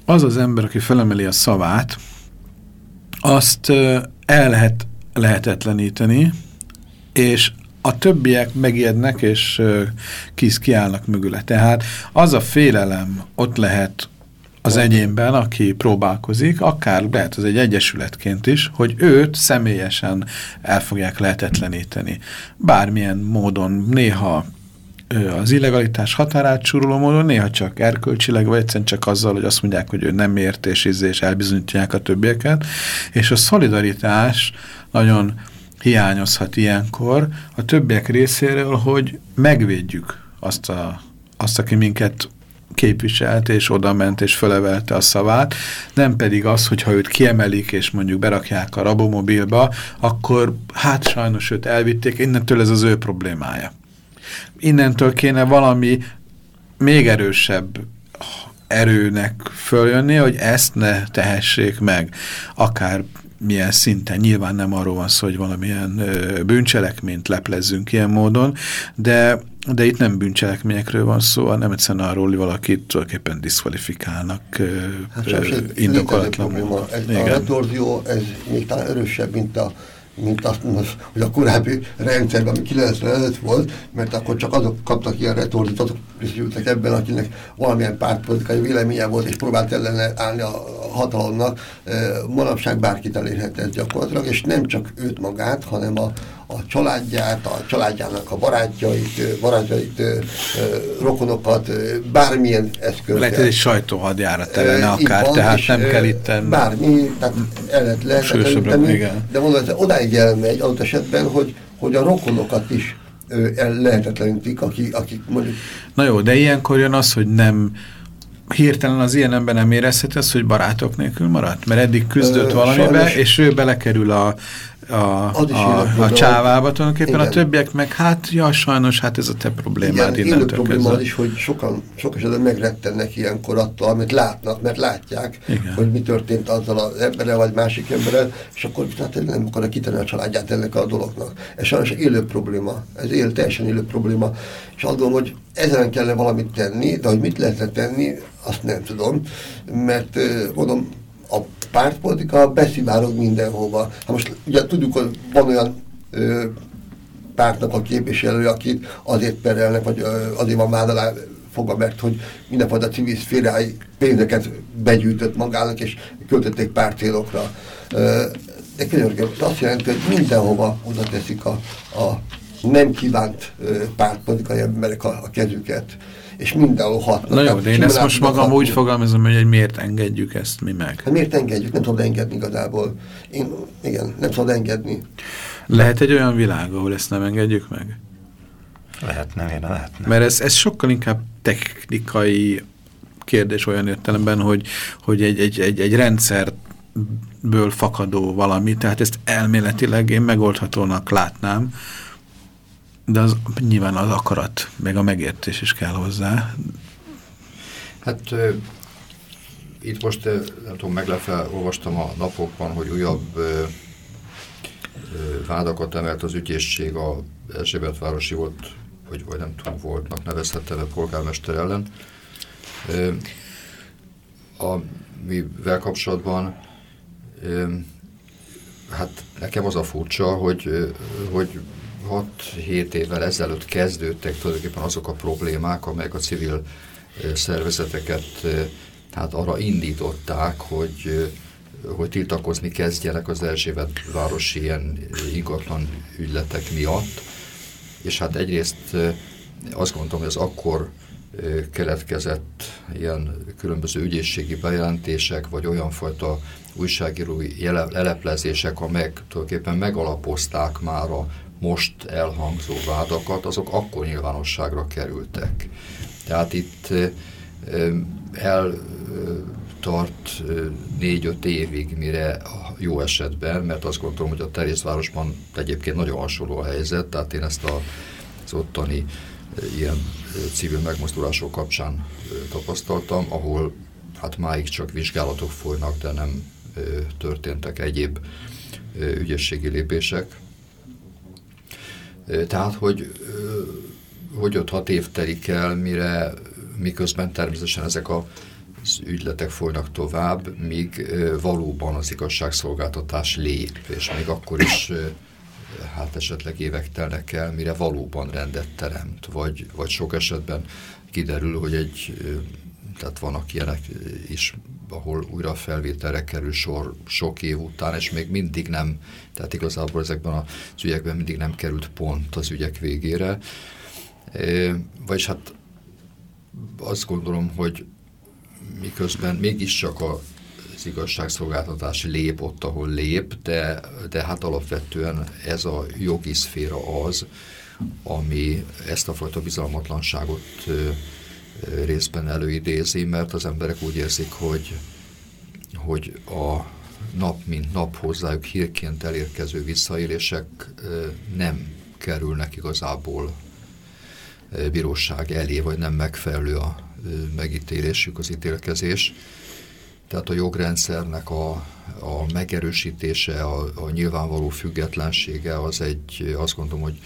Speaker 1: az az ember, aki felemeli a szavát, azt el lehet lehetetleníteni, és a többiek megijednek, és kis kiállnak mögüle. Tehát az a félelem ott lehet az egyénben, aki próbálkozik, akár lehet az egy egyesületként is, hogy őt személyesen el fogják lehetetleníteni. Bármilyen módon, néha az illegalitás határát suruló módon, néha csak erkölcsileg, vagy egyszerűen csak azzal, hogy azt mondják, hogy ő nem ért és, ízé, és elbizonyítják a többieket. És a szolidaritás nagyon hiányozhat ilyenkor a többiek részéről, hogy megvédjük azt, a, azt aki minket képviselt, és oda ment, és fölevelte a szavát, nem pedig az, hogyha őt kiemelik, és mondjuk berakják a rabomobilba, akkor hát sajnos őt elvitték, innentől ez az ő problémája. Innentől kéne valami még erősebb erőnek följönni, hogy ezt ne tehessék meg, akár milyen szinten. Nyilván nem arról van szó, hogy valamilyen bűncselekményt leplezzünk ilyen módon, de, de itt nem bűncselekményekről van szó, hanem egyszerűen arról, hogy valakit tulajdonképpen diszkvalifikálnak hát, indokolatlanul.
Speaker 3: A retorzió, ez még talán erősebb, mint a mint azt most, hogy a korábbi rendszerben, ami 90 előtt volt, mert akkor csak azok kaptak ilyen retordit, azok részültek ebben, akinek valamilyen pártpolitikai véleménye volt, és próbált ellene állni a hatalomnak. Manapság bárkit elérhet ez gyakorlatilag, és nem csak őt magát, hanem a, a családját, a családjának a barátjait, barátjait, rokonokat, bármilyen eszköz.
Speaker 1: Lehet, hogy egy sajtóhadjárat ellene akár, van, tehát nem kell itt
Speaker 3: Bármi, tehát el lehet lehetetleníteni, de mondom, hogy odáig elmegy adott esetben, hogy, hogy a rokonokat is lehetetlenítik, akik, akik mondjuk...
Speaker 1: Na jó, de ilyenkor jön az, hogy nem hirtelen az ilyen ember nem érezheti azt, hogy barátok nélkül maradt? Mert eddig küzdött Ö, valamibe, sajnos, és ő belekerül a, a, a, a csávába tulajdonképpen, igen. a többiek meg hát, ja, sajnos, hát ez a te problémád
Speaker 3: igen, innentől probléma az is, hogy sokan, sok esetben megrettennek ilyenkor attól, amit látnak, mert látják, igen. hogy mi történt azzal az emberrel, vagy másik emberrel, és akkor tehát nem akarnak kitenni a családját ennek a dolognak. Ez sajnos élő probléma, ez él, teljesen élő probléma, és azt gondolom, hogy ezen kellene valamit tenni, de hogy mit lehetne tenni, azt nem tudom, mert mondom, a pártpolitika beszivárog mindenhova. Hát most ugye tudjuk, hogy van olyan ö, pártnak a képviselő, akit azért perelnek, vagy ö, azért van vád alá mert hogy mindenfajta civil szférái pénzeket begyűjtött magának, és költötték pártcélokra. De könyörgöm, azt jelenti, hogy mindenhova oda teszik a, a nem kívánt pártpolitikai emberek a, a kezüket és mindenhol hatnak.
Speaker 1: Na jó, de én ezt most magam hatni. úgy fogalmazom, hogy miért engedjük ezt mi meg?
Speaker 3: Hát miért engedjük? Nem tudod engedni igazából. Én, igen, nem tudod engedni.
Speaker 1: Lehet egy olyan világ, ahol ezt nem engedjük meg?
Speaker 2: Lehet, nem érne, lehet.
Speaker 1: Mert ez, ez sokkal inkább technikai kérdés olyan értelemben, hogy, hogy egy, egy, egy, egy rendszerből fakadó valami, tehát ezt elméletileg én megoldhatónak látnám, de az nyilván az akarat, meg a megértés is kell hozzá.
Speaker 4: Hát itt most, nem tudom, meglepve olvastam a napokban, hogy újabb uh, vádakat emelt az ügyészség a Erzsébetvárosi volt, vagy, vagy nem tudom, voltnak nevezhette a polgármester ellen. Amivel kapcsolatban hát nekem az a furcsa, hogy, hogy 6-7 évvel ezelőtt kezdődtek tulajdonképpen azok a problémák, amelyek a civil szervezeteket hát arra indították, hogy, hogy tiltakozni kezdjenek az Erzsébet városi ilyen ingatlan ügyletek miatt. És hát egyrészt azt gondolom, hogy az akkor keletkezett ilyen különböző ügyészségi bejelentések, vagy olyan fajta újságírói leleplezések, amelyek tulajdonképpen megalapozták már a most elhangzó vádakat, azok akkor nyilvánosságra kerültek. Tehát itt eltart négy-öt évig, mire jó esetben, mert azt gondolom, hogy a Terészvárosban egyébként nagyon hasonló a helyzet, tehát én ezt a, az ottani ilyen civil megmozdulások kapcsán tapasztaltam, ahol hát máig csak vizsgálatok folynak, de nem történtek egyéb ügyességi lépések. Tehát, hogy, hogy ott hat év telik el, mire miközben természetesen ezek a az ügyletek folynak tovább, míg valóban az igazságszolgáltatás lép, és még akkor is hát esetleg évek telnek el, mire valóban rendet teremt, vagy, vagy sok esetben kiderül, hogy egy, tehát vannak ilyenek is, ahol újra felvételre kerül sor sok év után, és még mindig nem, tehát igazából ezekben az ügyekben mindig nem került pont az ügyek végére. Vagyis hát azt gondolom, hogy miközben mégiscsak a az igazságszolgáltatás lép ott, ahol lép, de, de hát alapvetően ez a jogi szféra az, ami ezt a fajta bizalmatlanságot részben előidézi, mert az emberek úgy érzik, hogy, hogy a nap mint nap hozzájuk hírként elérkező visszaélések nem kerülnek igazából bíróság elé, vagy nem megfelelő a megítélésük, az ítélkezés. Tehát a jogrendszernek a, a megerősítése, a, a nyilvánvaló függetlensége az egy, azt gondolom, hogy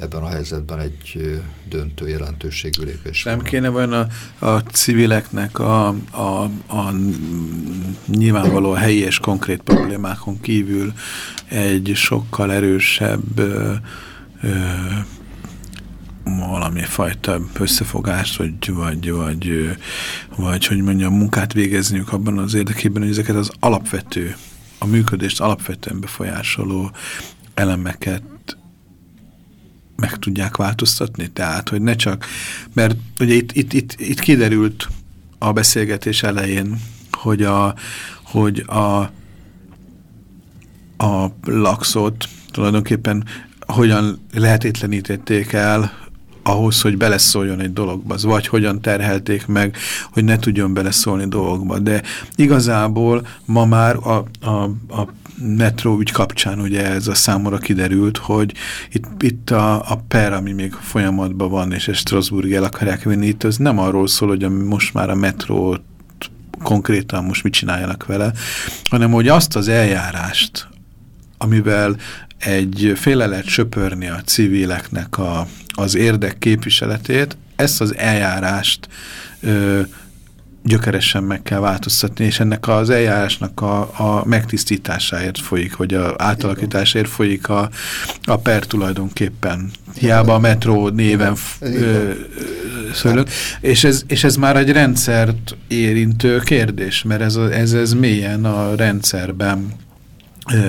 Speaker 4: ebben a helyzetben egy döntő jelentőségű lépés.
Speaker 1: Nem kéne vajon a, a civileknek a, a, a nyilvánvaló helyi és konkrét problémákon kívül egy sokkal erősebb ö, ö, valami fajta összefogást, vagy, vagy, vagy, vagy hogy mondjam, munkát végezniük abban az érdekében, hogy ezeket az alapvető, a működést alapvetően befolyásoló elemeket meg tudják változtatni. Tehát, hogy ne csak, mert ugye itt, itt, itt, itt kiderült a beszélgetés elején, hogy a, hogy a, a laxot tulajdonképpen hogyan lehetetlenítették el ahhoz, hogy beleszóljon egy dologba, vagy hogyan terhelték meg, hogy ne tudjon beleszólni dolgokba. De igazából ma már a, a, a metró ügy kapcsán ugye ez a számomra kiderült, hogy itt, itt a, a per, ami még folyamatban van, és ezt Strasbourg el akarják vinni, itt az nem arról szól, hogy most már a metró konkrétan most mit csináljanak vele, hanem hogy azt az eljárást, amivel egy féle lehet söpörni a civileknek a, az érdek képviseletét, ezt az eljárást ö, gyökeresen meg kell változtatni, és ennek az eljárásnak a, a megtisztításáért folyik, vagy a átalakításáért folyik a, a per tulajdonképpen. Hiába a metró néven szőlök. És ez, és ez már egy rendszert érintő kérdés, mert ez, a, ez, ez mélyen a rendszerben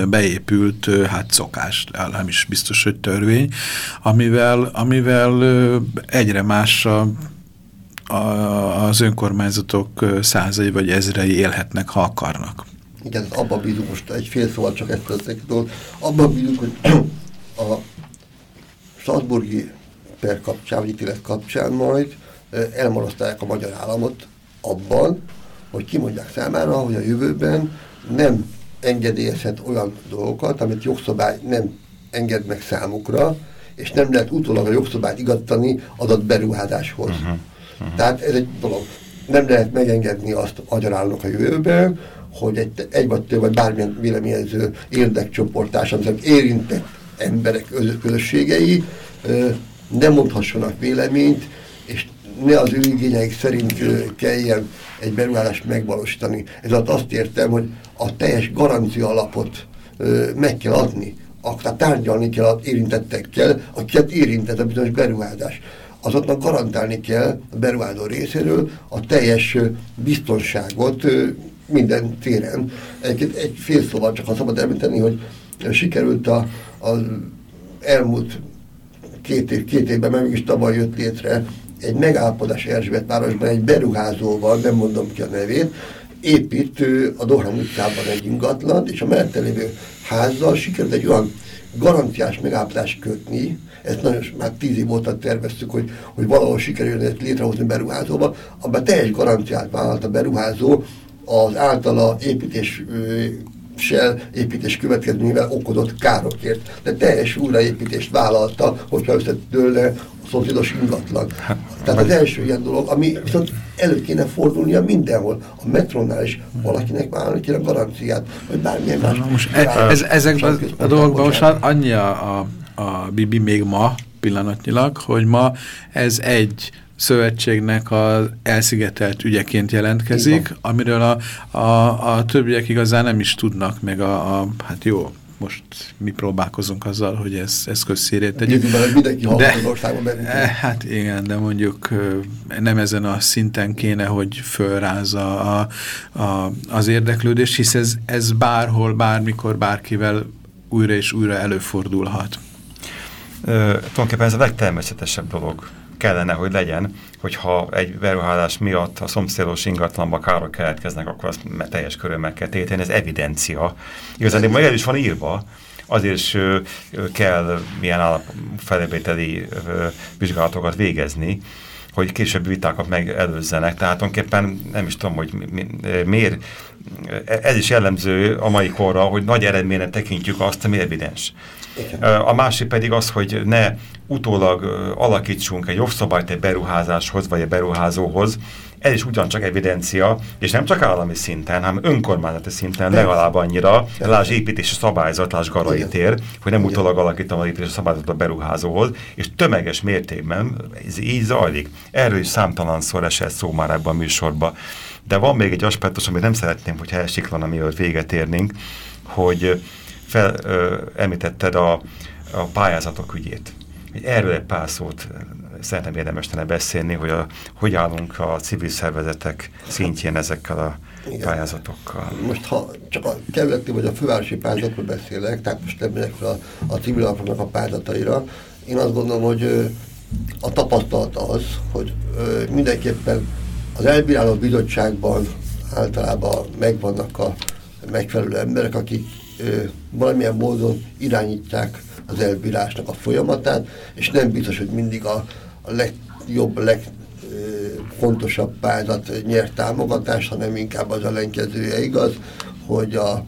Speaker 1: beépült hát szokás, nem is biztos, hogy törvény, amivel, amivel egyre másra az önkormányzatok százai vagy ezrei élhetnek, ha akarnak.
Speaker 3: Igen, abban bízunk most egy fél szóval csak ezt az abban bízunk, hogy a Strasburgi per kapcsán, vagy ítélet kapcsán majd elmarasztálják a magyar államot abban, hogy kimondják számára, hogy a jövőben nem engedélyezhet olyan dolgokat, amit jogszabály nem enged meg számukra, és nem lehet utólag a jogszabályt igattani adott beruházáshoz. Uh -huh. Uh -huh. Tehát ez egy dolog. Nem lehet megengedni azt magyarálnak a jövőben, hogy egy, egy vagy több, vagy bármilyen véleményező érdekcsoport társadalom érintett emberek közösségei nem mondhassanak véleményt, és ne az ő igényeik szerint kelljen egy beruházást megvalósítani. Ez azt értem, hogy a teljes garancia alapot meg kell adni, akkor tárgyalni kell az érintettekkel, akiket érintett a bizonyos beruházás. Azoknak garantálni kell a beruházó részéről a teljes biztonságot minden téren. Egy, egy fél szóval csak ha szabad említeni, hogy sikerült a, a elmúlt két, év, két évben, mert mégis tavaly jött létre egy megállapodás Erzsébet egy beruházóval, nem mondom ki a nevét, épít a Dohán utcában egy ingatlan, és a mellette lévő házzal sikerült egy olyan garanciás megállapodást kötni, ezt nagyon már tíz év óta terveztük, hogy, hogy valahol sikerülne létrehozni beruházóba, abban teljes garanciát vállalt a beruházó az általa építés Shell építés következményével okozott károkért. De teljes újraépítést vállalta, hogyha összedőlne a szociális ingatlan. Hát, Tehát az első ilyen dolog, ami viszont elő kéne fordulnia mindenhol. A metronál is valakinek vállalni kéne garanciát, vagy bármilyen más. Na,
Speaker 1: most e, ez, ezek a, a dolgokban most annyi a, a, a Bibi még ma pillanatnyilag, hogy ma ez egy szövetségnek az elszigetelt ügyeként jelentkezik, amiről a, a, a többiek igazán nem is tudnak, meg a, a hát jó, most mi próbálkozunk azzal, hogy ez, ez közszírét tegyük.
Speaker 3: Mindenki de,
Speaker 1: e, Hát igen, de mondjuk nem ezen a szinten kéne, hogy fölrázza a, a, az érdeklődés, hisz ez, ez bárhol, bármikor, bárkivel újra és újra előfordulhat.
Speaker 2: Ö, tulajdonképpen ez a legtermészetesebb dolog kellene, hogy legyen, hogyha egy beruházás miatt a szomszédos ingatlanba károk keletkeznek, akkor azt teljes körülmel kell téteni, ez evidencia. Igazán, majd el is van írva, azért is kell milyen felébételi vizsgálatokat végezni, hogy később vitákat megelőzzenek. Tehát tulajdonképpen nem is tudom, hogy mi, mi, miért, ez is jellemző a mai korra, hogy nagy eredményen tekintjük azt, ami evidens. A másik pedig az, hogy ne utólag alakítsunk egy jogszabályt egy beruházáshoz, vagy egy beruházóhoz, ez is ugyancsak evidencia, és nem csak állami szinten, hanem önkormányzati szinten legalább annyira, lásd építési szabályzat, lásd garai tér, hogy nem utólag alakítom az építési szabályzat a beruházóhoz, és tömeges mértékben ez így zajlik. Erről is számtalanszor esett szó már ebben a műsorban. De van még egy aspektus, amit nem szeretném, hogyha elsiklana, mielőtt véget érnénk, hogy fel, ö, említetted a, a pályázatok ügyét. Erről egy pár szót szerintem érdemes lenne beszélni, hogy a, hogy állunk a civil szervezetek szintjén ezekkel a Igen. pályázatokkal.
Speaker 3: Most ha csak a kerületi vagy a fővárosi pályázatról beszélek, tehát most nem megyek fel a, a civil alapoknak a pályázataira, én azt gondolom, hogy a tapasztalat az, hogy mindenképpen az elbíráló bizottságban általában megvannak a megfelelő emberek, akik valamilyen módon irányítják az elbírásnak a folyamatát, és nem biztos, hogy mindig a, a legjobb, legfontosabb pályázat nyert támogatást, hanem inkább az ellenkezője igaz, hogy a,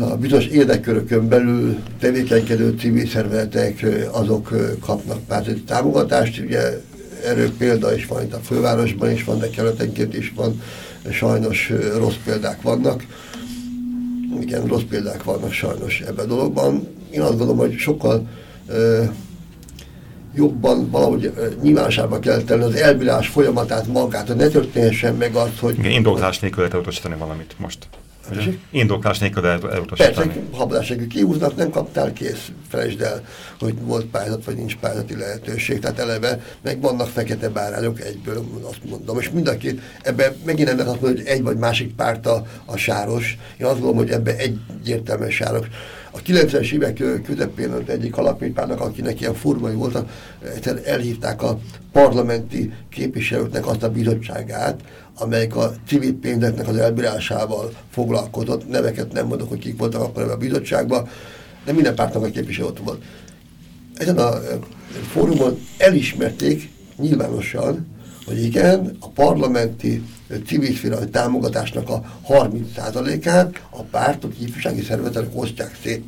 Speaker 3: a bizonyos érdekkörökön belül tevékenykedő civil szervezetek azok kapnak pályázati támogatást. Ugye erről példa is van itt a fővárosban is van, de kerületenként is van, sajnos rossz példák vannak igen, rossz példák vannak sajnos ebben a dologban. Én azt gondolom, hogy sokkal ö, jobban valahogy nyilvánosságban kell tenni az elbírás folyamatát magát, hogy ne történhessen meg az, hogy...
Speaker 2: Igen, indoklás nélkül lehet valamit most. Indoklás nélkül elutasítani.
Speaker 3: Persze, habláségű kihúznak, nem kaptál kész, felejtsd el, hogy volt pályázat, vagy nincs pályázati lehetőség. Tehát eleve meg vannak fekete bárányok egyből, azt mondom. És mind a két, ebben megint nem lehet azt mondani, hogy egy vagy másik párt a, a sáros. Én azt gondolom, hogy ebben egyértelműen sáros. A 90-es évek közepén az egyik alapítványnak, akinek ilyen furmai voltak, elhívták a parlamenti képviselőknek azt a bizottságát, amelyik a civil pénzeknek az elbírásával foglalkozott. Neveket nem mondok, hogy kik voltak akkor ebben a bizottságban, de minden pártnak a képviselő ott volt. Ezen a fórumon elismerték nyilvánosan, hogy igen, a parlamenti civil szféra támogatásnak a 30%-át a pártok, ifjúsági szervezetek osztják szét.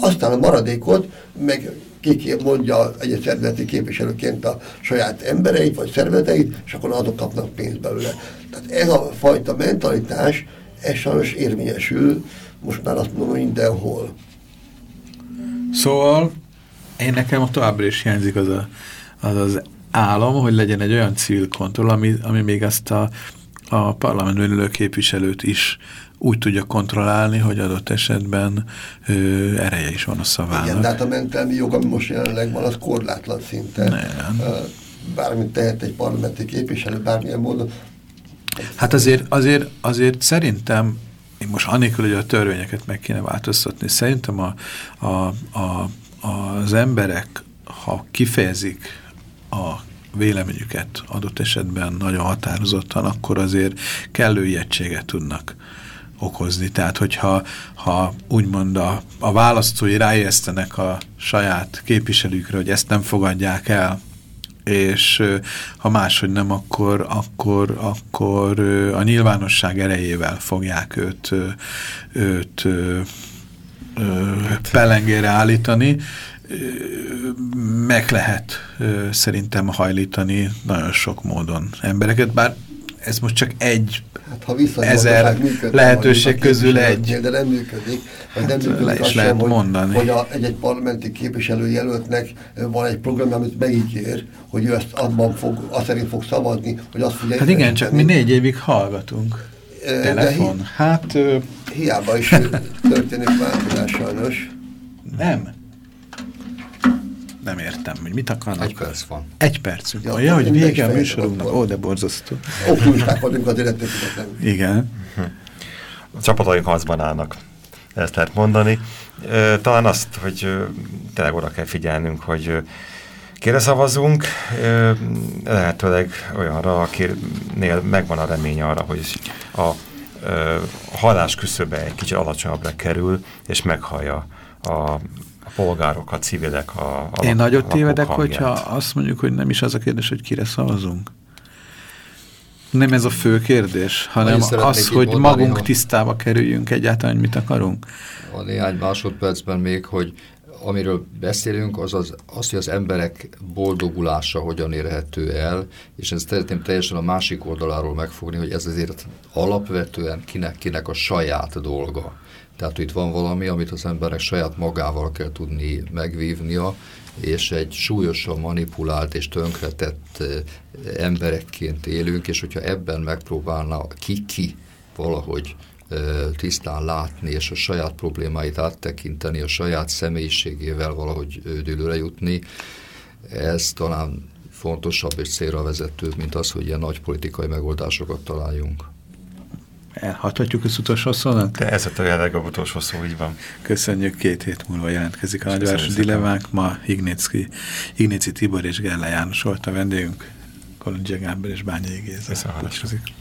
Speaker 3: Aztán a maradékot meg ki mondja egy szervezeti képviselőként a saját embereit vagy szervezeteit, és akkor azok kapnak pénzt belőle. Tehát ez a fajta mentalitás, ez sajnos érvényesül, most már azt mondom, mindenhol.
Speaker 1: Szóval én nekem továbbra is hiányzik az a, az, az álom, hogy legyen egy olyan civil kontroll, ami, ami még ezt a, a parlamentben ülő képviselőt is úgy tudja kontrollálni, hogy adott esetben ö, ereje is van a szavának. Igen,
Speaker 3: de hát a mentelmi jog, ami most jelenleg van, az korlátlan szinten. Nem. Bármit tehet egy parlamenti képviselő, bármilyen módon.
Speaker 1: Hát azért, azért, azért szerintem, én most anélkül, hogy a törvényeket meg kéne változtatni, szerintem a, a, a, az emberek, ha kifejezik a véleményüket adott esetben nagyon határozottan, akkor azért kellő ijegységet tudnak okozni. Tehát, hogyha ha úgymond a, a választói rájesztenek a saját képviselőkre, hogy ezt nem fogadják el, és ha máshogy nem, akkor, akkor, akkor a nyilvánosság erejével fogják őt, őt pelengére állítani, meg lehet szerintem hajlítani nagyon sok módon embereket, bár ez most csak egy hát, ha ezer lehetőség közül egy.
Speaker 3: De nem működik. Vagy hát nem működik
Speaker 1: le is lehet sem, mondani.
Speaker 3: Hogy, hogy egy-egy parlamenti képviselőjelöltnek van egy program, amit megígér, hogy ő ezt abban fog, azt szerint fog szavazni, hogy azt fogja...
Speaker 1: Hát igen, csak mi négy évig hallgatunk. Telefon. Hi hát...
Speaker 3: Hiába is történik változás sajnos.
Speaker 1: Nem nem értem, hogy mit akarnak.
Speaker 4: Egy perc van.
Speaker 1: Egy percünk van. Ja, hogy vége a műsorunknak. Ó, de borzasztó.
Speaker 3: Optimisták vagyunk az
Speaker 1: Igen.
Speaker 2: A csapataink harcban állnak. Ezt lehet mondani. Talán azt, hogy tényleg oda kell figyelnünk, hogy kire szavazunk, lehetőleg olyanra, akinél megvan a remény arra, hogy a hallás küszöbe egy kicsit alacsonyabbra kerül, és meghallja a polgárok, a civilek, a, a
Speaker 1: Én nagyot tévedek, hangját. hogyha azt mondjuk, hogy nem is az a kérdés, hogy kire szavazunk. Nem ez a fő kérdés, hanem az, hogy mondani, magunk tisztába kerüljünk egyáltalán, hogy mit akarunk.
Speaker 4: A néhány másodpercben még, hogy amiről beszélünk, az, az, az, hogy az emberek boldogulása hogyan érhető el, és ezt szeretném teljesen a másik oldaláról megfogni, hogy ez azért alapvetően kinek-kinek a saját dolga. Tehát itt van valami, amit az embernek saját magával kell tudni megvívnia, és egy súlyosan manipulált és tönkretett emberekként élünk, és hogyha ebben megpróbálna ki-ki valahogy tisztán látni, és a saját problémáit áttekinteni, a saját személyiségével valahogy dőlőre jutni, ez talán fontosabb és célra vezetőbb, mint az, hogy ilyen nagy politikai megoldásokat találjunk.
Speaker 1: Elhathatjuk az utolsó szónak?
Speaker 2: De ez a legjobb utolsó szó, így van.
Speaker 1: Köszönjük, két hét múlva jelentkezik a Nagyvárosi Dilemmák. Ma Ignicki, Ignici Tibor és Gelle János volt a vendégünk. Kolondzsia Gábor és Bányai Géza.
Speaker 2: Köszönjük.